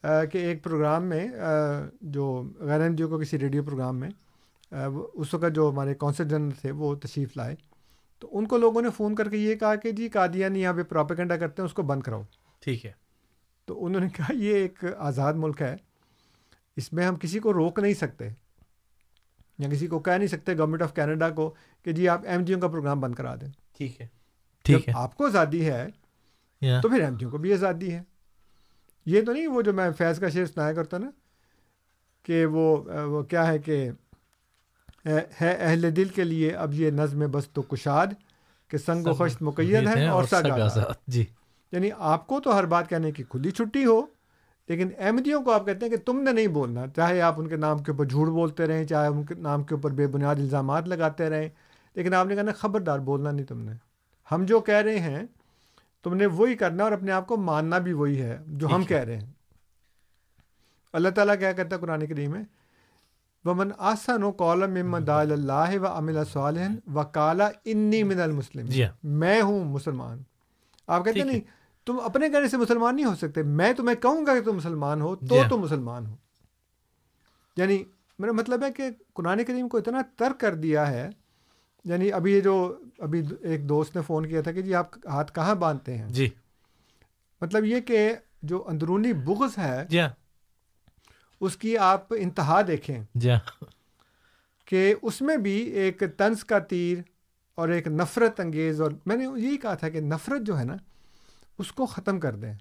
کہ ایک پروگرام میں جو غیر این جی کو کسی ریڈیو پروگرام میں اس وقت جو ہمارے کونسل جنرل تھے وہ تشریف لائے۔ تو ان کو لوگوں نے فون کر کے یہ کہا کہ جی قادیانی یہاں پہ پراپیکنڈا کرتے ہیں اس کو بند کراؤ۔ ٹھیک ہے۔ تو انہوں نے کہا یہ ایک آزاد ملک ہے اس میں ہم کسی کو روک نہیں سکتے۔ یا کسی کو کہہ نہیں سکتے گورنمنٹ آف کینیڈا کو کہ جی آپ ایم جی او کا پروگرام بند کرا دیں۔ ٹھیک ہے۔ ٹھیک ہے۔ آپ کو آزادی ہے تو پھر ایم جی او کو بھی آزادی ہے۔ یہ تو نہیں وہ جو میں فیض کا شعر سنایا کرتا نا کہ وہ وہ کیا ہے کہ ہے اہل دل کے لیے اب یہ نظم بس تو کشاد کہ سنگ و خشت مقید ہے اور جی۔ یعنی آپ کو تو ہر بات کہنے کی ہی چھٹی ہو لیکن احمدیوں کو آپ کہتے ہیں کہ تم نے نہیں بولنا چاہے آپ ان کے نام کے اوپر جھوٹ بولتے رہیں چاہے ان کے نام کے اوپر بے بنیاد الزامات لگاتے رہیں لیکن آپ نے کہنا خبردار بولنا نہیں تم نے۔ ہم جو کہہ رہے ہیں تم نے وہی کرنا اور اپنے آپ کو ماننا بھی وہی ہے جو ہم کہہ رہے ہیں۔ اللہ تعالیٰ کیا کہتا ہے قرآن کریم میں؟ ومن آسن و کالم دا اللہ و امل صالح و کالا انی من المسلم جی میں ہوں مسلمان۔ آپ کہتے ہیں نہیں تم اپنے کہنے سے مسلمان نہیں ہو سکتے۔ میں تمہیں کہوں گا کہ تم مسلمان ہو تو تم مسلمان ہو۔ یعنی میرا مطلب ہے کہ قرآن کریم کو اتنا ترک کر دیا ہے یعنی ابھی یہ جو ابھی ایک دوست نے فون کیا تھا کہ جی آپ ہاتھ کہاں باندھتے ہیں؟ جی۔ مطلب یہ کہ جو اندرونی بغض ہے جی اس کی آپ انتہا دیکھیں۔ جی کہ اس میں بھی ایک طنز کا تیر اور ایک نفرت انگیز اور میں نے یہی کہا تھا کہ نفرت جو ہے نا اس کو ختم کر دیں۔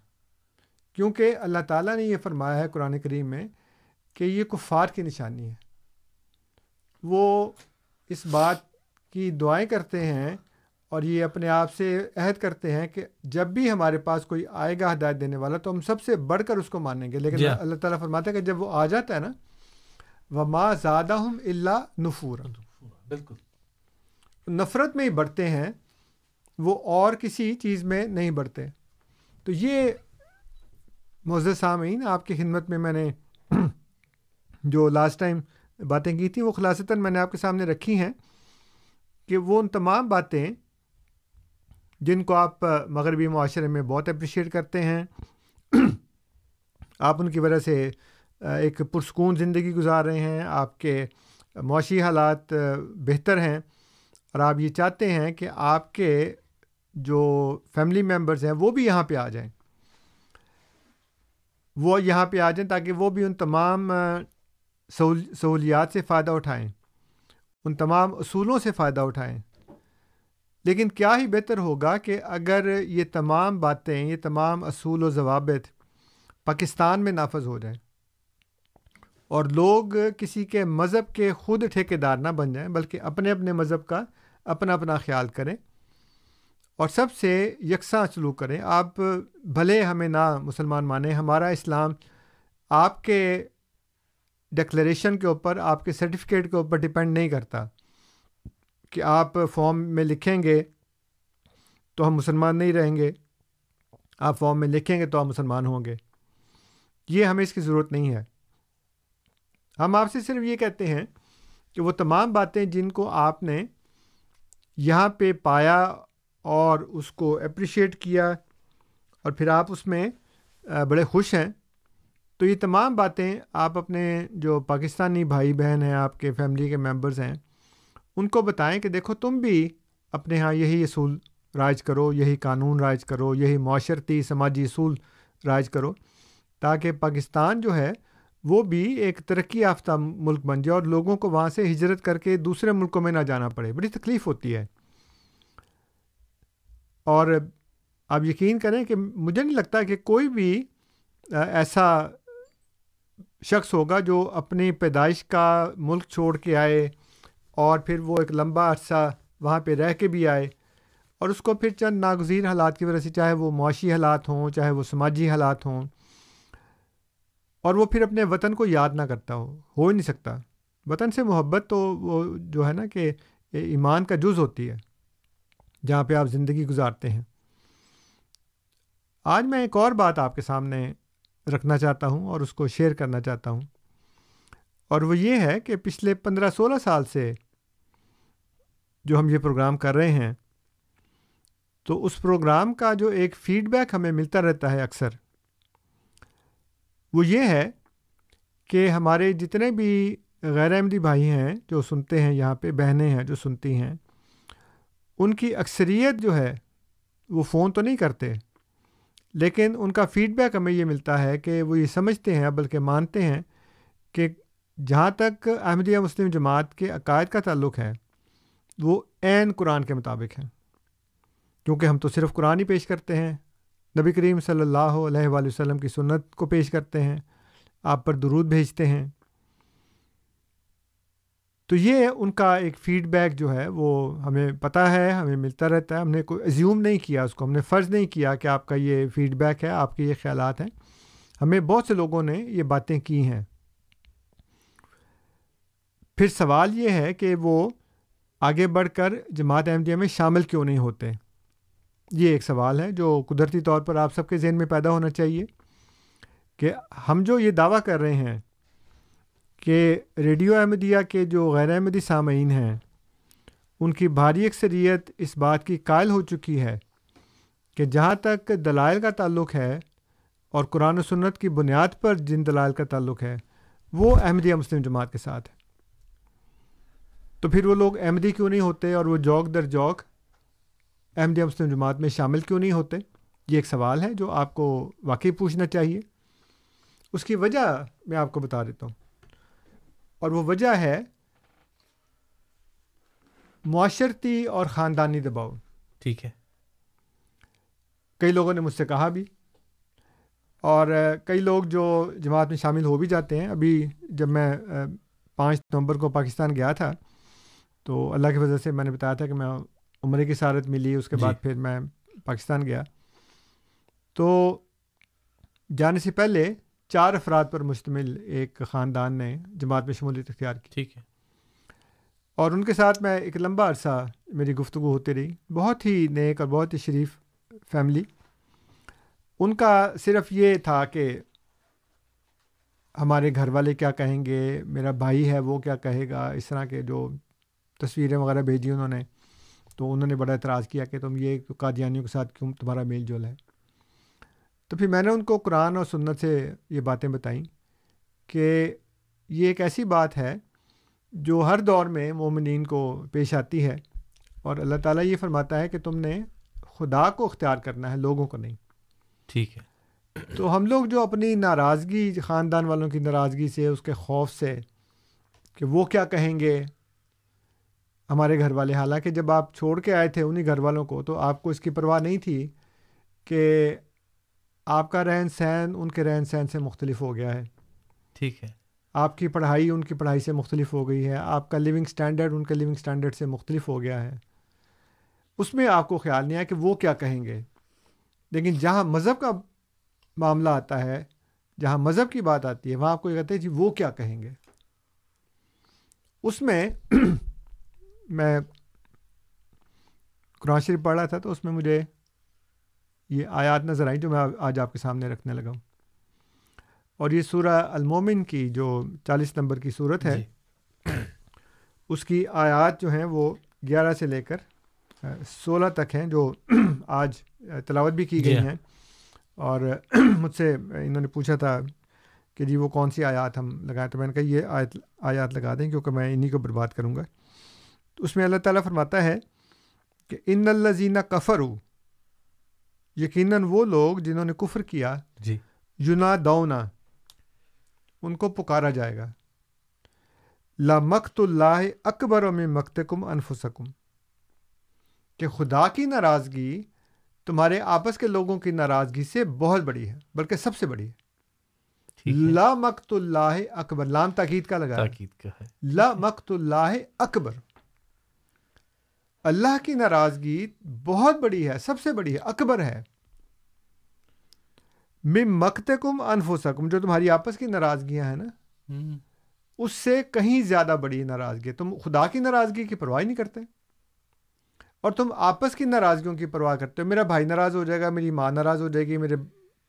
کیونکہ اللہ تعالیٰ نے یہ فرمایا ہے قرآن کریم میں کہ یہ کفار کی نشانی ہے۔ وہ اس بات کی دعائیں کرتے ہیں اور یہ اپنے آپ سے عہد کرتے ہیں کہ جب بھی ہمارے پاس کوئی آئے گا ہدایت دینے والا تو ہم سب سے بڑھ کر اس کو مانیں گے۔ لیکن yeah. اللہ تعالیٰ فرماتا ہے کہ جب وہ آ جاتا ہے نا وہ ماں زیادہ ہم اللہ نفور بالکل۔ نفرت میں ہی بڑھتے ہیں وہ اور کسی چیز میں نہیں بڑھتے۔ تو یہ معزز سامعین، آپ کی خدمت میں میں نے جو لاسٹ ٹائم باتیں کی تھیں وہ خلاصتاً میں نے آپ کے سامنے رکھی ہیں کہ وہ ان تمام باتیں جن کو آپ مغربی معاشرے میں بہت اپریشیٹ کرتے ہیں، آپ ان کی وجہ سے ایک پرسکون زندگی گزار رہے ہیں، آپ کے معاشی حالات بہتر ہیں اور آپ یہ چاہتے ہیں کہ آپ کے جو فیملی ممبرز ہیں وہ بھی یہاں پہ آ جائیں۔ وہ یہاں پہ آ جائیں تاکہ وہ بھی ان تمام سہولیات سے فائدہ اٹھائیں، ان تمام اصولوں سے فائدہ اٹھائیں۔ لیکن کیا ہی بہتر ہوگا کہ اگر یہ تمام باتیں، یہ تمام اصول و ضوابط پاکستان میں نافذ ہو جائیں اور لوگ کسی کے مذہب کے خود ٹھیکے دار نہ بن جائیں، بلکہ اپنے اپنے مذہب کا اپنا اپنا خیال کریں اور سب سے یکساں سلوک کریں، آپ بھلے ہمیں نہ مسلمان مانیں، ہمارا اسلام آپ کے ڈکلیریشن کے اوپر، آپ کے سرٹیفکیٹ کے اوپر ڈپینڈ نہیں کرتا کہ آپ فارم میں لکھیں گے تو ہم مسلمان نہیں رہیں گے، آپ فارم میں لکھیں گے تو آپ مسلمان ہوں گے۔ یہ ہمیں اس کی ضرورت نہیں ہے۔ ہم آپ سے صرف یہ کہتے ہیں کہ وہ تمام باتیں جن کو آپ نے یہاں پہ پایا اور اس کو اپریشیٹ کیا اور پھر آپ اس میں بڑے خوش ہیں۔ تو یہ تمام باتیں آپ اپنے جو پاکستانی بھائی بہن ہیں، آپ کے فیملی کے ممبرز ہیں، ان کو بتائیں کہ دیکھو تم بھی اپنے ہاں یہی اصول رائج کرو، یہی قانون رائج کرو، یہی معاشرتی، سماجی اصول رائج کرو تاکہ پاکستان جو ہے وہ بھی ایک ترقی یافتہ ملک بن جائے اور لوگوں کو وہاں سے ہجرت کر کے دوسرے ملکوں میں نہ جانا پڑے۔ بڑی تکلیف ہوتی ہے۔ اور آپ یقین کریں کہ مجھے نہیں لگتا کہ کوئی بھی ایسا شخص ہوگا جو اپنی پیدائش کا ملک چھوڑ کے آئے اور پھر وہ ایک لمبا عرصہ وہاں پہ رہ کے بھی آئے اور اس کو پھر چند ناگزیر حالات کی وجہ سے چاہے وہ معاشی حالات ہوں، چاہے وہ سماجی حالات ہوں اور وہ پھر اپنے وطن کو یاد نہ کرتا ہو ہو ہی نہیں سکتا۔ وطن سے محبت تو وہ جو ہے نا کہ ایمان کا جز ہوتی ہے۔ جہاں پہ آپ زندگی گزارتے ہیں۔ آج میں ایک اور بات آپ کے سامنے رکھنا چاہتا ہوں اور اس کو شیئر کرنا چاہتا ہوں۔ اور وہ یہ ہے کہ پچھلے پندرہ سولہ سال سے جو ہم یہ پروگرام کر رہے ہیں، تو اس پروگرام کا جو ایک فیڈ بیک ہمیں ملتا رہتا ہے اکثر، وہ یہ ہے کہ ہمارے جتنے بھی غیر احمدی بھائی ہیں جو سنتے ہیں یہاں پہ، بہنیں ہیں جو سنتی ہیں ان کی اکثریت جو ہے وہ فون تو نہیں کرتے، لیکن ان کا فیڈ بیک ہمیں یہ ملتا ہے کہ وہ یہ سمجھتے ہیں، بلکہ مانتے ہیں کہ جہاں تک احمدیہ مسلم جماعت کے عقائد کا تعلق ہے، وہ عین قرآن کے مطابق ہیں۔ کیونکہ ہم تو صرف قرآن ہی پیش کرتے ہیں، نبی کریم صلی اللہ علیہ وآلہ وسلم کی سنت کو پیش کرتے ہیں، آپ پر درود بھیجتے ہیں تو یہ ان کا ایک فیڈ بیک جو ہے وہ ہمیں پتہ ہے، ہمیں ملتا رہتا ہے۔ ہم نے کوئی ایزیوم نہیں کیا اس کو، ہم نے فرض نہیں کیا کہ آپ کا یہ فیڈ بیک ہے، آپ کے یہ خیالات ہیں۔ ہمیں بہت سے لوگوں نے یہ باتیں کی ہیں۔ پھر سوال یہ ہے کہ وہ آگے بڑھ کر جماعت احمدیہ میں شامل کیوں نہیں ہوتے؟ یہ ایک سوال ہے جو قدرتی طور پر آپ سب کے ذہن میں پیدا ہونا چاہیے کہ ہم جو یہ دعویٰ کر رہے ہیں کہ ریڈیو احمدیہ کے جو غیر احمدی سامعین ہیں، ان کی بھاری اکثریت اس بات کی قائل ہو چکی ہے کہ جہاں تک دلائل کا تعلق ہے اور قرآن و سنت کی بنیاد پر جن دلائل کا تعلق ہے، وہ احمدیہ مسلم جماعت کے ساتھ ہے تو پھر وہ لوگ احمدی کیوں نہیں ہوتے اور وہ جوک در جوک احمدیہ مسلم جماعت میں شامل کیوں نہیں ہوتے؟ یہ ایک سوال ہے جو آپ کو واقعی پوچھنا چاہیے۔ اس کی وجہ میں آپ کو بتا دیتا ہوں۔ اور وہ وجہ ہے معاشرتی اور خاندانی دباؤ۔ ٹھیک ہے۔ کئی لوگوں نے مجھ سے کہا بھی اور کئی لوگ جو جماعت میں شامل ہو بھی جاتے ہیں۔ ابھی جب میں پانچ نومبر کو پاکستان گیا تھا تو اللہ کی وجہ سے میں نے بتایا تھا کہ میں عمرے کی سارت ملی۔ اس کے جی۔ بعد پھر میں پاکستان گیا۔ تو جانے سے پہلے چار افراد پر مشتمل ایک خاندان نے جماعت میں شمولیت اختیار کی۔ ٹھیک ہے۔ اور ان کے ساتھ میں ایک لمبا عرصہ میری گفتگو ہوتی رہی۔ بہت ہی نیک اور بہت ہی شریف فیملی۔ ان کا صرف یہ تھا کہ ہمارے گھر والے کیا کہیں گے میرا بھائی ہے وہ کیا کہے گا اس طرح کے جو تصویریں وغیرہ بھیجی انہوں نے تو انہوں نے بڑا اعتراض کیا کہ تم یہ قادیانیوں کے ساتھ کیوں تمہارا میل جول ہے؟ تو پھر میں نے ان کو قرآن اور سنت سے یہ باتیں بتائیں کہ یہ ایک ایسی بات ہے جو ہر دور میں مومنین کو پیش آتی ہے اور اللہ تعالیٰ یہ فرماتا ہے کہ تم نے خدا کو اختیار کرنا ہے لوگوں کو نہیں۔ ٹھیک ہے۔ تو ہم لوگ جو اپنی ناراضگی خاندان والوں کی ناراضگی سے اس کے خوف سے کہ وہ کیا کہیں گے ہمارے گھر والے حالانکہ جب آپ چھوڑ کے آئے تھے انہیں گھر والوں کو تو آپ کو اس کی پرواہ نہیں تھی کہ آپ کا رہن سہن ان کے رہن سہن سے مختلف ہو گیا ہے۔ ٹھیک ہے۔ آپ کی پڑھائی ان کی پڑھائی سے مختلف ہو گئی ہے۔ آپ کا لیونگ اسٹینڈرڈ ان کے لیونگ اسٹینڈرڈ سے مختلف ہو گیا ہے۔ اس میں آپ کو خیال نہیں آیا کہ وہ کیا کہیں گے۔ لیکن جہاں مذہب کا معاملہ آتا ہے جہاں مذہب کی بات آتی ہے وہاں آپ کو یہ کہتے ہیں جی وہ کیا کہیں گے؟ اس میں میں قرآن شریف پڑھ رہا تھا تو اس میں مجھے یہ آیات نظر آئیں جو میں آج آپ کے سامنے رکھنے لگا ہوں۔ اور یہ سورہ المومن کی جو چالیس نمبر کی صورت ہے جی۔ اس کی آیات جو ہیں وہ گیارہ سے لے کر سولہ تک ہیں جو آج تلاوت بھی کی گئی جی۔ ہیں۔ اور مجھ سے انہوں نے پوچھا تھا کہ جی وہ کون سی آیات ہم لگائیں تو میں نے کہا یہ آیت آیات لگا دیں کیونکہ میں انہیں کو برباد کروں گا۔ تو اس میں اللہ تعالیٰ فرماتا ہے کہ ان اللہ زینہ کفر ہو یقیناً وہ لوگ جنہوں نے کفر کیا جی۔ یونا دونا ان کو پکارا جائے گا۔ لا مقت اللہ اکبر میں مکت کم انفسکم۔ کہ خدا کی ناراضگی تمہارے آپس کے لوگوں کی ناراضگی سے بہت بڑی ہے بلکہ سب سے بڑی ہے۔ لا مقت اللہ اکبر لام تاکید کا لگا۔ تاکید کا ہے۔ لا مقت اللہ اکبر۔ اللہ کی ناراضگی بہت بڑی ہے سب سے بڑی ہے اکبر ہے۔ میں مکت کم انفوسکم جو تمہاری آپس کی ناراضگیاں ہیں نا اس سے کہیں زیادہ بڑی ناراضگی تم خدا کی ناراضگی کی پرواہ نہیں کرتے۔ اور تم آپس کی ناراضگیوں کی پرواہ کرتے ہو۔ میرا بھائی ناراض ہو جائے گا میری ماں ناراض ہو جائے گی میرے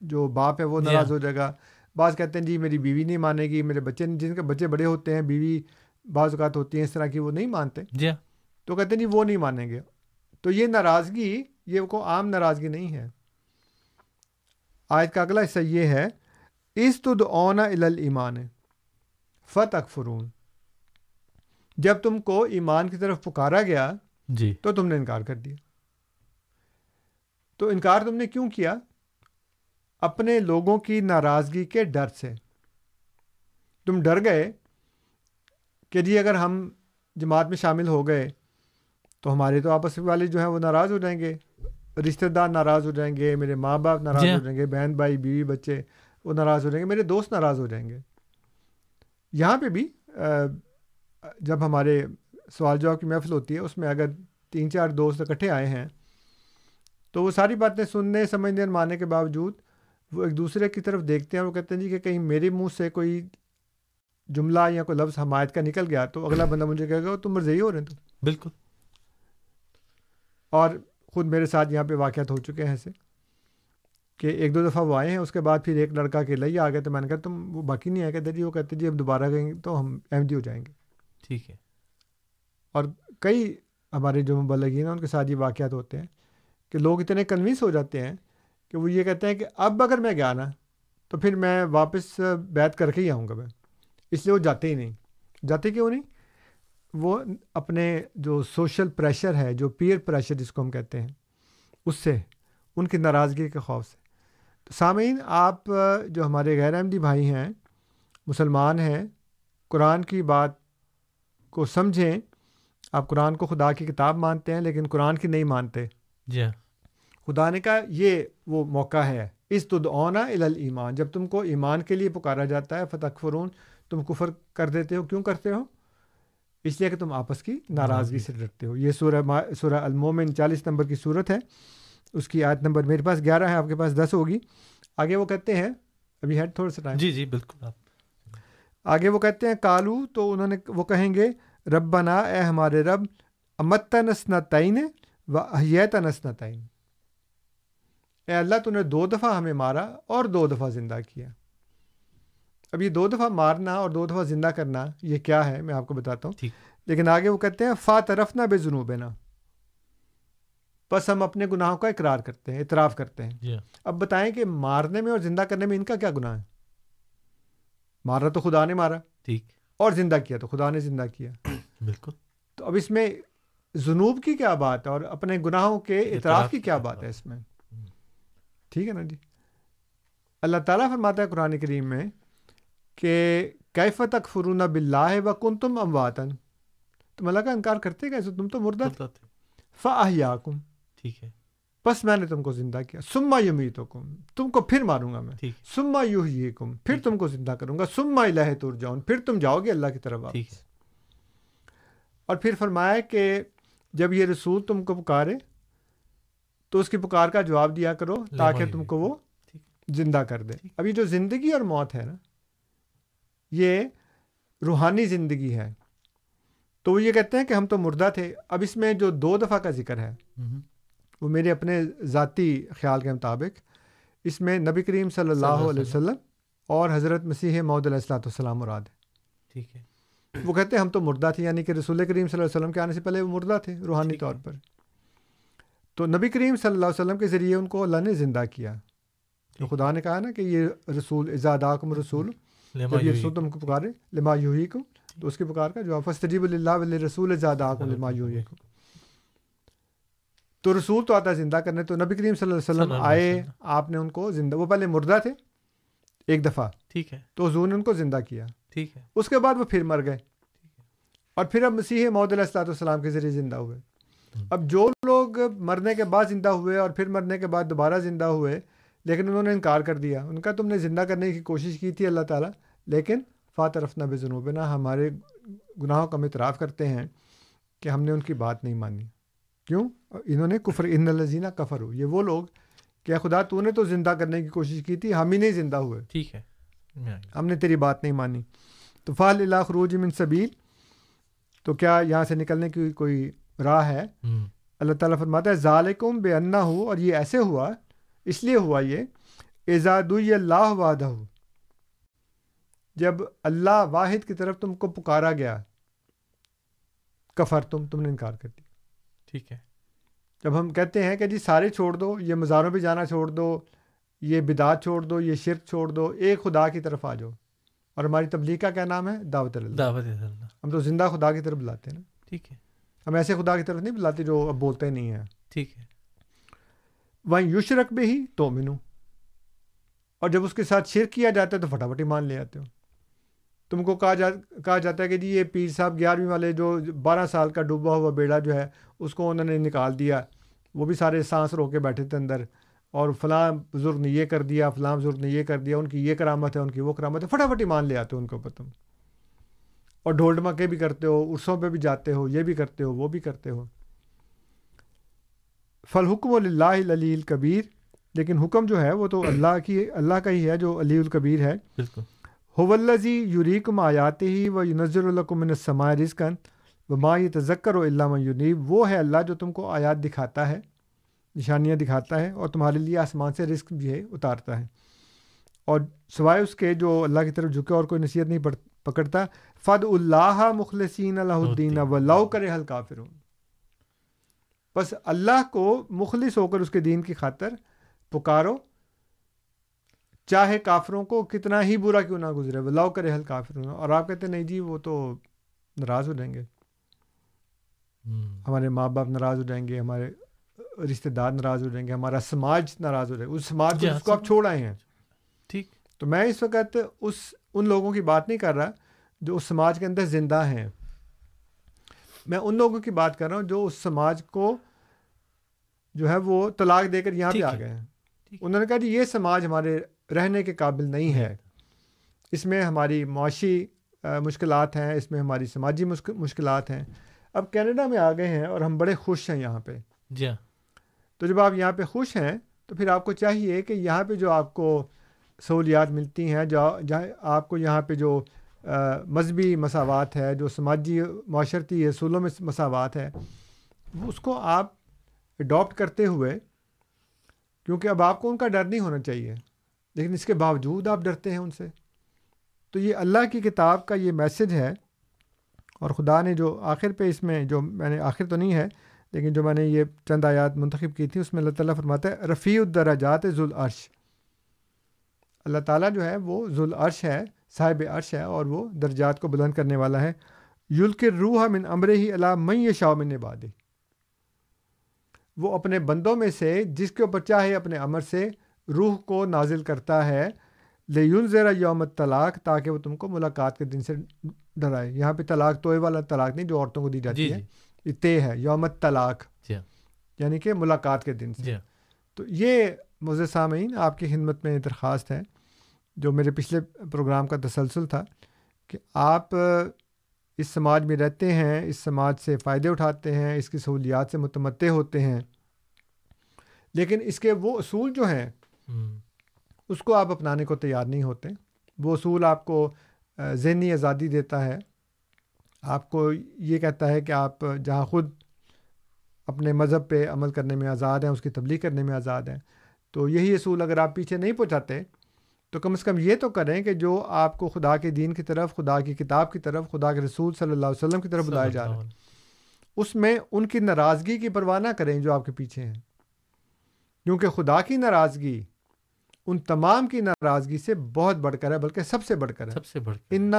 جو باپ ہے وہ ناراض۔ ہو جائے گا۔ بعض کہتے ہیں جی میری بیوی نہیں مانے گی میرے بچے جن کے بچے بڑے ہوتے ہیں بیوی بعض اوقات ہوتی ہیں اس طرح کی وہ نہیں مانتے۔ تو کہتے ہیں جی وہ نہیں مانیں گے۔ تو یہ ناراضگی یہ کو عام ناراضگی نہیں ہے۔ آیت کا اگلا حصہ یہ ہے اس تد اونا ایمان فت اکفرون جب تم کو ایمان کی طرف پکارا گیا جی۔ تو تم نے انکار کر دیا۔ تو انکار تم نے کیوں کیا؟ اپنے لوگوں کی ناراضگی کے ڈر سے۔ تم ڈر گئے کہ جی اگر ہم جماعت میں شامل ہو گئے تو ہمارے تو آپس والے جو ہیں وہ ناراض ہو جائیں گے۔ رشتہ دار ناراض ہو جائیں گے میرے ماں باپ ناراض جی۔ ہو جائیں گے بہن بھائی بیوی بچے وہ ناراض ہو جائیں گے میرے دوست ناراض ہو جائیں گے۔ یہاں پہ بھی جب ہمارے سوال جواب کی محفل ہوتی ہے اس میں اگر تین چار دوست اکٹھے آئے ہیں تو وہ ساری باتیں سننے سمجھنے اور ماننے کے باوجود وہ ایک دوسرے کی طرف دیکھتے ہیں اور وہ کہتے ہیں جی کہ کہیں میرے منہ سے کوئی جملہ یا کوئی لفظ حمایت کا نکل گیا تو اگلا بندہ مجھے کہے گا تم مرضی ہو رہے ہیں تو بالکل۔ اور خود میرے ساتھ یہاں پہ واقعات ہو چکے ہیں ایسے کہ ایک دو دفعہ وہ آئے ہیں اس کے بعد پھر ایک لڑکا کے لئی آ گیا تو میں نے کہا تم وہ باقی نہیں آئے کہتے جی وہ کہتے جی اب دوبارہ گئیں تو ہم احمدی ہو جائیں گے۔ ٹھیک ہے۔ اور کئی ہمارے جو مبلغین ہیں ان کے ساتھ یہ واقعات ہوتے ہیں کہ لوگ اتنے کنوینس ہو جاتے ہیں کہ وہ یہ کہتے ہیں کہ اب اگر میں گیا نا تو پھر میں واپس بیت کر کے ہی آؤں گا میں۔ اس لیے وہ جاتے ہی نہیں۔ جاتے کیوں نہیں؟ وہ اپنے جو سوشل پریشر ہے جو پیئر پریشر جس کو ہم کہتے ہیں اس سے ان کی ناراضگی کے خوف سے۔ تو سامعین آپ جو ہمارے غیر احمدی بھائی ہیں مسلمان ہیں قرآن کی بات کو سمجھیں آپ قرآن کو خدا کی کتاب مانتے ہیں لیکن قرآن کی نہیں مانتے۔ جی ہاں۔ خدا نے کہا یہ وہ موقع ہے۔ اس تدعونا ایمان جب تم کو ایمان کے لیے پکارا جاتا ہے فتح فرون تم کفر کر دیتے ہو۔ کیوں کرتے ہو؟ اس لیے کہ تم آپس کی ناراضگی سے ڈرتے ہو۔ یہ سورہ سورہ المومن چالیس نمبر کی صورت ہے۔ اس کی آیت نمبر میرے پاس گیارہ ہے آپ کے پاس دس ہوگی۔ آگے وہ کہتے ہیں ابھی ہے تھوڑا سا ٹائم۔ جی جی بالکل۔ آپ۔ آگے وہ کہتے ہیں کالو تو انہوں نے وہ کہیں گے ربنا اے ہمارے رب امت نسنا تعین و احیت نسنا تعین اے اللہ تو نے دو دفعہ ہمیں مارا اور دو دفعہ زندہ کیا۔ اب یہ دو دفعہ مارنا اور دو دفعہ زندہ کرنا یہ کیا ہے؟ میں آپ کو بتاتا ہوں۔ لیکن آگے وہ کہتے ہیں فا طرف نہ بے جنوب نا بس ہم اپنے گناہوں کا اقرار کرتے ہیں اعتراف کرتے ہیں۔ جی۔ اب بتائیں کہ مارنے میں اور زندہ کرنے میں ان کا کیا گناہ ہے؟ مارا تو خدا نے مارا۔ ٹھیک۔ اور زندہ کیا تو خدا نے زندہ کیا۔ بالکل۔ تو اب اس میں جنوب کی کیا بات ہے اور اپنے گناہوں کے اعتراف کی کیا بات ہے اس میں؟ ٹھیک ہے نا جی؟ اللہ تعالیٰ فرماتا ہے قرآن کریم میں کہ کیفت فرون بلّہ و کن تم امواتن تم اللہ کا انکار کرتے کیسے تم تو مردہ تھے۔ فاہیا کم ٹھیک ہے۔ بس میں نے تم کو زندہ کیا۔ سما یومی تو کم تم کو پھر ماروں گا میں۔ سما یو ہی کم پھر تم کو زندہ کروں گا۔ سما الہ تر جاؤں پھر تم جاؤ گے اللہ کی طرف اور پھر فرمایا کہ جب یہ رسول تم کو پکارے تو اس کی پکار کا جواب دیا کرو تاکہ تم کو وہ زندہ کر دے۔ اب یہ جو زندگی اور موت ہے نا یہ روحانی زندگی ہے۔ تو وہ یہ کہتے ہیں کہ ہم تو مردہ تھے۔ اب اس میں جو دو دفعہ کا ذکر ہے وہ میرے اپنے ذاتی خیال کے مطابق اس میں نبی کریم صلی اللہ علیہ وسلم۔ اور حضرت مسیح محدود علیہ السلاۃ والسلام مراد ہے ٹھیک ہے۔ وہ کہتے ہیں ہم تو مردہ تھے یعنی کہ رسول کریم صلی اللہ علیہ وسلم کے آنے سے پہلے وہ مردہ تھے روحانی طور پر۔ تو نبی کریم صلی اللہ علیہ وسلم کے ذریعے ان کو اللہ نے زندہ کیا۔ تو خدا نے کہا نا کہ یہ رسول ازاداکم رسول رسول تم کو پکارے لما یوہی کو تو اس کی پکار کا جو فستجیب اللہ ولی رسول ازاداکم لما یوہی۔ کو تو رسول تو آتا ہے زندہ کرنے تو نبی کریم صلی اللہ علیہ وسلم آئے آپ نے ان کو زندہ وہ پہلے مردہ تھے ایک دفعہ۔ ٹھیک ہے۔ تو حضور نے ان کو زندہ کیا۔ ٹھیک ہے۔ اس کے بعد وہ پھر مر گئے۔ اور پھر اب مسیح محدود علیہ السلاۃ والسلام کے ذریعے زندہ ہوئے۔ اب جو لوگ مرنے کے بعد زندہ ہوئے اور پھر مرنے کے بعد دوبارہ زندہ ہوئے لیکن انہوں نے انکار کر دیا۔ ان کا تم نے زندہ کرنے کی کوشش کی تھی اللہ تعالیٰ۔ لیکن فاترف نب جنوب نا ہمارے گناہوں کا ہم اعتراف کرتے ہیں کہ ہم نے ان کی بات نہیں مانی۔ کیوں؟ انہوں نے کفر ان الزینہ کفر ہو یہ وہ لوگ کہ خدا تو نے تو زندہ کرنے کی کوشش کی تھی ہم ہی نہیں زندہ ہوئے۔ ٹھیک ہے۔ ہم نے تیری بات نہیں مانی۔ تو فال اللہ خروج من سبیل تو کیا یہاں سے نکلنے کی کوئی راہ ہے؟ اللہ تعالیٰ فرماتا ہے ظالکم بے انا ہو اور یہ ایسے ہوا اس لیے ہوا یہ ایزاد اللہ وعدہ۔ جب اللہ واحد کی طرف تم کو پکارا گیا کفر تم تم نے انکار کر دیا۔ ٹھیک ہے۔ جب ہم کہتے ہیں کہ جی سارے چھوڑ دو یہ مزاروں پہ جانا چھوڑ دو یہ بدعت چھوڑ دو یہ شرک چھوڑ دو ایک خدا کی طرف آ جاؤ۔ اور ہماری تبلیغ کا کیا نام ہے؟ دعوت اللہ۔ دعوت اللہ۔ ہم تو زندہ خدا کی طرف بلاتے ہیں نا۔ ٹھیک ہے۔ ہم ایسے خدا کی طرف نہیں بلاتے جو اب بولتے نہیں ہیں۔ ٹھیک ہے۔ وہیں یشرک بھی ہی تو منو اور جب اس کے ساتھ شرک کیا جاتا ہے تو فٹافٹ ہی مان لے آتے ہو۔ تم کو کہا جا، کہا جاتا ہے کہ جی یہ پیر صاحب گیارہویں والے جو بارہ سال کا ڈوبا ہوا بیڑا جو ہے، اس کو انہوں نے نکال دیا۔ وہ بھی سارے سانس رو کے بیٹھے تھے اندر اور فلاں بزرگ نے یہ کر دیا، فلاں بزرگ نے یہ کر دیا، ان کی یہ کرامت ہے، ان کی وہ کرامت ہے۔ فٹافٹ ہی مان لے آتے ہو ان کے اوپر تم۔ اور ڈھول ڈمکے بھی کرتے ہو، عرصوں پہ بھی جاتے ہو، یہ بھی کرتے ہو، وہ بھی کرتے ہو۔ فل حکم اللہ علی الکبیر، لیکن حکم جو ہے وہ تو اللہ کی، اللہ کا ہی ہے جو علی الکبیر ہے۔ بالکل۔ ہوزی یوریکم آیات ہی و نظر الکمن سما رزقن و ما یہ تذکر و علامہ یونیب وہ ہے اللہ جو تم کو آیات دکھاتا ہے نشانیاں دکھاتا ہے اور تمہارے لیے آسمان سے رزق بھی ہے اتارتا ہے۔ اور سوائے اس کے جو اللہ کی طرف جھکے اور کوئی نصیحت نہیں پکڑتا فد اللہ مخلصین اللہ الدین و لو کرے حل کافر بس اللہ کو مخلص ہو کر اس کے دین کی خاطر پکارو چاہے کافروں کو کتنا ہی برا کیوں نہ گزرے وہ لو کرے حل کافر اور آپ کہتے نہیں جی وہ تو ناراض ہو جائیں گے۔ ہمارے ماں باپ ناراض ہو جائیں گے ہمارے رشتے دار ناراض ہو جائیں گے ہمارا سماج ناراض ہو جائے گا۔ اس سماج کو جس کو آپ چھوڑ آئے ہیں۔ ٹھیک۔ تو میں اس وقت اس ان لوگوں کی بات نہیں کر رہا جو اس سماج کے اندر زندہ ہیں۔ میں ان لوگوں کی بات کر رہا ہوں جو اس سماج کو جو ہے وہ طلاق دے کر یہاں پہ آ گئے ہیں۔ انہوں نے کہا جی یہ سماج ہمارے رہنے کے قابل نہیں ہے۔ اس میں ہماری معاشی مشکلات ہیں اس میں ہماری سماجی مشکلات ہیں۔ اب کینیڈا میں آ گئے ہیں اور ہم بڑے خوش ہیں یہاں پہ۔ جی ہاں۔ تو جب آپ یہاں پہ خوش ہیں تو پھر آپ کو چاہیے کہ یہاں پہ جو آپ کو سہولیات ملتی ہیں جہاں آپ کو یہاں پہ جو مذہبی مساوات ہے جو سماجی معاشرتی اصولوں میں مساوات ہے اس کو آپ اڈاپٹ کرتے ہوئے کیونکہ اب آپ کو ان کا ڈر نہیں ہونا چاہیے۔ لیکن اس کے باوجود آپ ڈرتے ہیں ان سے۔ تو یہ اللہ کی کتاب کا یہ میسج ہے اور خدا نے جو آخر پہ اس میں جو میں نے آخر تو نہیں ہے، لیکن جو میں نے یہ چند آیات منتخب کی تھی، اس میں اللہ تعالیٰ فرماتا ہے، رفیع الدراجات ذوال عرش اللہ تعالیٰ جو ہے وہ ذوال عرش ہے، صاحب عرش ہے اور وہ درجات کو بلند کرنے والا ہے۔ یلک روح من امر ہی اللہ میں شاء من باد وہ اپنے بندوں میں سے، جس کے اوپر چاہے اپنے امر سے روح کو نازل کرتا ہے لیون زیرا یوم طلاق تاکہ وہ تم کو ملاقات کے دن سے ڈرائے یہاں پہ طلاق توئے والا طلاق نہیں جو عورتوں کو دی جاتی جی ہے جی۔ یہ طے ہے یوم طلاق جی۔ یعنی کہ ملاقات کے دن سے۔ تو یہ مزے سامعین آپ کی خدمت میں درخواست ہے جو میرے پچھلے پروگرام کا تسلسل تھا کہ آپ اس سماج میں رہتے ہیں اس سماج سے فائدے اٹھاتے ہیں اس کی سہولیات سے متمدع ہوتے ہیں لیکن اس کے وہ اصول جو ہیں اس کو آپ اپنانے کو تیار نہیں ہوتے۔ وہ اصول آپ کو ذہنی آزادی دیتا ہے۔ آپ کو یہ کہتا ہے کہ آپ جہاں خود اپنے مذہب پہ عمل کرنے میں آزاد ہیں، اس کی تبلیغ کرنے میں آزاد ہیں۔ تو یہی اصول اگر آپ پیچھے نہیں پہنچاتے، تو کم از کم یہ تو کریں کہ جو آپ کو خدا کے دین کی طرف، خدا کی کتاب کی طرف، خدا کے رسول صلی اللہ علیہ وسلم کی طرف بلائے جا رہے ہیں اس میں ان کی ناراضگی کی پرواہ نہ کریں جو آپ کے پیچھے ہیں۔ کیونکہ خدا کی ناراضگی ان تمام کی ناراضگی سے بہت بڑھ کر ہے بلکہ سب سے بڑھ کر ہے۔ سب سے بڑھ ان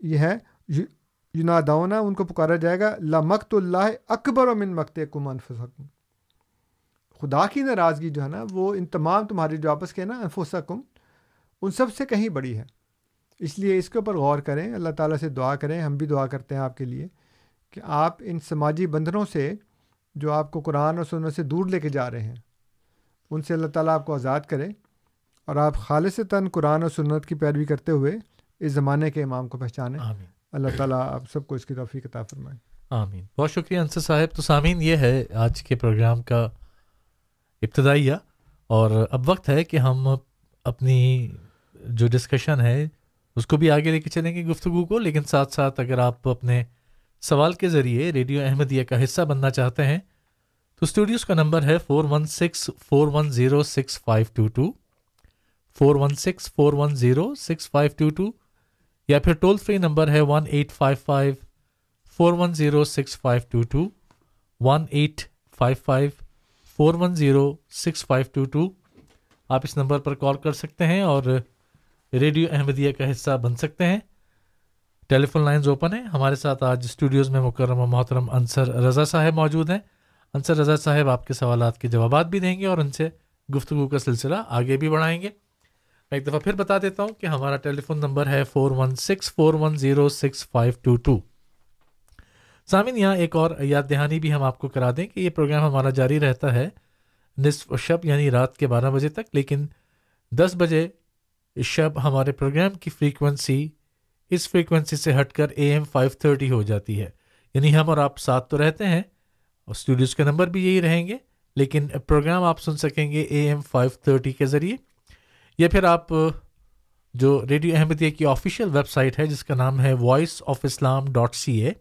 یہ ہے یونادونا ان کو پکارا جائے گا لمکت اللہ اکبر و من مکت کم انفسکم۔ خدا کی ناراضگی جو ہے نا وہ ان تمام تمہاری جو آپس کے نا انفسکم ان سب سے کہیں بڑی ہے۔ اس لیے اس کے اوپر غور کریں اللہ تعالیٰ سے دعا کریں ہم بھی دعا کرتے ہیں آپ کے لیے کہ آپ ان سماجی بندھنوں سے جو آپ کو قرآن اور سنت سے دور لے کے جا رہے ہیں ان سے اللہ تعالیٰ آپ کو آزاد کرے اور آپ خالص تن قرآن اور سنت کی پیروی کرتے ہوئے اس زمانے کے امام کو پہچانیں اللہ تعالیٰ آپ سب کو اس کی توفیق عطا فرمائے۔ آمین۔ بہت شکریہ انصر صاحب۔ تو سامعین یہ ہے آج کے پروگرام کا ابتدائیہ۔ اور اب وقت ہے کہ ہم اپنی جو ڈسکشن ہے اس کو بھی آگے لے کے چلیں گے گفتگو کو۔ لیکن ساتھ ساتھ اگر آپ اپنے سوال کے ذریعے ریڈیو احمدیہ کا حصہ بننا چاہتے ہیں تو اسٹوڈیوز کا نمبر ہے four one six four one zero six five two two four one six four one zero six five two two یا پھر ٹول فری نمبر ہے one eight five five four one zero six five two two one eight five five four one zero six five two two آپ اس number پر کال کر سکتے ہیں اور radio Ahmadiyya کا حصہ بن سکتے ہیں۔ ٹیلی فون لائنز اوپن ہیں۔ ہمارے ساتھ آج اسٹوڈیوز میں مکرم و محترم انصر رضا صاحب موجود ہیں۔ انصر رضا صاحب آپ کے سوالات کے جوابات بھی دیں گے اور ان سے گفتگو کا سلسلہ آگے بھی بڑھائیں گے۔ میں ایک دفعہ پھر بتا دیتا ہوں کہ ہمارا ٹیلی فون نمبر ہے four one six four one zero six five two two. سامعین، یہاں ایک اور یاد دہانی بھی ہم آپ کو کرا دیں کہ یہ پروگرام ہمارا جاری رہتا ہے نصف شب یعنی رات کے بارہ بجے تک، لیکن دس بجے شب ہمارے پروگرام کی فریکوینسی، اس فریکوینسی سے ہٹ کر اے ایم فائیو تھرٹی ہو جاتی ہے۔ یعنی ہم اور آپ ساتھ تو رہتے ہیں اور اسٹوڈیوز کے نمبر بھی یہی رہیں گے، لیکن پروگرام آپ سن سکیں گے اے ایم فائیو تھرٹی کے ذریعے، یا پھر آپ جو ریڈیو احمدیہ کی آفیشیل ویب سائٹ ہے، جس کا نام ہے voice of Islam dot C A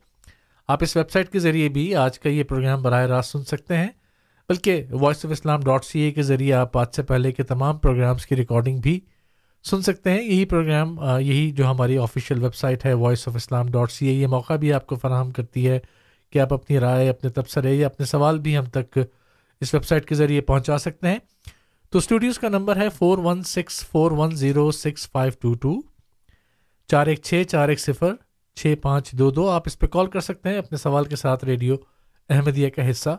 آپ اس ویب سائٹ کے ذریعے بھی آج کا یہ پروگرام براہ راست سن سکتے ہیں۔ بلکہ voice of Islam dot C A کے ذریعے آپ آج سے پہلے کے تمام پروگرامس کی ریکارڈنگ بھی سن سکتے ہیں۔ یہی پروگرام یہی جو ہماری آفیشیل ویب سائٹ ہے voice of Islam dot C A یہ موقع بھی آپ کو فراہم کرتی ہے۔ کہ آپ اپنی رائے، اپنے تبصرے یا اپنے سوال بھی ہم تک اس ویب سائٹ کے ذریعے پہنچا سکتے ہیں۔ تو اسٹوڈیوز کا نمبر ہے four one six four one zero six five two two چار ایک چھ، چار ایک صفر، چھ پانچ دو دو۔ آپ اس پہ کال کر سکتے ہیں، اپنے سوال کے ساتھ ریڈیو احمدیہ کا حصہ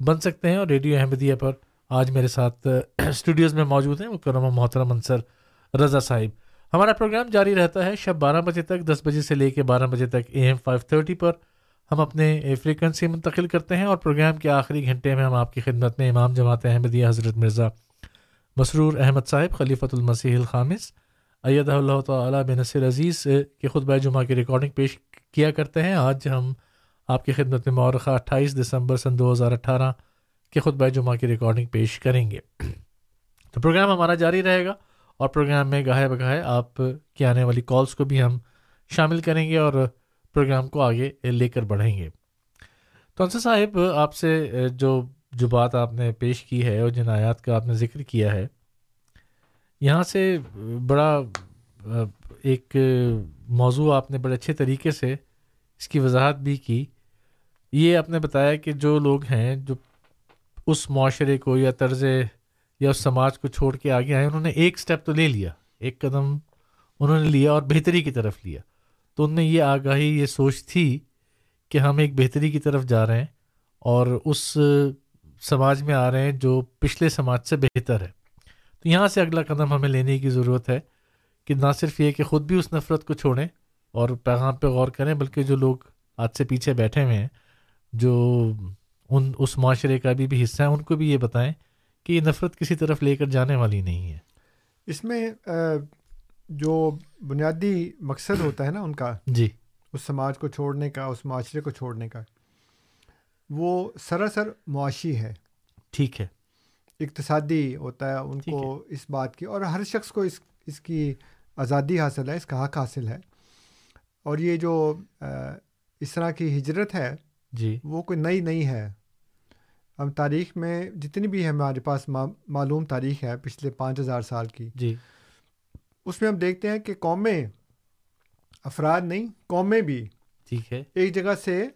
بن سکتے ہیں اور ریڈیو احمدیہ پر آج میرے ساتھ اسٹوڈیوز میں موجود ہیں وہ محترم انصر رضا صاحب۔ ہمارا پروگرام جاری رہتا ہے شب بارہ بجے تک، دس بجے سے لے کے بارہ بجے تک اے ایم فائیو تھرٹی پر۔ ہم اپنے فریکوینسی منتقل کرتے ہیں اور پروگرام کے آخری گھنٹے میں ہم آپ کی خدمت میں امام جماعت احمدیہ حضرت مرزا مسرور احمد صاحب، خلیفۃ المسیح الخامس، ایدہ اللہ تعالیٰ بن نصر عزیز کے خطبہ جمعہ کی ریکارڈنگ پیش کیا کرتے ہیں۔ آج ہم آپ کی خدمت میں مورخہ اٹھائیس دسمبر سن دو ہزار اٹھارہ کے خطبہ جمعہ کی ریکارڈنگ پیش کریں گے۔ تو پروگرام ہمارا جاری رہے گا اور پروگرام میں گاہے بگاہے آپ کی آنے والی کالس کو بھی ہم شامل کریں گے اور پروگرام کو آگے لے کر بڑھیں گے۔ تو انصر صاحب، آپ سے، جو جو بات آپ نے پیش کی ہے اور جن آیات کا آپ نے ذکر کیا ہے، یہاں سے بڑا، ایک موضوع آپ نے بڑے اچھے طریقے سے اس کی وضاحت بھی کی۔ یہ آپ نے بتایا کہ جو لوگ ہیں جو اس معاشرے کو یا طرز یا اس سماج کو چھوڑ کے آگے آئے، انہوں نے ایک اسٹیپ تو لے لیا، ایک قدم انہوں نے لیا اور بہتری کی طرف لیا۔ تو ان میں یہ آگاہی، یہ سوچ تھی کہ ہم ایک بہتری کی طرف جا رہے ہیں اور اس سماج میں آ رہے ہیں جو پچھلے سماج سے بہتر ہے۔ تو یہاں سے اگلا قدم ہمیں لینے کی ضرورت ہے کہ نہ صرف یہ کہ خود بھی اس نفرت کو چھوڑیں اور پیغام پہ غور کریں، بلکہ جو لوگ آج سے پیچھے بیٹھے ہوئے ہیں، جو ان، اس معاشرے کا بھی بھی حصہ ہے ان کو بھی یہ بتائیں کہ یہ نفرت کسی طرف لے کر جانے والی نہیں ہے۔ اس میں جو بنیادی مقصد ہوتا ہے نا ان کا جی۔ اس سماج کو چھوڑنے کا اس معاشرے کو چھوڑنے کا وہ سراسر معاشی ہے۔ ٹھیک ہے۔ اقتصادی ہوتا ہے ان کو اس بات کی اور ہر شخص کو اس اس کی آزادی حاصل ہے اس کا حق حاصل ہے۔ اور یہ جو اس طرح کی ہجرت ہے جی۔ وہ کوئی نئی نہیں ہے۔ ہم تاریخ میں جتنی بھی ہمارے پاس معلوم تاریخ ہے پچھلے پانچ ہزار سال کی جی۔ اس میں ہم دیکھتے ہیں کہ قومیں افراد نہیں قومیں بھی ٹھیک ہے۔ ایک جگہ سے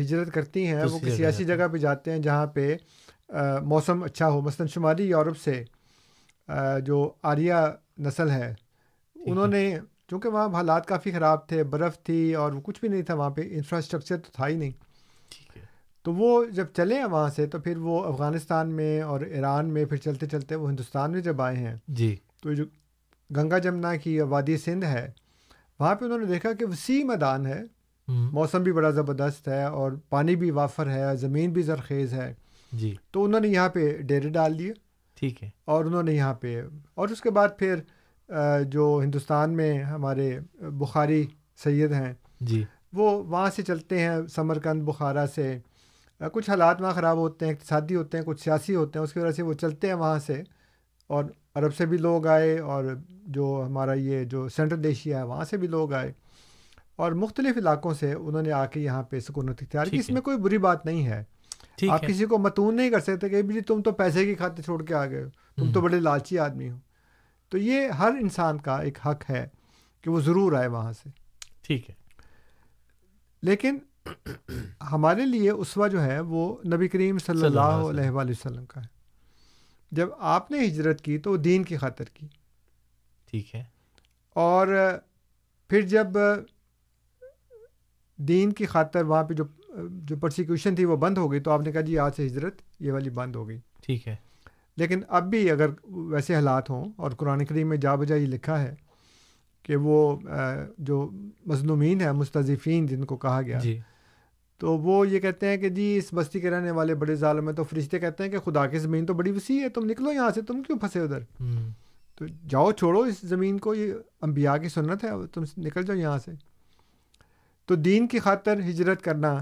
ہجرت کرتی ہیں وہ کسی ایسی جگہ پہ جاتے ہیں جہاں پہ موسم اچھا ہو۔ مثلاً شمالی یورپ سے جو آریہ نسل ہے۔ انہوں نے چونکہ وہاں حالات کافی خراب تھے برف تھی اور وہ کچھ بھی نہیں تھا وہاں پہ انفراسٹرکچر تو تھا ہی نہیں۔ تو وہ جب چلے ہیں وہاں سے تو پھر وہ افغانستان میں اور ایران میں پھر چلتے چلتے وہ ہندوستان میں جب آئے ہیں جی۔ تو جو گنگا جمنا کی وادی سندھ ہے وہاں پہ انہوں نے دیکھا کہ وسیع میدان ہے۔ موسم بھی بڑا زبردست ہے اور پانی بھی وافر ہے زمین بھی زرخیز ہے۔ جی۔ تو انہوں نے یہاں پہ ڈیرے ڈال دیے۔ ٹھیک ہے۔ اور انہوں نے یہاں پہ اور اس کے بعد پھر جو ہندوستان میں ہمارے بخاری سید ہیں جی۔ وہ وہاں سے چلتے ہیں سمرکند بخارا سے۔ کچھ حالات وہاں خراب ہوتے ہیں اقتصادی ہوتے ہیں کچھ سیاسی ہوتے ہیں اس کی وجہ سے وہ چلتے ہیں وہاں سے۔ اور عرب سے بھی لوگ آئے اور جو ہمارا یہ جو سینٹرل ایشیا ہے وہاں سے بھی لوگ آئے اور مختلف علاقوں سے انہوں نے آ کے یہاں پہ سکونت اختیار کی۔ اس میں کوئی بری بات نہیں ہے۔ آپ کسی کو متون نہیں کر سکتے کہ جی تم تو پیسے کی خاطر چھوڑ کے آ گئے ہو۔ تم تو بڑے لالچی آدمی ہو۔ تو یہ ہر انسان کا ایک حق ہے کہ وہ ضرور آئے وہاں سے۔ ٹھیک ہے۔ لیکن ہمارے لیے اسوا جو ہے وہ نبی کریم صلی اللہ علیہ علیہ وآلہ وسلم کا ہے۔ جب آپ نے ہجرت کی تو دین کی خاطر کی۔ ٹھیک ہے۔ اور پھر جب دین کی خاطر وہاں پہ جو جو پرسیکیوشن تھی وہ بند ہو گئی تو آپ نے کہا جی آج سے ہجرت یہ والی بند ہو گئی۔ ٹھیک ہے۔ لیکن اب بھی اگر ویسے حالات ہوں اور قرآن کریم میں جا بجا یہ لکھا ہے کہ وہ جو مظلومین ہیں مستضیفین جن کو کہا گیا جی۔ تو وہ یہ کہتے ہیں کہ جی اس بستی کے رہنے والے بڑے ظالم ہیں تو فرشتے کہتے ہیں کہ خدا کی زمین تو بڑی وسیع ہے تم نکلو یہاں سے تم کیوں پھنسے ادھر؟ تو جاؤ چھوڑو اس زمین کو یہ انبیاء کی سنت ہے تم نکل جاؤ یہاں سے۔ تو دین کی خاطر ہجرت کرنا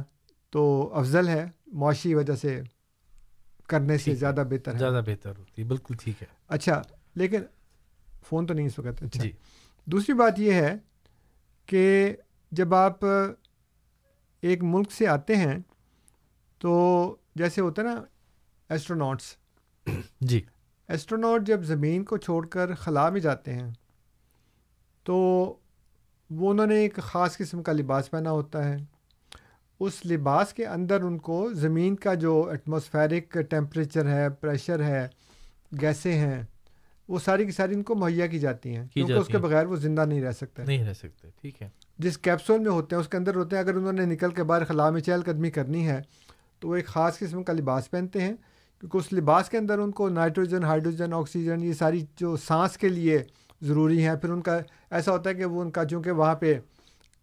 تو افضل ہے معاشی وجہ سے کرنے سے۔ زیادہ بہتر ہے۔ زیادہ بہتر ہوتی ہے بالکل ٹھیک ہے۔ اچھا لیکن فون تو نہیں اس وقت اچھا۔ جی۔ دوسری بات یہ ہے کہ جب آپ ایک ملک سے آتے ہیں تو جیسے ہوتا ہے نا ایسٹروناٹس جی۔ ایسٹروناٹ جب زمین کو چھوڑ کر خلا میں جاتے ہیں تو وہ انہوں نے ایک خاص قسم کا لباس پہنا ہوتا ہے۔ اس لباس کے اندر ان کو زمین کا جو ایٹماسفیرک ٹیمپریچر ہے پریشر ہے گیسیں ہیں وہ ساری کی ساری ان کو مہیا کی جاتی ہیں کیونکہ اس کے۔ بغیر وہ زندہ نہیں رہ سکتے۔ نہیں رہ سکتے ٹھیک ہے۔ جس کیپسول میں ہوتے ہیں اس کے اندر ہوتے ہیں اگر انہوں نے نکل کے باہر خلا میں چہل قدمی کرنی ہے تو وہ ایک خاص قسم کا لباس پہنتے ہیں کیونکہ اس لباس کے اندر ان کو نائٹروجن ہائیڈروجن آکسیجن یہ ساری جو سانس کے لیے ضروری ہیں۔ پھر ان کا ایسا ہوتا ہے کہ وہ ان کا چونکہ وہاں پہ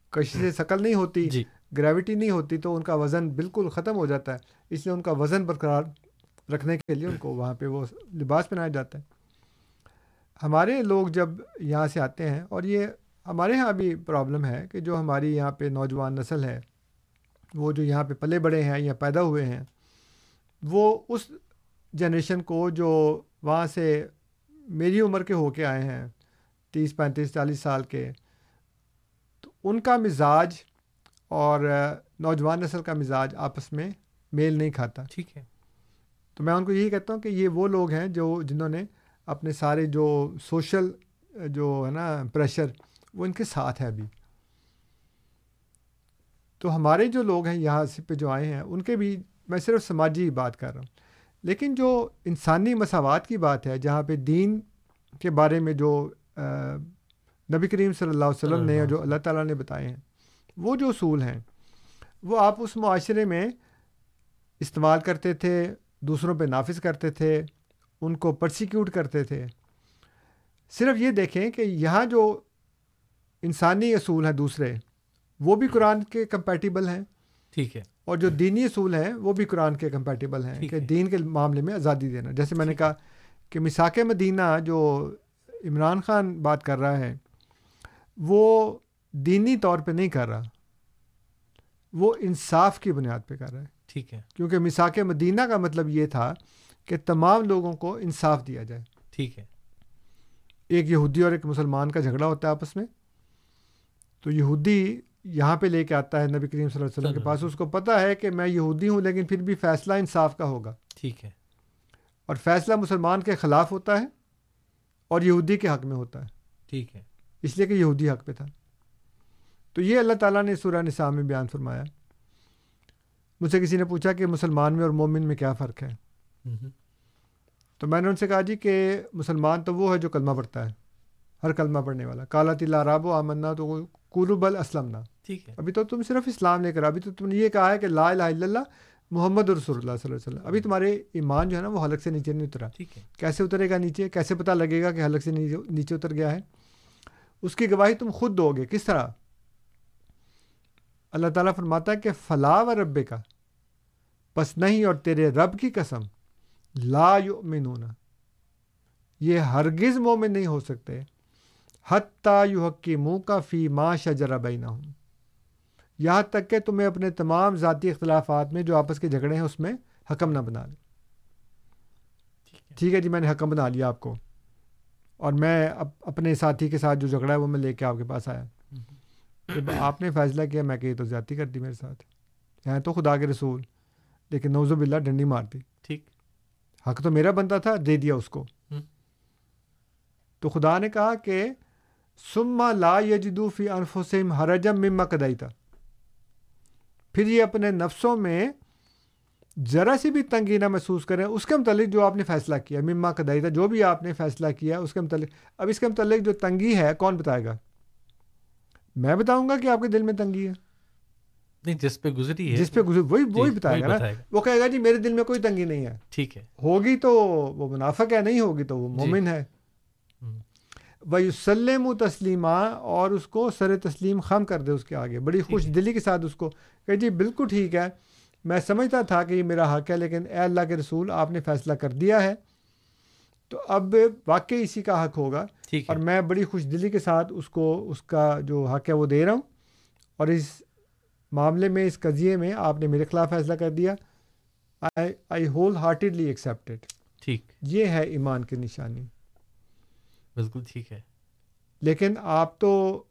کشش شکل نہیں ہوتی جی۔ گریوٹی نہیں ہوتی تو ان کا وزن بالکل ختم ہو جاتا ہے۔ اس لیے ان کا وزن برقرار رکھنے کے لیے ان کو وہاں پہ وہ لباس پہنایا جاتا ہے۔ ہمارے لوگ جب یہاں سے آتے ہیں اور یہ ہمارے یہاں بھی پرابلم ہے کہ جو ہماری یہاں پہ نوجوان نسل ہے وہ جو یہاں پہ پلے بڑے ہیں یا پیدا ہوئے ہیں وہ اس جنریشن کو جو وہاں سے میری عمر کے ہو کے آئے ہیں تیس پینتیس چالیس سال کے تو ان کا مزاج اور نوجوان نسل کا مزاج آپس میں میل نہیں کھاتا۔ ٹھیک ہے۔ تو میں ان کو یہی کہتا ہوں کہ یہ وہ لوگ ہیں جو جنہوں نے اپنے سارے جو سوشل جو ہے نا پریشر وہ ان کے ساتھ ہے ابھی۔ تو ہمارے جو لوگ ہیں یہاں سے پہ جو آئے ہیں ان کے بھی میں صرف سماجی بات کر رہا ہوں۔ لیکن جو انسانی مساوات کی بات ہے جہاں پہ دین کے بارے میں جو نبی کریم صلی اللہ علیہ وسلم نے جو اللہ تعالیٰ نے بتائے ہیں وہ جو اصول ہیں وہ آپ اس معاشرے میں استعمال کرتے تھے دوسروں پہ نافذ کرتے تھے ان کو پرسیکیوٹ کرتے تھے۔ صرف یہ دیکھیں کہ یہاں جو انسانی اصول ہیں دوسرے وہ بھی قرآن کے کمپیٹیبل ہیں۔ ٹھیک ہے۔ اور جو دینی اصول ہیں وہ بھی قرآن کے کمپیٹیبل ہیں کہ دین کے معاملے میں آزادی دینا۔ جیسے میں نے کہا کہ مساک مدینہ جو عمران خان بات کر رہا ہے وہ دینی طور پہ نہیں کر رہا وہ انصاف کی بنیاد پہ کر رہا ہے۔ ٹھیک ہے۔ کیونکہ مساک مدینہ کا مطلب یہ تھا کہ تمام لوگوں کو انصاف دیا جائے۔ ٹھیک ہے۔ ایک یہودی اور ایک مسلمان کا جھگڑا ہوتا ہے آپس میں۔ تو یہودی یہاں پہ لے کے آتا ہے نبی کریم صلی اللہ علیہ وسلم کے پاس اس کو پتہ ہے کہ میں یہودی ہوں لیکن پھر بھی فیصلہ انصاف کا ہوگا۔ ٹھیک ہے۔ اور فیصلہ مسلمان کے خلاف ہوتا ہے اور یہودی کے حق میں ہوتا ہے۔ ٹھیک ہے۔ اس لیے کہ یہودی حق پہ تھا۔ تو یہ اللہ تعالیٰ نے سورہ نساء میں بیان فرمایا۔ مجھ سے کسی نے پوچھا کہ مسلمان میں اور مومن میں کیا فرق ہے؟ تو میں نے ان سے کہا جی کہ مسلمان تو وہ ہے جو کلمہ پڑھتا ہے ہر کلمہ پڑھنے والا۔ کالا تلا راب و آمنا تو قلوب الاسلم ٹھیک ہے۔ ابھی تو تم صرف اسلام لے کر ابھی تو تم نے یہ کہا ہے کہ لا الہ الا اللہ محمد رسول اللہ صلی اللہ علیہ وسلم۔ ابھی تمہارے ایمان جو ہے نا وہ حلق سے نیچے نہیں اترا۔ ٹھیک ہے۔ کیسے اترے گا نیچے؟ کیسے پتہ لگے گا کہ حلق سے نیچے اتر گیا ہے؟ اس کی گواہی تم خود دو گے۔ کس طرح؟ اللہ تعالیٰ فرماتا ہے کہ فلاح و رب کا بس نہیں اور تیرے رب کی قسم لا یؤمنون۔ یہ ہرگز مومن نہیں ہو سکتے۔ حتیٰ یو کی منہ کا فی ماں شجرا بینا ہوں یہاں تک کہ تمہیں اپنے تمام ذاتی اختلافات میں جو آپس کے جھگڑے ہیں اس میں حکم نہ بنا لیں ٹھیک ہے۔ جی میں نے حکم بنا لیا آپ کو۔ اور میں اپنے ساتھی کے ساتھ جو جھگڑا ہے وہ میں لے کے آپ کے پاس آیا۔ جب آپ نے فیصلہ کیا میں کہ یہ تو زیادتی کر دی میرے ساتھ۔ ہیں تو خدا کے رسول لیکن نوزب اللہ ڈنڈی مار دی۔ ٹھیک۔ حق تو میرا بنتا تھا دے دیا اس کو۔ تو خدا نے کہا کہ سما لا یجدو فی انفسہم حرجم مما کدائی تھا پھر یہ اپنے نفسوں میں ذرا سی بھی تنگی نہ محسوس کریں اس کے متعلق جو آپ نے فیصلہ کیا مما کدائی تھا جو بھی آپ نے فیصلہ کیا اس کے متعلق۔ اب اس کے متعلق جو تنگی ہے کون بتائے گا؟ میں بتاؤں گا کہ آپ کے دل میں تنگی ہے۔ نہیں جس پہ گزری ہے۔ جس پہ گزر وہی جی، وہی بتائے گا نا۔ وہ کہے گا جی میرے دل میں کوئی تنگی نہیں ہے۔ ٹھیک ہے۔ ہوگی تو وہ منافق ہے نہیں ہوگی تو وہ جی۔ مومن ہے۔ وسلم و تسلیمہ اور اس کو سر تسلیم خم کر دے اس کے آگے۔ بڑی خوش دلی کے ساتھ اس کو کہ جی بالکل ٹھیک ہے۔ میں سمجھتا تھا کہ یہ میرا حق ہے لیکن اے اللہ کے رسول آپ نے فیصلہ کر دیا ہے۔ تو اب واقعی اسی کا حق ہوگا۔ اور میں بڑی خوش دلی کے ساتھ اس کو اس کا جو حق ہے وہ دے رہا ہوں۔ اور اس معاملے میں اس قضیے میں آپ نے میرے خلاف فیصلہ کر دیا۔ آئی ہول ہارٹیڈلی ایکسیپٹیڈ ٹھیک۔ یہ ہے ایمان کی نشانی۔ بالکل ٹھیک ہے۔ لیکن آپ تو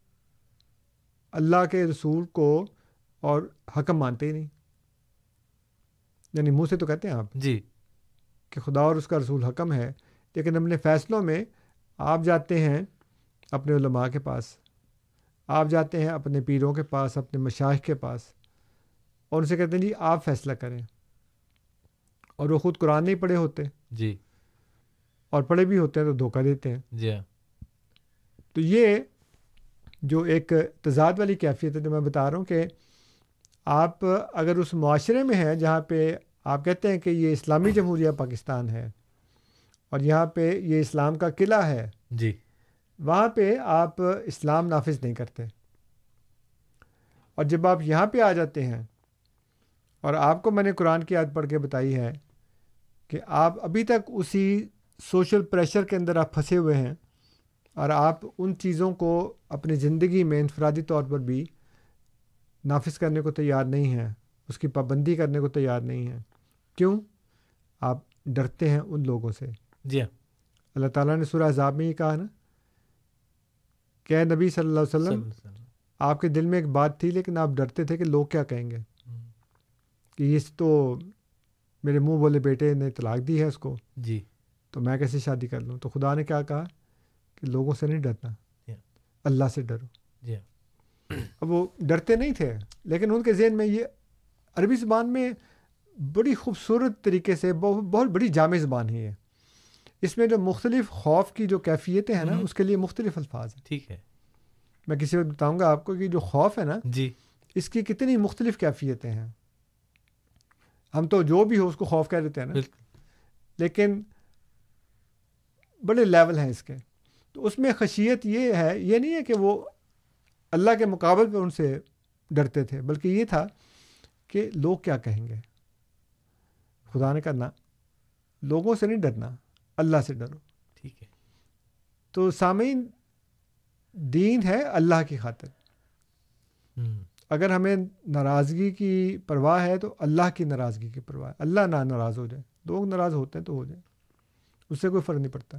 اللہ کے رسول کو اور حکم مانتے ہی نہیں۔ یعنی منہ سے تو کہتے ہیں آپ جی۔ کہ خدا اور اس کا رسول حکم ہے لیکن اپنے فیصلوں میں آپ جاتے ہیں اپنے علماء کے پاس آپ جاتے ہیں اپنے پیروں کے پاس اپنے مشاہد کے پاس اور ان سے کہتے ہیں جی آپ فیصلہ کریں۔ اور وہ خود قرآن نہیں پڑھے ہوتے۔ جی۔ اور پڑھے بھی ہوتے ہیں تو دھوکہ دیتے ہیں۔ جی ہاں۔ تو یہ جو ایک تضاد والی کیفیت ہے جو میں بتا رہا ہوں کہ آپ اگر اس معاشرے میں ہیں جہاں پہ آپ کہتے ہیں کہ یہ اسلامی جمہوریہ پاکستان ہے اور یہاں پہ یہ اسلام کا قلعہ ہے جی۔ وہاں پہ آپ اسلام نافذ نہیں کرتے۔ اور جب آپ یہاں پہ آ جاتے ہیں اور آپ کو میں نے قرآن کی یاد پڑھ کے بتائی ہے کہ آپ ابھی تک اسی سوشل پریشر کے اندر آپ پھنسے ہوئے ہیں اور آپ ان چیزوں کو اپنی زندگی میں انفرادی طور پر بھی نافذ کرنے کو تیار نہیں ہیں اس کی پابندی کرنے کو تیار نہیں ہیں۔ کیوں؟ آپ ڈرتے ہیں ان لوگوں سے۔ جی ہاں۔ اللہ تعالیٰ نے سورہ عذاب میں یہ کہا نا کہ نبی صلی اللہ علیہ وسلم آپ کے دل میں ایک بات تھی لیکن آپ ڈرتے تھے کہ لوگ کیا کہیں گے۔ کہ اس تو میرے منہ بولے بیٹے نے طلاق دی ہے اس کو۔ جی۔ تو میں کیسے شادی کر لوں؟ تو خدا نے کیا کہا کہ لوگوں سے نہیں ڈرنا۔ Yeah. اللہ سے ڈرو۔ جی ہاں اب وہ ڈرتے نہیں تھے لیکن ان کے ذہن میں یہ عربی زبان میں بڑی خوبصورت طریقے سے بہت بہت بڑی جامع زبان ہے یہ۔ اس میں جو مختلف خوف کی جو کیفیتیں ہیں نا ہم۔ اس کے لیے مختلف الفاظ ہیں۔ ٹھیک ہے۔ میں کسی وقت بتاؤں گا آپ کو کہ جو خوف ہے نا جی۔ اس کی کتنی مختلف کیفیتیں ہیں۔ ہم تو جو بھی ہو اس کو خوف کہہ دیتے ہیں نا۔ بالکل۔ لیکن بڑے لیول ہیں اس کے۔ تو اس میں خشیت یہ ہے یہ نہیں ہے کہ وہ اللہ کے مقابل پہ ان سے ڈرتے تھے بلکہ یہ تھا کہ لوگ کیا کہیں گے؟ خدا نے کرنا لوگوں سے نہیں ڈرنا اللہ سے ڈرو۔ ٹھیک ہے۔ تو سامعین دین ہے اللہ کی خاطر۔ ہم، اگر ہمیں ناراضگی کی پرواہ ہے تو اللہ کی ناراضگی کی پرواہ۔ ہے اللہ نہ ناراض ہو جائے۔ لوگ ناراض ہوتے ہیں تو ہو جائیں اس سے کوئی فرق نہیں پڑتا۔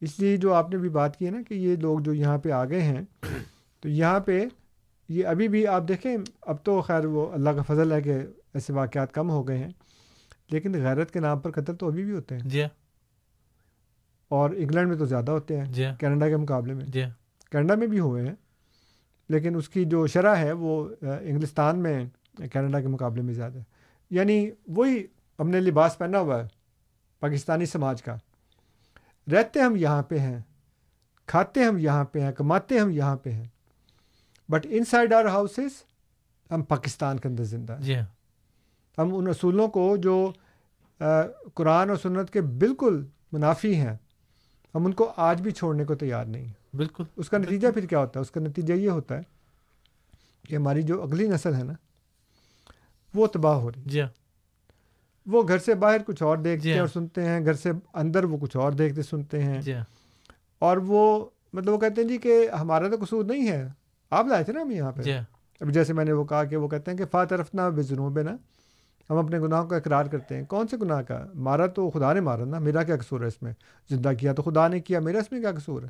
اس لیے جو آپ نے بھی بات کی ہے نا کہ یہ لوگ جو یہاں پہ آ گئے ہیں تو یہاں پہ یہ ابھی بھی آپ دیکھیں اب تو خیر وہ اللہ کا فضل ہے کہ ایسے واقعات کم ہو گئے ہیں لیکن غیرت کے نام پر قتل تو ابھی بھی ہوتے ہیں۔ جی ہاں۔ اور انگلینڈ میں تو زیادہ ہوتے ہیں جی ہاں۔ کینیڈا کے مقابلے میں۔ جی ہاں۔ کینیڈا میں بھی ہوئے ہیں لیکن اس کی جو شرح ہے وہ انگلستان میں کینیڈا کے مقابلے میں زیادہ ہے۔ یعنی وہی ہم نے لباس پہنا ہوا ہے پاکستانی سماج کا۔ رہتے ہم یہاں پہ ہیں کھاتے ہم یہاں پہ ہیں کماتے ہم یہاں پہ ہیں۔ But inside our houses ہم پاکستان کے اندر زندہ ہیں۔ جی ہاں۔ ہم ان اصولوں کو جو قرآن اور سنت کے بالکل منافی ہیں ہم ان کو آج بھی چھوڑنے کو تیار نہیں ہیں۔ بالکل۔ اس کا نتیجہ پھر کیا ہوتا ہے؟ اس کا نتیجہ یہ ہوتا ہے کہ ہماری جو اگلی نسل ہے نا وہ تباہ ہو رہی جی ہاں۔ وہ گھر سے باہر کچھ اور دیکھتے جی ہیں۔ اور سنتے ہیں گھر سے اندر وہ کچھ اور دیکھتے سنتے ہیں۔ جی ہاں۔ اور وہ مطلب وہ کہتے ہیں جی کہ ہمارا تو قصور نہیں ہے۔ آپ لائے تھے نا ہم یہاں پہ؟ جی ہاں۔ ابھی جیسے میں نے وہ کہا کہ وہ کہتے ہیں کہ فات رفنا بے جنوب نا ہم اپنے گناہوں کا اقرار کرتے ہیں۔ کون سے گناہ کا؟ مارا تو خدا نے مارا نا میرا کیا قصور ہے اس میں؟ زندہ کیا تو خدا نے کیا میرا اس میں کیا قصور ہے؟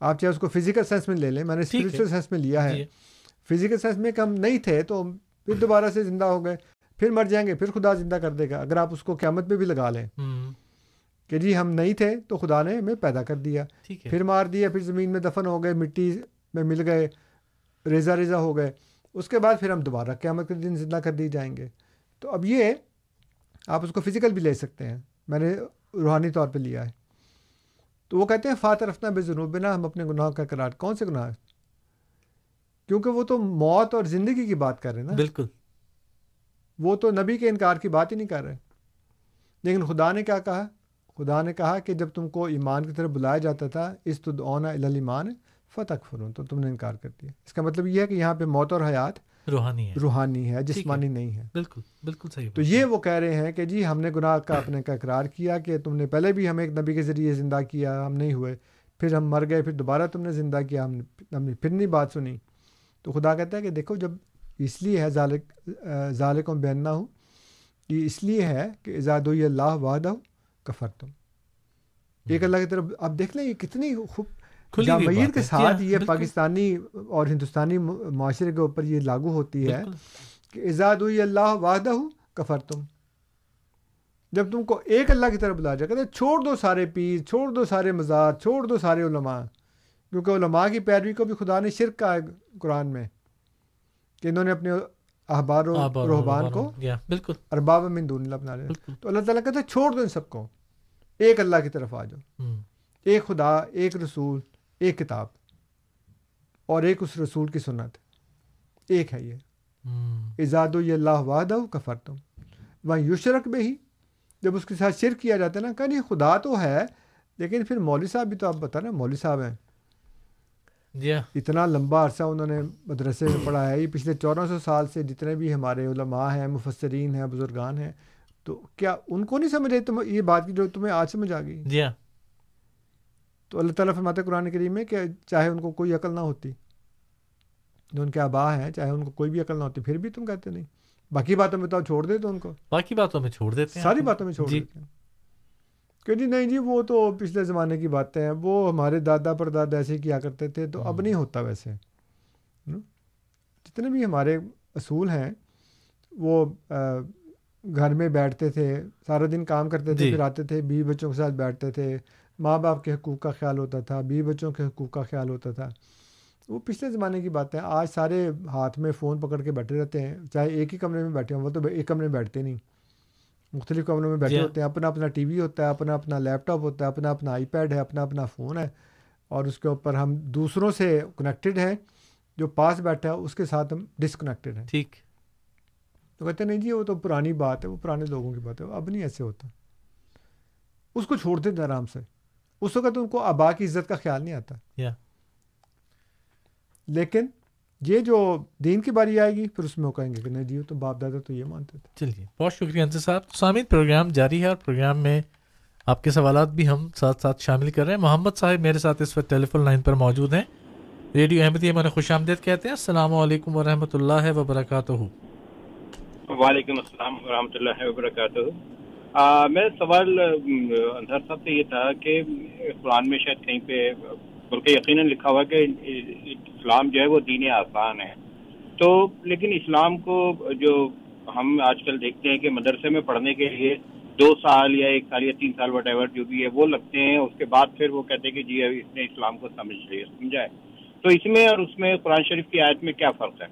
آپ چاہے اس کو فزیکل سینس میں لے لیں میں نے۔ اسپریچل سینس میں لیا ہے۔ فزیکل سینس میں کہ ہم نہیں تھے تو پھر دوبارہ سے زندہ ہو گئے۔ پھر مر جائیں گے پھر خدا زندہ کر دے گا۔ اگر آپ اس کو قیامت پہ بھی لگا لیں کہ جی ہم نہیں تھے تو خدا نے ہمیں پیدا کر دیا۔ پھر مار دیا پھر زمین میں دفن ہو گئے مٹی میں مل گئے ریزہ ریزہ ہو گئے۔ اس کے بعد پھر ہم دوبارہ قیامت کے دن زندہ کر دی جائیں گے۔ تو اب یہ آپ اس کو فزیکل بھی لے سکتے ہیں۔ میں نے روحانی طور پہ لیا ہے۔ تو وہ کہتے ہیں فاتر رفتہ بے ذنوبنا ہم اپنے گناہ کا قرار کون سے گناہ کیونکہ وہ تو موت اور زندگی کی بات کر رہے ہیں نا۔ بالکل۔ وہ تو نبی کے انکار کی بات ہی نہیں کر رہے۔ لیکن خدا نے کیا کہا؟ خدا نے کہا کہ جب تم کو ایمان کی طرف بلایا جاتا تھا اس تدعونا الی ایمان فتح فرون تو تم نے انکار کر دیا۔ اس کا مطلب یہ ہے کہ یہاں پہ موت اور حیات روحانی ہے۔ روحانی ہے جسمانی نہیں ہے۔ بالکل بالکل صحیح تو یہ وہ کہہ رہے ہیں کہ جی ہم نے گناہ کا اپنے کا اقرار کیا کہ تم نے پہلے بھی ہمیں ایک نبی کے ذریعے زندہ کیا ہم نہیں ہوئے۔ پھر ہم مر گئے پھر دوبارہ تم نے زندہ کیا ہم نے ہم نے پھر نہیں بات سنی۔ تو خدا کہتا ہے کہ دیکھو جب اس لیے ہے ذالک ذالک و بیننا ہوں یہ اس لیے ہے کہ ازاد اللہ وعدہ کفر تم ایک اللہ کی طرف آپ دیکھ لیں یہ کتنی خوب جامعیر بات کے۔ ساتھ؟ یہ۔ پاکستانی اور ہندوستانی معاشرے کے اوپر یہ لاگو ہوتی ہے۔ کہ ازاد اللہ وعدہ کفر تم جب تم کو ایک اللہ کی طرف بلا جائے کہتے چھوڑ دو سارے پیر چھوڑ دو سارے مزار چھوڑ دو سارے علماء کیونکہ علماء کی پیروی کو بھی خدا نے شرک کہا ہے قرآن میں کہ انہوں نے اپنے احبار و رحبان کو بالکل۔ ارباب من دون اللہ بنا لیا تو اللہ تعالیٰ کہتے ہیں چھوڑ دو ان سب کو۔ ایک اللہ کی طرف آ جاؤ۔ ایک خدا ایک رسول ایک کتاب۔ اور ایک اس رسول کی سنت۔ ایک ہے یہ۔ ہم، ازاد اللہ وعدہ کفر تم وہاں یشرک میں ہی جب اس کے ساتھ شرک کیا جاتا ہے نا کہ نہیں خدا تو ہے لیکن پھر مولوی صاحب بھی تو آپ بتا نا مولوی صاحب ہیں۔ جی ہاں۔ اتنا لمبا عرصہ انہوں نے مدرسے میں پڑھا ہے۔ یہ پچھلے چودہ سو سال سے جتنے بھی ہمارے علماء ہیں مفسرین ہیں بزرگان ہیں تو کیا ان کو نہیں سمجھ رہے تم یہ بات کی جو تمہیں آج سمجھ آ گئی؟ جی ہاں۔ تو اللہ تعالیٰ فرماتے قرآن کریم میں کہ چاہے ان کو کوئی عقل نہ ہوتی جو ان کے آبا ہیں چاہے ان کو کوئی بھی عقل نہ ہوتی پھر بھی تم کہتے نہیں۔ باقی باتوں میں تو چھوڑ دے تو ان کو۔ باقی باتوں میں چھوڑ دیتے ہیں۔ ساری۔ باتوں میں چھوڑ جی۔ دیتے ہیں۔ کہ جی نہیں جی وہ تو پچھلے زمانے کی باتیں ہیں وہ ہمارے دادا پر دادا ایسے کیا کرتے تھے تو اب نہیں ہوتا ویسے؟ جتنے بھی ہمارے اصول ہیں وہ گھر میں بیٹھتے تھے سارا دن کام کرتے تھے جی۔ پھر آتے تھے بیوی بچوں کے ساتھ بیٹھتے تھے ماں باپ کے حقوق کا خیال ہوتا تھا بیوی بچوں کے حقوق کا خیال ہوتا تھا۔ وہ پچھلے زمانے کی باتیں ہیں۔ آج سارے ہاتھ میں فون پکڑ کے بیٹھے رہتے ہیں چاہے ایک ہی کمرے میں بیٹھے ہوں وہ تو ایک کمرے میں بیٹھتے نہیں۔ مختلف کمروں میں بیٹھے جی. ہاں۔ ہوتے ہیں۔ اپنا اپنا ٹی وی ہوتا ہے اپنا اپنا لیپ ٹاپ ہوتا ہے اپنا اپنا آئی پیڈ ہے اپنا اپنا فون ہے۔ اور اس کے اوپر ہم دوسروں سے کنیکٹڈ ہیں جو پاس بیٹھا ہے اس کے ساتھ ہم ڈسکنیکٹڈ ہیں۔ ٹھیک۔ تو کہتے ہیں نہیں جی وہ تو پرانی بات ہے وہ پرانے لوگوں کی بات ہے اب نہیں ایسے ہوتا۔ اس کو چھوڑ دیتے آرام سے۔ اس وقت ان کو آبا کی عزت کا خیال نہیں آتا۔ یا۔ لیکن یہ جو دین کی باری آئے گی پھر اس میں وہ کہیں گے کہ نہیں جی وہ تو باپ دادا تو یہ مانتے تھے۔ چلیے بہت شکریہ انصر صاحب۔ سامعین پروگرام جاری ہے اور پروگرام میں آپ کے سوالات بھی ہم ساتھ ساتھ شامل کر رہے ہیں۔ محمد صاحب میرے ساتھ اس وقت ٹیلی فون لائن پر موجود ہیں۔ ریڈیو احمدیہ میں خوش آمدید کہتے ہیں۔ السلام علیکم ورحمۃ اللہ وبرکاتہ۔ وعلیکم السلام ورحمۃ اللہ وبرکاتہ۔ آ, میرا سوال ام، انصار صاحب سے یہ تھا کہ قرآن میں شاید کہیں پہ بلکہ یقیناً لکھا ہوا کہ اسلام جو ہے وہ دین آسان ہے۔ تو لیکن اسلام کو جو ہم آج کل دیکھتے ہیں کہ مدرسے میں پڑھنے کے لیے دو سال یا ایک سال یا تین سال وٹ ایور جو بھی ہے وہ لگتے ہیں اس کے بعد پھر وہ کہتے ہیں کہ جی اب اس نے اسلام کو سمجھ لیا سمجھا ہے۔ تو اس میں اور اس میں قرآن شریف کی آیت میں کیا فرق ہے؟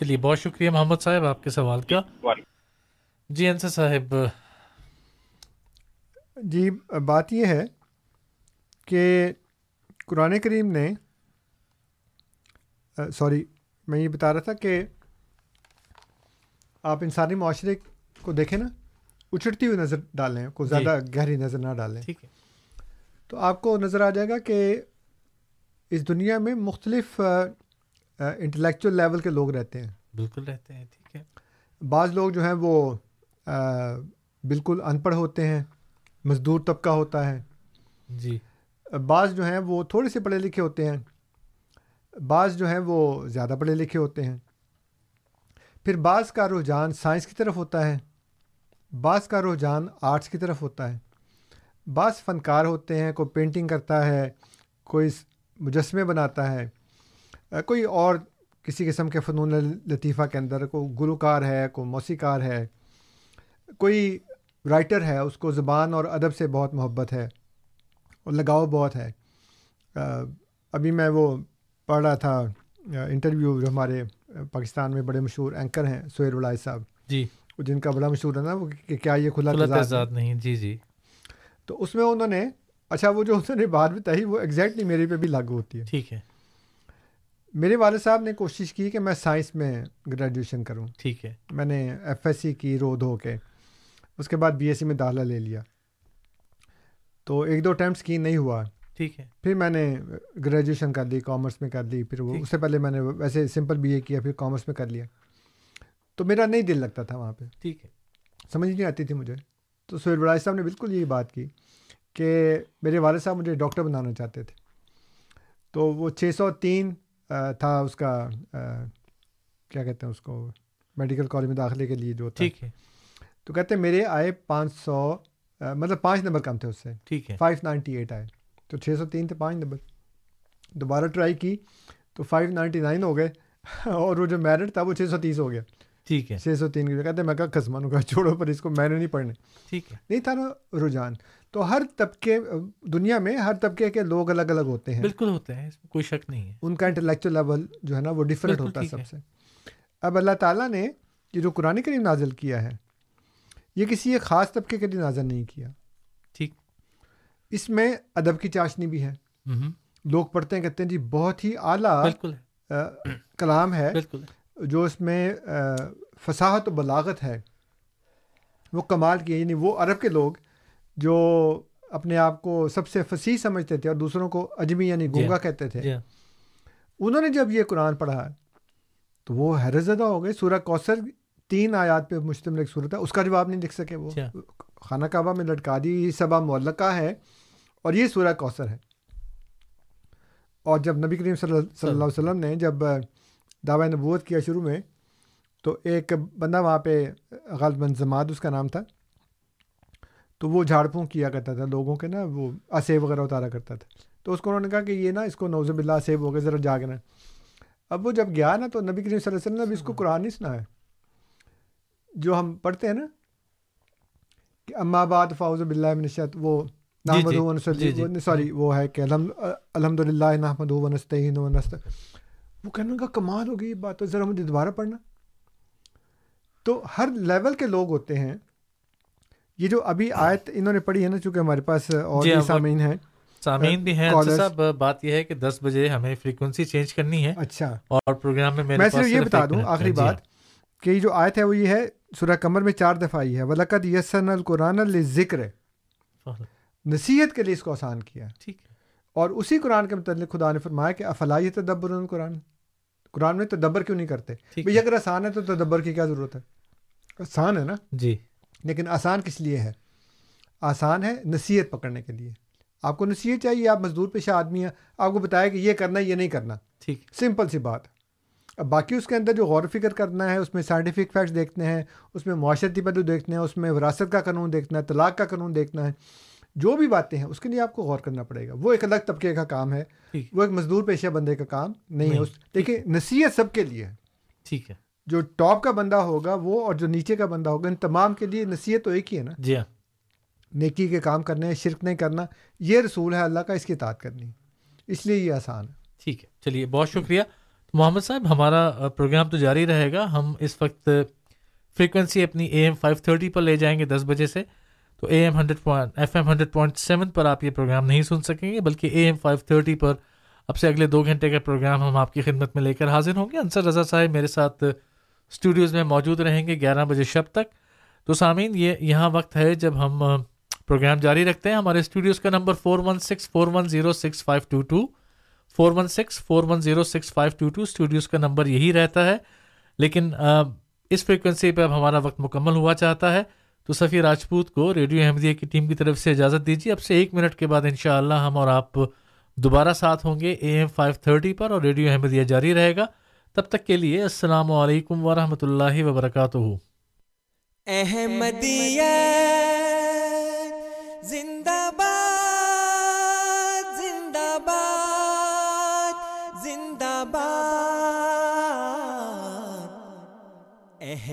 چلیے بہت شکریہ محمد صاحب آپ کے سوال کا۔ جی انصر صاحب۔ جی بات یہ ہے کہ قرآن کریم نے سوری میں یہ بتا رہا تھا کہ آپ انسانی معاشرے کو دیکھیں نا اچھڑتی ہوئی نظر ڈالیں کو زیادہ گہری نظر نہ ڈالیں ٹھیک ہے۔ تو آپ کو نظر آ جائے گا کہ اس دنیا میں مختلف انٹلیکچوئل لیول کے لوگ رہتے ہیں۔ بالکل رہتے ہیں ٹھیک ہے۔ بعض لوگ جو ہیں وہ بالکل ان پڑھ ہوتے ہیں مزدور طبقہ ہوتا ہے۔ جی۔ بعض جو ہیں وہ تھوڑے سے پڑھے لکھے ہوتے ہیں، بعض جو ہیں وہ زیادہ پڑھے لکھے ہوتے ہیں۔ پھر بعض کا رجحان سائنس کی طرف ہوتا ہے، بعض کا رجحان آرٹس کی طرف ہوتا ہے۔ بعض فنکار ہوتے ہیں، کوئی پینٹنگ کرتا ہے، کوئی مجسمے بناتا ہے۔ کوئی اور کسی قسم کے فنون لطیفہ کے اندر، کوئی گلوکار ہے، کوئی موسیقار ہے، کوئی رائٹر ہے، اس کو زبان اور ادب سے بہت محبت ہے۔ اور لگاؤ بہت ہے۔ ابھی میں وہ پڑھ رہا تھا انٹرویو جو ہمارے پاکستان میں بڑے مشہور اینکر ہیں سہیل ولائی صاحب۔ جی۔ جن کا بڑا مشہور ہے نا وہ کہ کیا یہ کھلا تضاد نہیں جی جی۔ تو اس میں انہوں نے اچھا وہ جو انہوں نے بات بتائی وہ ایگزیکٹلی میرے پہ بھی لاگو ہوتی ہے۔ ٹھیک ہے۔ میرے والد صاحب نے کوشش کی کہ میں سائنس میں گریجویشن کروں۔ ٹھیک ہے۔ میں نے ایف ایس سی کی رود ہو کے اس کے بعد بی ایس سی میں داخلہ لے لیا۔ تو ایک دو اٹیمپٹس کی نہیں ہوا۔ ٹھیک ہے۔ پھر میں نے گریجویشن کر لی کامرس میں کر لی پھر وہ اس سے پہلے میں نے ویسے سمپل بی اے کیا پھر کامرس میں کر لیا۔ تو میرا نہیں دل لگتا تھا وہاں پہ۔ ٹھیک ہے۔ سمجھ نہیں آتی تھی مجھے۔ تو سہیل براج صاحب نے بالکل یہی بات کی کہ میرے والد صاحب مجھے ڈاکٹر بنانا چاہتے تھے۔ تو وہ چھ سو تین تھا اس کا کیا کہتے ہیں اس کو میڈیکل کالج میں داخلے کے لیے جو تھا۔ ٹھیک ہے۔ تو کہتے ہیں میرے آئے پانچ سو مطلب پانچ نمبر کم تھے اس سے۔ ٹھیک ہے۔ فائیو نائنٹی ایٹ آئے۔ تو چھ سو تین تھے پانچ نمبر۔ دوبارہ ٹرائی کی تو فائیو نائنٹی نائن ہو گئے۔ اور وہ جو میرٹ تھا وہ چھ سو تیس ہو گیا۔ ٹھیک ہے۔ چھ سو تین کی کہتے میں کہا قسمانوں کا چھوڑو پر اس کو میں نے نہیں پڑھنے۔ ٹھیک ہے۔ نہیں تھا نا رجحان۔ تو ہر طبقے دنیا میں ہر طبقے کے لوگ الگ الگ ہوتے ہیں۔ بالکل ہوتے ہیں کوئی شک نہیں ہے۔ ان کا انٹلیکچوئل لیول جو ہے نا وہ ڈفرینٹ ہوتا ہے سب سے۔ اب اللہ تعالیٰ نے یہ جو قرآن کریم نازل کیا ہے یہ کسی ایک خاص طبقے کے لیے نازل نہیں کیا۔ ٹھیک۔ اس میں ادب کی چاشنی بھی ہے۔ لوگ پڑھتے ہیں کہتے ہیں جی بہت ہی اعلیٰ کلام ہے۔ جو اس میں فصاحت و بلاغت ہے۔ وہ کمال کی یعنی وہ عرب کے لوگ جو اپنے آپ کو سب سے فصیح سمجھتے تھے اور دوسروں کو اجمی یعنی گونگا کہتے تھے۔ انہوں نے جب یہ قرآن پڑھا تو وہ حیرت زدہ ہو گئے۔ سورہ کوثر تین آیات پہ مشتمل ایک صورت ہے۔ اس کا جواب نہیں لکھ سکے وہ۔ خانہ کعبہ میں لٹکا دی صبا معلقہ ہے اور یہ سورہ کوثر ہے۔ اور جب نبی کریم صلی اللہ علیہ وسلم نے جب دعوی نبوت کیا شروع میں تو ایک بندہ وہاں پہ غالب زماد اس کا نام تھا تو وہ جھاڑ پھونک کیا کرتا تھا۔ لوگوں کے نا وہ اسیب وغیرہ اتارا کرتا تھا۔ تو اس کو انہوں نے کہا کہ یہ نا اس کو نوز باللہ اسیب ہو گئے ذرا جاگنا اب وہ جب گیا نا تو نبی کریم صلی اللہ علیہ وسلم نے اس کو قرآن نہیں سنا ہے جو ہم پڑھتے ہیں نا کہ اما آباد فاؤز بلّہ منشت وہ نحمد سوری وہ ہے کہ الحمد للہ نحمد ونستعین ونست وہ کہنے کا کمال ہو گئی یہ بات تو ذرا مجھے دوبارہ پڑھنا۔ تو ہر لیول کے لوگ ہوتے ہیں۔ یہ جو ابھی آیت انہوں نے پڑھی ہے نا چونکہ ہمارے پاس اور بھی سامعین ہیں۔ سامعین بھی ہیں۔ صاحب بات یہ ہے کہ دس بجے ہمیں فریکوینسی چینج کرنی ہے اچھا۔ اور پروگرام میں میں صرف یہ بتا دوں آخری بات۔ کہ یہ جو آیت ہے وہ یہ ہے سورہ کمر میں چار دفعہ آئی ہے۔ ولقت یسن القرآن ذکر نصیحت کے لیے اس کو آسان کیا۔ ٹھیک ہے۔ اور اسی قرآن کے متعلق خدا نے فرمایا کہ افلائی تدبر القرآن۔ قرآن میں تدبر کیوں نہیں کرتے؟ بھائی اگر آسان ہے تو تدبر کی کیا ضرورت ہے؟ آسان ہے نا؟ جی۔ لیکن آسان کس لیے ہے؟ آسان ہے نصیحت پکڑنے کے لیے۔ آپ کو نصیحت چاہیے آپ مزدور پیشہ آدمی ہیں آپ کو بتایا کہ یہ کرنا یہ نہیں کرنا۔ ٹھیک۔ سمپل سی بات۔ اب باقی اس کے اندر جو غور و فکر کرنا ہے اس میں سائنٹیفک فیکٹس دیکھتے ہیں اس میں معاشرتی پہلو دیکھتے ہیں اس میں وراثت کا قانون دیکھنا ہے طلاق کا قانون دیکھنا ہے جو بھی باتیں ہیں اس کے لیے آپ کو غور کرنا پڑے گا۔ وہ ایک الگ طبقے کا کام ہے وہ ایک مزدور پیشہ بندے کا کام نہیں ہے۔ دیکھیے نصیحت سب کے لیے ہے۔ ٹھیک ہے۔ جو ٹاپ کا بندہ ہوگا وہ اور جو نیچے کا بندہ ہوگا ان تمام کے لیے نصیحت تو ایک ہی ہے نا۔ جی ہاں۔ نیکی کے کام کرنے شرک نہیں کرنا۔ یہ رسول ہے اللہ کا اس کی اطاعت کرنی۔ اس لیے یہ آسان ہے۔ ٹھیک ہے۔ چلیے بہت شکریہ۔ محمد صاحب، ہمارا پروگرام تو جاری رہے گا۔ ہم اس وقت فریکوینسی اپنی اے ایم فائیو تھرٹی پر لے جائیں گے دس بجے سے۔ تو A M hundred point, F M hundred point seven پر آپ یہ پروگرام نہیں سن سکیں گے، بلکہ اے ایم فائیو تھرٹی پر اب سے اگلے دو گھنٹے کا پروگرام ہم آپ کی خدمت میں لے کر حاضر ہوں گے۔ انصر رضا صاحب میرے ساتھ اسٹوڈیوز میں موجود رہیں گے گیارہ بجے شب تک۔ تو سامعین، یہ یہاں وقت ہے جب ہم پروگرام جاری رکھتے ہیں۔ ہمارے اسٹوڈیوز کا number four one six four one zero six five two two four one six, four one zero six five two two, studios کا نمبر یہی رہتا ہے۔ لیکن اس فریکوینسی پہ اب ہمارا وقت مکمل ہوا چاہتا ہے۔ تو سفیر راجپوت کو ریڈیو احمدیہ کی ٹیم کی طرف سے اجازت دیجیے۔ اب سے ایک منٹ کے بعد انشاءاللہ ہم اور آپ دوبارہ ساتھ ہوں گے اے ایم فائیو تھرٹی پر اور ریڈیو احمدیہ جاری رہے گا۔ تب تک کے لیے السلام علیکم ورحمۃ اللہ وبرکاتہ۔ احمدیہ۔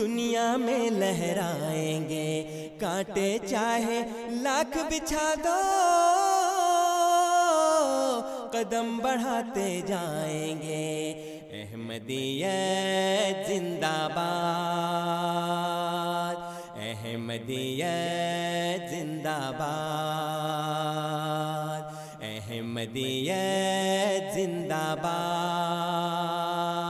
دنیا میں لہرائیں گے۔ کانٹے چاہے لاکھ بچھا دو۔ قدم بڑھاتے جائیں گے۔ احمدیت زندہ باد۔ احمدیت زندہ باد۔ احمدیت زندہ باد۔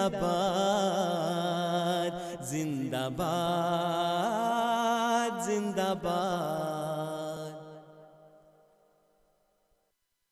زندہ باد